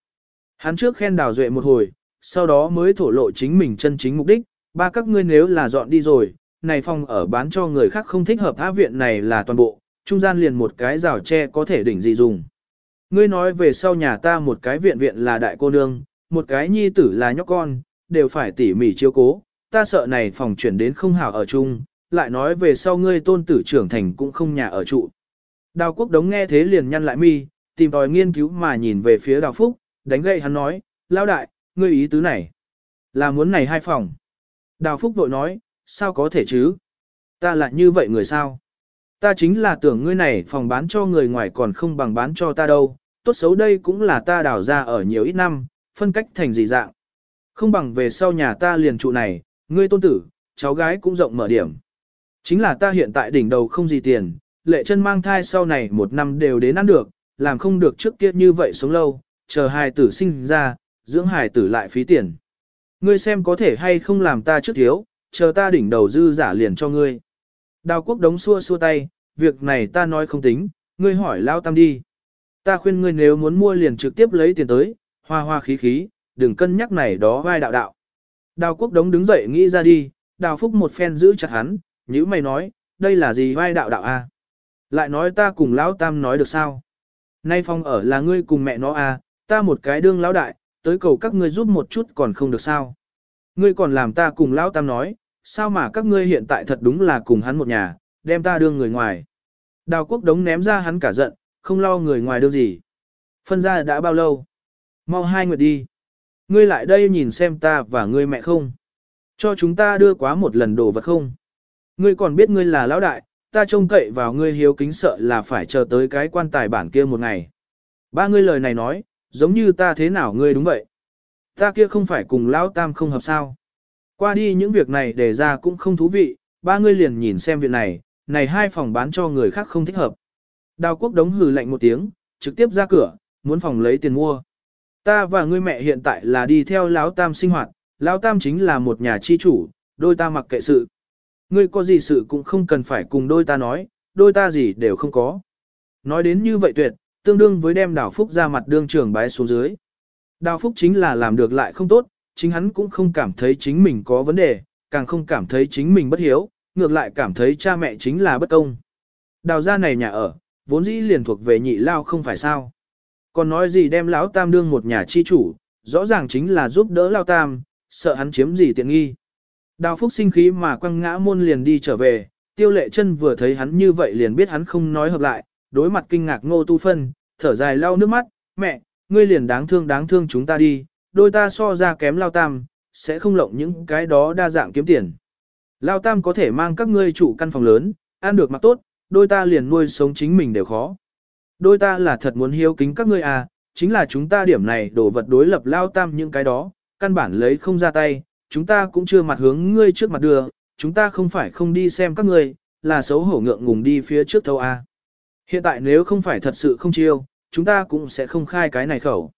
Hắn trước khen đào duệ một hồi, sau đó mới thổ lộ chính mình chân chính mục đích, ba các ngươi nếu là dọn đi rồi, này phòng ở bán cho người khác không thích hợp á viện này là toàn bộ, trung gian liền một cái rào tre có thể đỉnh gì dùng. Ngươi nói về sau nhà ta một cái viện viện là đại cô nương, một cái nhi tử là nhóc con, đều phải tỉ mỉ chiếu cố, ta sợ này phòng chuyển đến không hảo ở chung, lại nói về sau ngươi tôn tử trưởng thành cũng không nhà ở trụ. Đào quốc đống nghe thế liền nhăn lại mi, tìm tòi nghiên cứu mà nhìn về phía đào phúc, đánh gậy hắn nói, lao đại, ngươi ý tứ này, là muốn này hai phòng. Đào phúc vội nói, sao có thể chứ? Ta là như vậy người sao? Ta chính là tưởng ngươi này phòng bán cho người ngoài còn không bằng bán cho ta đâu, tốt xấu đây cũng là ta đào ra ở nhiều ít năm, phân cách thành gì dạng. Không bằng về sau nhà ta liền trụ này, ngươi tôn tử, cháu gái cũng rộng mở điểm. Chính là ta hiện tại đỉnh đầu không gì tiền, lệ chân mang thai sau này một năm đều đến ăn được, làm không được trước kia như vậy sống lâu, chờ hài tử sinh ra, dưỡng hài tử lại phí tiền. Ngươi xem có thể hay không làm ta trước thiếu, chờ ta đỉnh đầu dư giả liền cho ngươi. Đào quốc đống xua xua tay, việc này ta nói không tính, ngươi hỏi lao tam đi. Ta khuyên ngươi nếu muốn mua liền trực tiếp lấy tiền tới, hoa hoa khí khí, đừng cân nhắc này đó vai đạo đạo. Đào quốc đống đứng dậy nghĩ ra đi, đào phúc một phen giữ chặt hắn, như mày nói, đây là gì vai đạo đạo a? Lại nói ta cùng lão tam nói được sao? Nay phong ở là ngươi cùng mẹ nó a, ta một cái đương lão đại, tới cầu các ngươi giúp một chút còn không được sao? Ngươi còn làm ta cùng lão tam nói, sao mà các ngươi hiện tại thật đúng là cùng hắn một nhà, đem ta đưa người ngoài. Đào quốc đống ném ra hắn cả giận, không lo người ngoài đưa gì. Phân ra đã bao lâu? Mau hai nguyệt đi. Ngươi lại đây nhìn xem ta và ngươi mẹ không? Cho chúng ta đưa quá một lần đồ vật không? Ngươi còn biết ngươi là lão đại, ta trông cậy vào ngươi hiếu kính sợ là phải chờ tới cái quan tài bản kia một ngày. Ba ngươi lời này nói, giống như ta thế nào ngươi đúng vậy. Ta kia không phải cùng lão tam không hợp sao. Qua đi những việc này đề ra cũng không thú vị, ba người liền nhìn xem việc này, này hai phòng bán cho người khác không thích hợp. Đào quốc đống hừ lạnh một tiếng, trực tiếp ra cửa, muốn phòng lấy tiền mua. Ta và ngươi mẹ hiện tại là đi theo lão tam sinh hoạt, lão tam chính là một nhà chi chủ, đôi ta mặc kệ sự. Ngươi có gì sự cũng không cần phải cùng đôi ta nói, đôi ta gì đều không có. Nói đến như vậy tuyệt, tương đương với đem đào phúc ra mặt đương trưởng bái xuống dưới. Đào phúc chính là làm được lại không tốt, chính hắn cũng không cảm thấy chính mình có vấn đề, càng không cảm thấy chính mình bất hiếu, ngược lại cảm thấy cha mẹ chính là bất công. Đào ra này nhà ở, vốn dĩ liền thuộc về nhị lao không phải sao. Còn nói gì đem lão tam đương một nhà chi chủ, rõ ràng chính là giúp đỡ lao tam, sợ hắn chiếm gì tiện nghi. Đào phúc sinh khí mà quăng ngã môn liền đi trở về, tiêu lệ chân vừa thấy hắn như vậy liền biết hắn không nói hợp lại, đối mặt kinh ngạc ngô tu phân, thở dài lau nước mắt, mẹ, ngươi liền đáng thương đáng thương chúng ta đi, đôi ta so ra kém lao tam, sẽ không lộng những cái đó đa dạng kiếm tiền. Lao tam có thể mang các ngươi chủ căn phòng lớn, ăn được mặc tốt, đôi ta liền nuôi sống chính mình đều khó. Đôi ta là thật muốn hiếu kính các ngươi à, chính là chúng ta điểm này đổ vật đối lập lao tam những cái đó, căn bản lấy không ra tay, chúng ta cũng chưa mặt hướng ngươi trước mặt đưa, chúng ta không phải không đi xem các ngươi, là xấu hổ ngượng ngùng đi phía trước thâu à. Hiện tại nếu không phải thật sự không chiêu, chúng ta cũng sẽ không khai cái này khẩu.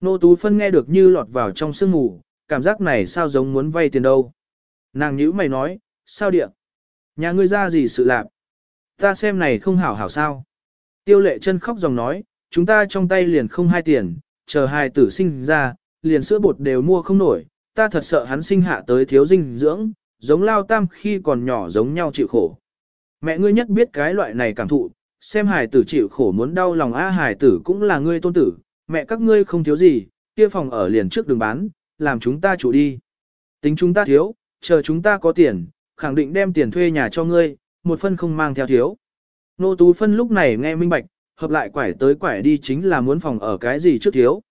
Nô Tú Phân nghe được như lọt vào trong sương mù, cảm giác này sao giống muốn vay tiền đâu. Nàng nhữ mày nói, sao điện? Nhà ngươi ra gì sự lạc? Ta xem này không hảo hảo sao? Tiêu lệ chân khóc dòng nói, chúng ta trong tay liền không hai tiền, chờ hai tử sinh ra, liền sữa bột đều mua không nổi, ta thật sợ hắn sinh hạ tới thiếu dinh dưỡng, giống lao tam khi còn nhỏ giống nhau chịu khổ. Mẹ ngươi nhất biết cái loại này cảm thụ, xem hải tử chịu khổ muốn đau lòng a hải tử cũng là ngươi tôn tử, mẹ các ngươi không thiếu gì, kia phòng ở liền trước đường bán, làm chúng ta chủ đi. Tính chúng ta thiếu, chờ chúng ta có tiền, khẳng định đem tiền thuê nhà cho ngươi, một phân không mang theo thiếu. Nô Tú Phân lúc này nghe minh bạch, hợp lại quải tới quải đi chính là muốn phòng ở cái gì trước thiếu.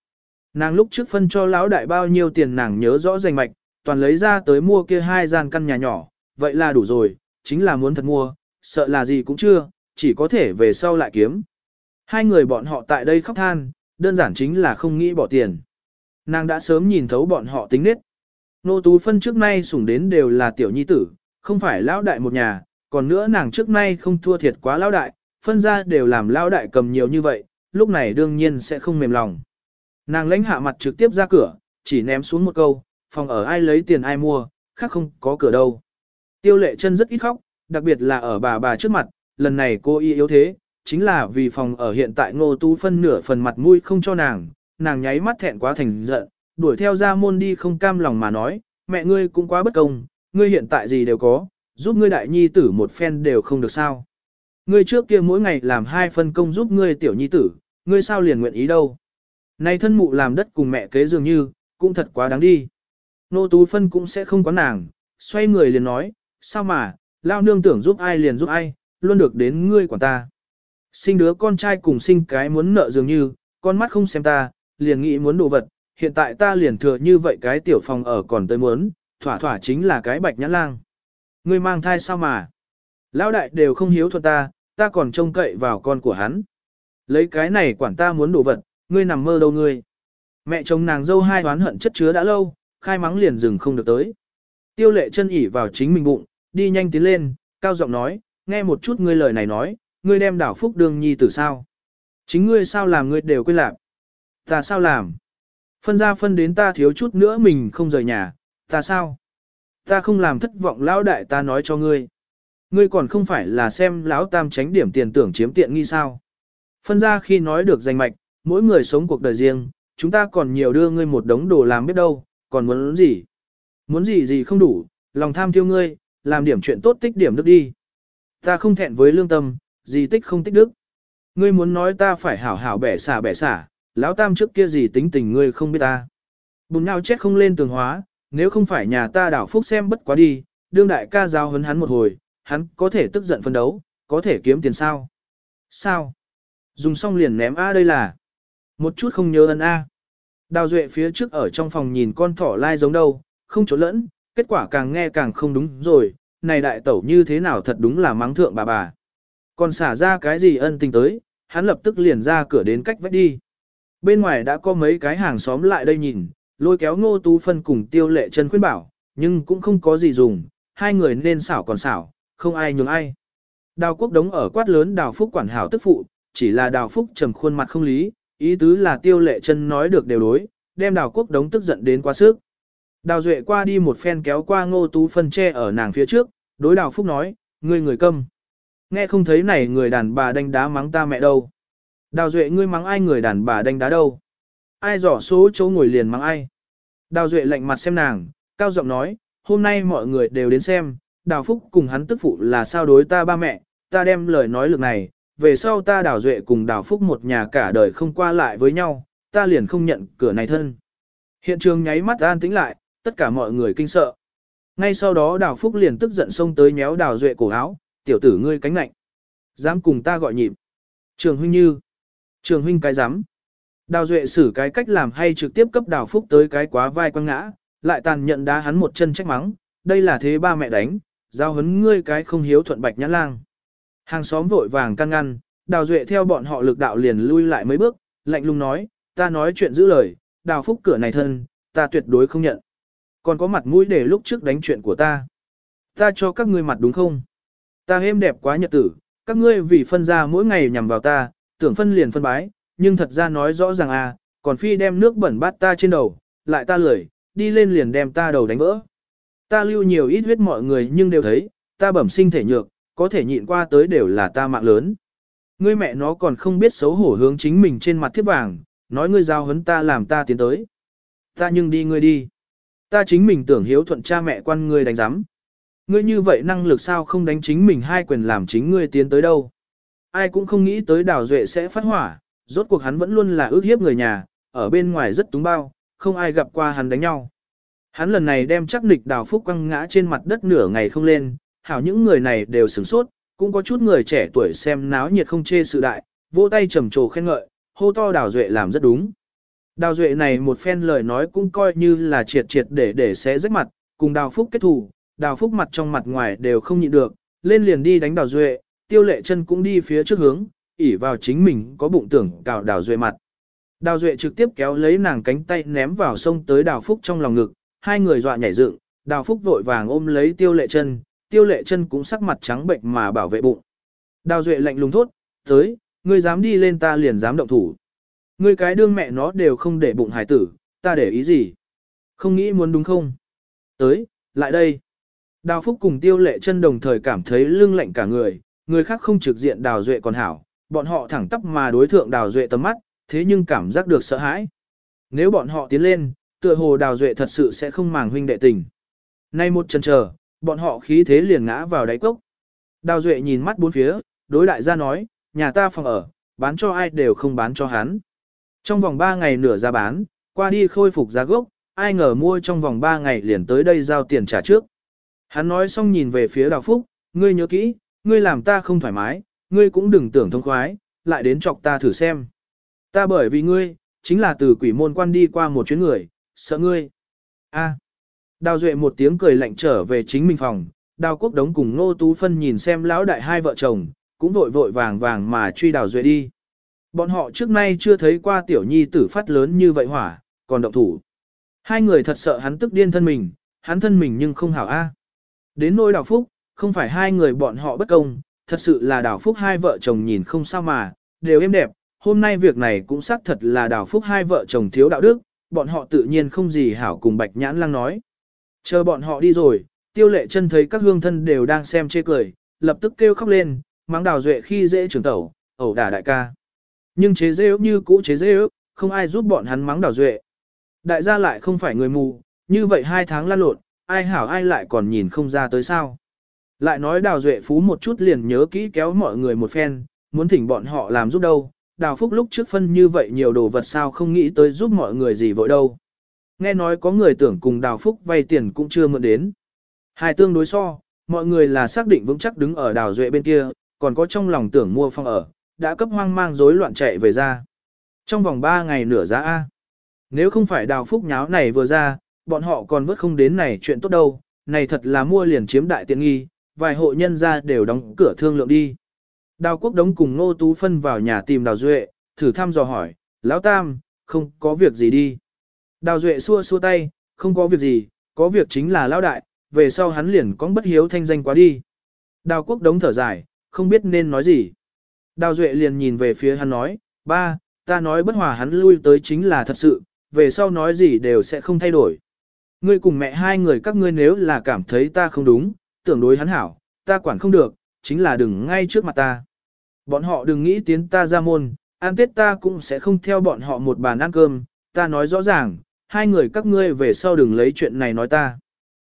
Nàng lúc trước phân cho lão đại bao nhiêu tiền nàng nhớ rõ rành mạch, toàn lấy ra tới mua kia hai gian căn nhà nhỏ, vậy là đủ rồi, chính là muốn thật mua, sợ là gì cũng chưa, chỉ có thể về sau lại kiếm. Hai người bọn họ tại đây khóc than, đơn giản chính là không nghĩ bỏ tiền. Nàng đã sớm nhìn thấu bọn họ tính nết. Nô Tú Phân trước nay sủng đến đều là tiểu nhi tử, không phải lão đại một nhà, còn nữa nàng trước nay không thua thiệt quá lão đại, phân ra đều làm lão đại cầm nhiều như vậy, lúc này đương nhiên sẽ không mềm lòng. Nàng lãnh hạ mặt trực tiếp ra cửa, chỉ ném xuống một câu, phòng ở ai lấy tiền ai mua, khác không có cửa đâu. Tiêu lệ chân rất ít khóc, đặc biệt là ở bà bà trước mặt, lần này cô y yếu thế, chính là vì phòng ở hiện tại ngô tú phân nửa phần mặt mũi không cho nàng, nàng nháy mắt thẹn quá thành giận, đuổi theo ra môn đi không cam lòng mà nói, mẹ ngươi cũng quá bất công, ngươi hiện tại gì đều có, giúp ngươi đại nhi tử một phen đều không được sao. Ngươi trước kia mỗi ngày làm hai phân công giúp ngươi tiểu nhi tử, ngươi sao liền nguyện ý đâu. Này thân mụ làm đất cùng mẹ kế dường như, cũng thật quá đáng đi. Nô Tú Phân cũng sẽ không có nàng, xoay người liền nói, sao mà, lao nương tưởng giúp ai liền giúp ai, luôn được đến ngươi quản ta. Sinh đứa con trai cùng sinh cái muốn nợ dường như, con mắt không xem ta, liền nghĩ muốn đồ vật, hiện tại ta liền thừa như vậy cái tiểu phòng ở còn tới muốn, thỏa thỏa chính là cái bạch nhãn lang. Ngươi mang thai sao mà? Lão đại đều không hiếu thuận ta, ta còn trông cậy vào con của hắn. Lấy cái này quản ta muốn đồ vật, ngươi nằm mơ đâu ngươi. Mẹ chồng nàng dâu hai oán hận chất chứa đã lâu, khai mắng liền dừng không được tới. Tiêu lệ chân ỉ vào chính mình bụng, đi nhanh tiến lên, cao giọng nói, nghe một chút ngươi lời này nói, ngươi đem đảo phúc đường nhi tử sao. Chính ngươi sao làm ngươi đều quên lạc. Ta sao làm? Phân ra phân đến ta thiếu chút nữa mình không rời nhà, ta sao? Ta không làm thất vọng lão đại ta nói cho ngươi. Ngươi còn không phải là xem lão tam tránh điểm tiền tưởng chiếm tiện nghi sao. Phân ra khi nói được danh mạch, mỗi người sống cuộc đời riêng, chúng ta còn nhiều đưa ngươi một đống đồ làm biết đâu, còn muốn gì? Muốn gì gì không đủ, lòng tham thiêu ngươi, làm điểm chuyện tốt tích điểm đức đi. Ta không thẹn với lương tâm, gì tích không tích đức. Ngươi muốn nói ta phải hảo hảo bẻ xả bẻ xả, lão tam trước kia gì tính tình ngươi không biết ta. Bùn nhau chết không lên tường hóa, nếu không phải nhà ta đảo phúc xem bất quá đi, đương đại ca giao hấn hắn một hồi, hắn có thể tức giận phân đấu, có thể kiếm tiền sao. Sao? Dùng xong liền ném A đây là. Một chút không nhớ ân A. Đào Duệ phía trước ở trong phòng nhìn con thỏ lai giống đâu, không trốn lẫn, kết quả càng nghe càng không đúng rồi, này đại tẩu như thế nào thật đúng là mắng thượng bà bà. Còn xả ra cái gì ân tình tới, hắn lập tức liền ra cửa đến cách vách đi. Bên ngoài đã có mấy cái hàng xóm lại đây nhìn, lôi kéo ngô tú phân cùng tiêu lệ chân khuyên bảo, nhưng cũng không có gì dùng, hai người nên xảo còn xảo, không ai nhường ai. Đào quốc đống ở quát lớn đào phúc quản hảo tức phụ, chỉ là đào phúc trầm khuôn mặt không lý, ý tứ là tiêu lệ chân nói được đều đối, đem đào quốc đống tức giận đến quá sức. Đào duệ qua đi một phen kéo qua ngô tú phân che ở nàng phía trước, đối đào phúc nói, ngươi người câm. Nghe không thấy này người đàn bà đánh đá mắng ta mẹ đâu. Đào duệ ngươi mắng ai người đàn bà đánh đá đâu. Ai dỏ số chỗ ngồi liền mắng ai. Đào duệ lạnh mặt xem nàng, cao giọng nói, hôm nay mọi người đều đến xem, đào phúc cùng hắn tức phụ là sao đối ta ba mẹ, ta đem lời nói lực này, về sau ta đào duệ cùng đào phúc một nhà cả đời không qua lại với nhau, ta liền không nhận cửa này thân. Hiện trường nháy mắt an tĩnh lại, tất cả mọi người kinh sợ. Ngay sau đó đào phúc liền tức giận xông tới nhéo đào duệ cổ áo, tiểu tử ngươi cánh lạnh. Dám cùng ta gọi nhịp. Trường huynh như. Trường huynh cái dám. Đào duệ xử cái cách làm hay trực tiếp cấp đào phúc tới cái quá vai quăng ngã, lại tàn nhận đá hắn một chân trách mắng, đây là thế ba mẹ đánh, giao hấn ngươi cái không hiếu thuận bạch nhã lang. Hàng xóm vội vàng can ngăn, đào duệ theo bọn họ lực đạo liền lui lại mấy bước, lạnh lùng nói, ta nói chuyện giữ lời, đào phúc cửa này thân, ta tuyệt đối không nhận. Còn có mặt mũi để lúc trước đánh chuyện của ta. Ta cho các ngươi mặt đúng không? Ta êm đẹp quá nhật tử, các ngươi vì phân ra mỗi ngày nhằm vào ta, tưởng phân liền phân bái, nhưng thật ra nói rõ ràng à, còn phi đem nước bẩn bát ta trên đầu, lại ta lười, đi lên liền đem ta đầu đánh vỡ. Ta lưu nhiều ít huyết mọi người nhưng đều thấy, ta bẩm sinh thể nhược, có thể nhịn qua tới đều là ta mạng lớn. Ngươi mẹ nó còn không biết xấu hổ hướng chính mình trên mặt thiết vàng, nói ngươi giao hấn ta làm ta tiến tới. Ta nhưng đi ngươi đi. Ta chính mình tưởng hiếu thuận cha mẹ quan ngươi đánh giám. Ngươi như vậy năng lực sao không đánh chính mình hai quyền làm chính ngươi tiến tới đâu. ai cũng không nghĩ tới đào duệ sẽ phát hỏa, rốt cuộc hắn vẫn luôn là ước hiếp người nhà, ở bên ngoài rất túng bao, không ai gặp qua hắn đánh nhau. Hắn lần này đem chắc nịch đào phúc quăng ngã trên mặt đất nửa ngày không lên, hảo những người này đều sửng sốt, cũng có chút người trẻ tuổi xem náo nhiệt không chê sự đại, vỗ tay trầm trồ khen ngợi, hô to đào duệ làm rất đúng. Đào duệ này một phen lời nói cũng coi như là triệt triệt để để xé rách mặt, cùng đào phúc kết thù, đào phúc mặt trong mặt ngoài đều không nhịn được, lên liền đi đánh đào duệ, tiêu lệ chân cũng đi phía trước hướng, ỉ vào chính mình có bụng tưởng cào đào duệ mặt. Đào duệ trực tiếp kéo lấy nàng cánh tay ném vào sông tới đào phúc trong lòng ngực, hai người dọa nhảy dựng, đào phúc vội vàng ôm lấy tiêu lệ chân, tiêu lệ chân cũng sắc mặt trắng bệnh mà bảo vệ bụng. Đào duệ lạnh lùng thốt, tới, ngươi dám đi lên ta liền dám động thủ. Ngươi cái đương mẹ nó đều không để bụng hải tử, ta để ý gì? Không nghĩ muốn đúng không? Tới, lại đây. Đào Phúc cùng tiêu lệ chân đồng thời cảm thấy lưng lạnh cả người, người khác không trực diện đào duệ còn hảo, bọn họ thẳng tắp mà đối thượng đào duệ tầm mắt, thế nhưng cảm giác được sợ hãi. Nếu bọn họ tiến lên, tựa hồ đào duệ thật sự sẽ không màng huynh đệ tình. Nay một chân chờ, bọn họ khí thế liền ngã vào đáy cốc. Đào duệ nhìn mắt bốn phía, đối đại gia nói, nhà ta phòng ở, bán cho ai đều không bán cho hắn. Trong vòng 3 ngày nửa ra bán, qua đi khôi phục giá gốc, ai ngờ mua trong vòng 3 ngày liền tới đây giao tiền trả trước. Hắn nói xong nhìn về phía Đào Phúc, ngươi nhớ kỹ, ngươi làm ta không thoải mái, ngươi cũng đừng tưởng thông khoái, lại đến chọc ta thử xem. Ta bởi vì ngươi, chính là từ quỷ môn quan đi qua một chuyến người, sợ ngươi. A. Đào Duệ một tiếng cười lạnh trở về chính mình phòng, Đào Quốc Đống cùng Nô Tú Phân nhìn xem lão đại hai vợ chồng, cũng vội vội vàng vàng mà truy Đào Duệ đi. Bọn họ trước nay chưa thấy qua tiểu nhi tử phát lớn như vậy hỏa, còn động thủ. Hai người thật sợ hắn tức điên thân mình, hắn thân mình nhưng không hảo a. Đến nôi đào phúc, không phải hai người bọn họ bất công, thật sự là đào phúc hai vợ chồng nhìn không sao mà, đều êm đẹp. Hôm nay việc này cũng xác thật là đào phúc hai vợ chồng thiếu đạo đức, bọn họ tự nhiên không gì hảo cùng bạch nhãn lăng nói. Chờ bọn họ đi rồi, tiêu lệ chân thấy các hương thân đều đang xem chê cười, lập tức kêu khóc lên, mắng đào duệ khi dễ trưởng tẩu, ẩu đả đại ca. Nhưng chế dễ như cũ chế dễ không ai giúp bọn hắn mắng đào duệ. Đại gia lại không phải người mù, như vậy hai tháng lan lộn, ai hảo ai lại còn nhìn không ra tới sao. Lại nói đào duệ phú một chút liền nhớ kỹ kéo mọi người một phen, muốn thỉnh bọn họ làm giúp đâu. Đào phúc lúc trước phân như vậy nhiều đồ vật sao không nghĩ tới giúp mọi người gì vội đâu. Nghe nói có người tưởng cùng đào phúc vay tiền cũng chưa mượn đến. Hai tương đối so, mọi người là xác định vững chắc đứng ở đào duệ bên kia, còn có trong lòng tưởng mua phòng ở, đã cấp hoang mang rối loạn chạy về ra. Trong vòng 3 ngày nửa giá A. Nếu không phải đào phúc nháo này vừa ra, bọn họ còn vớt không đến này chuyện tốt đâu, này thật là mua liền chiếm đại tiện nghi, vài hộ nhân ra đều đóng cửa thương lượng đi. Đào quốc đống cùng Nô Tú Phân vào nhà tìm Đào Duệ, thử thăm dò hỏi, Lão Tam, không có việc gì đi. Đào Duệ xua xua tay, không có việc gì, có việc chính là Lão Đại, về sau hắn liền có bất hiếu thanh danh quá đi. Đào quốc đống thở dài, không biết nên nói gì. Đào Duệ liền nhìn về phía hắn nói, ba, ta nói bất hòa hắn lui tới chính là thật sự, về sau nói gì đều sẽ không thay đổi. Ngươi cùng mẹ hai người các ngươi nếu là cảm thấy ta không đúng, tưởng đối hắn hảo, ta quản không được, chính là đừng ngay trước mặt ta. Bọn họ đừng nghĩ tiến ta ra môn, ăn tết ta cũng sẽ không theo bọn họ một bàn ăn cơm, ta nói rõ ràng, hai người các ngươi về sau đừng lấy chuyện này nói ta.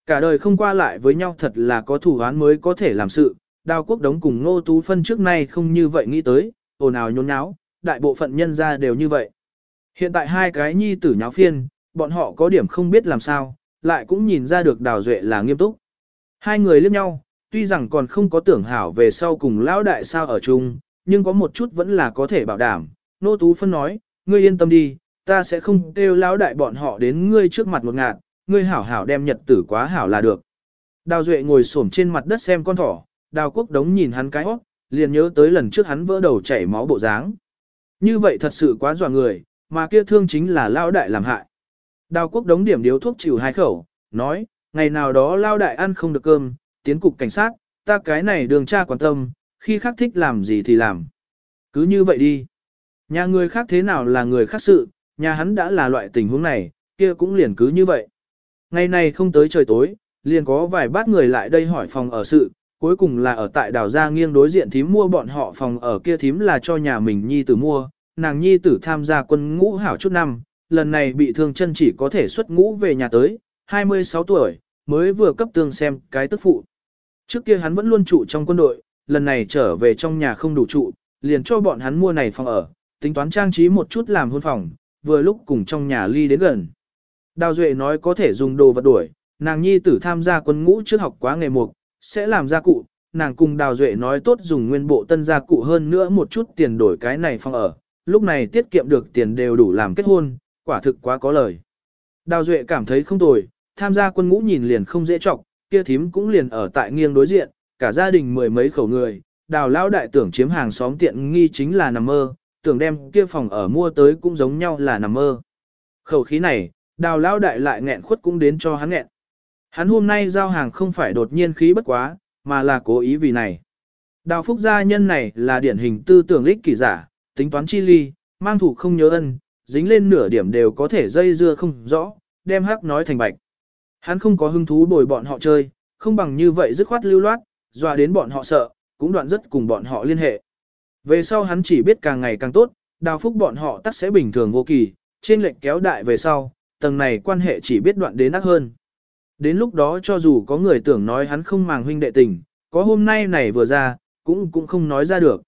Cả đời không qua lại với nhau thật là có thủ án mới có thể làm sự, đào quốc đống cùng ngô tú phân trước nay không như vậy nghĩ tới, ồn ào nhốn nháo, đại bộ phận nhân ra đều như vậy. Hiện tại hai cái nhi tử nháo phiên, bọn họ có điểm không biết làm sao, lại cũng nhìn ra được đào duệ là nghiêm túc. Hai người liếc nhau, tuy rằng còn không có tưởng hảo về sau cùng lão đại sao ở chung, nhưng có một chút vẫn là có thể bảo đảm. Nô Tú Phân nói, ngươi yên tâm đi, ta sẽ không kêu lão đại bọn họ đến ngươi trước mặt một ngạt, ngươi hảo hảo đem nhật tử quá hảo là được. Đào Duệ ngồi xổm trên mặt đất xem con thỏ, đào quốc đống nhìn hắn cái hót, liền nhớ tới lần trước hắn vỡ đầu chảy máu bộ dáng. Như vậy thật sự quá dọa người, mà kia thương chính là lao đại làm hại. Đào quốc đống điểm điếu thuốc chịu hai khẩu, nói, ngày nào đó lao đại ăn không được cơm, tiến cục cảnh sát, ta cái này đường cha quan tâm, khi khác thích làm gì thì làm. Cứ như vậy đi. Nhà người khác thế nào là người khác sự, nhà hắn đã là loại tình huống này, kia cũng liền cứ như vậy. Ngày này không tới trời tối, liền có vài bát người lại đây hỏi phòng ở sự, cuối cùng là ở tại đảo gia nghiêng đối diện thím mua bọn họ phòng ở kia thím là cho nhà mình nhi tử mua, nàng nhi tử tham gia quân ngũ hảo chút năm, lần này bị thương chân chỉ có thể xuất ngũ về nhà tới, 26 tuổi, mới vừa cấp tương xem cái tức phụ. Trước kia hắn vẫn luôn trụ trong quân đội, lần này trở về trong nhà không đủ trụ, liền cho bọn hắn mua này phòng ở, tính toán trang trí một chút làm hôn phòng, vừa lúc cùng trong nhà ly đến gần. Đào Duệ nói có thể dùng đồ vật đuổi, nàng nhi tử tham gia quân ngũ trước học quá nghề mục, sẽ làm gia cụ, nàng cùng Đào Duệ nói tốt dùng nguyên bộ tân gia cụ hơn nữa một chút tiền đổi cái này phòng ở, lúc này tiết kiệm được tiền đều đủ làm kết hôn, quả thực quá có lời. Đào Duệ cảm thấy không tồi, tham gia quân ngũ nhìn liền không dễ trọng, kia thím cũng liền ở tại nghiêng đối diện, cả gia đình mười mấy khẩu người, đào lão đại tưởng chiếm hàng xóm tiện nghi chính là nằm mơ, tưởng đem kia phòng ở mua tới cũng giống nhau là nằm mơ. Khẩu khí này, đào lão đại lại nghẹn khuất cũng đến cho hắn nghẹn. Hắn hôm nay giao hàng không phải đột nhiên khí bất quá, mà là cố ý vì này. Đào phúc gia nhân này là điển hình tư tưởng lích kỷ giả, tính toán chi ly, mang thủ không nhớ ân, dính lên nửa điểm đều có thể dây dưa không rõ, đem hắc nói thành bạch. Hắn không có hứng thú bồi bọn họ chơi, không bằng như vậy dứt khoát lưu loát, dọa đến bọn họ sợ, cũng đoạn rất cùng bọn họ liên hệ. Về sau hắn chỉ biết càng ngày càng tốt, đào phúc bọn họ tắc sẽ bình thường vô kỳ, trên lệnh kéo đại về sau, tầng này quan hệ chỉ biết đoạn đến ác hơn. Đến lúc đó cho dù có người tưởng nói hắn không màng huynh đệ tình, có hôm nay này vừa ra, cũng cũng không nói ra được.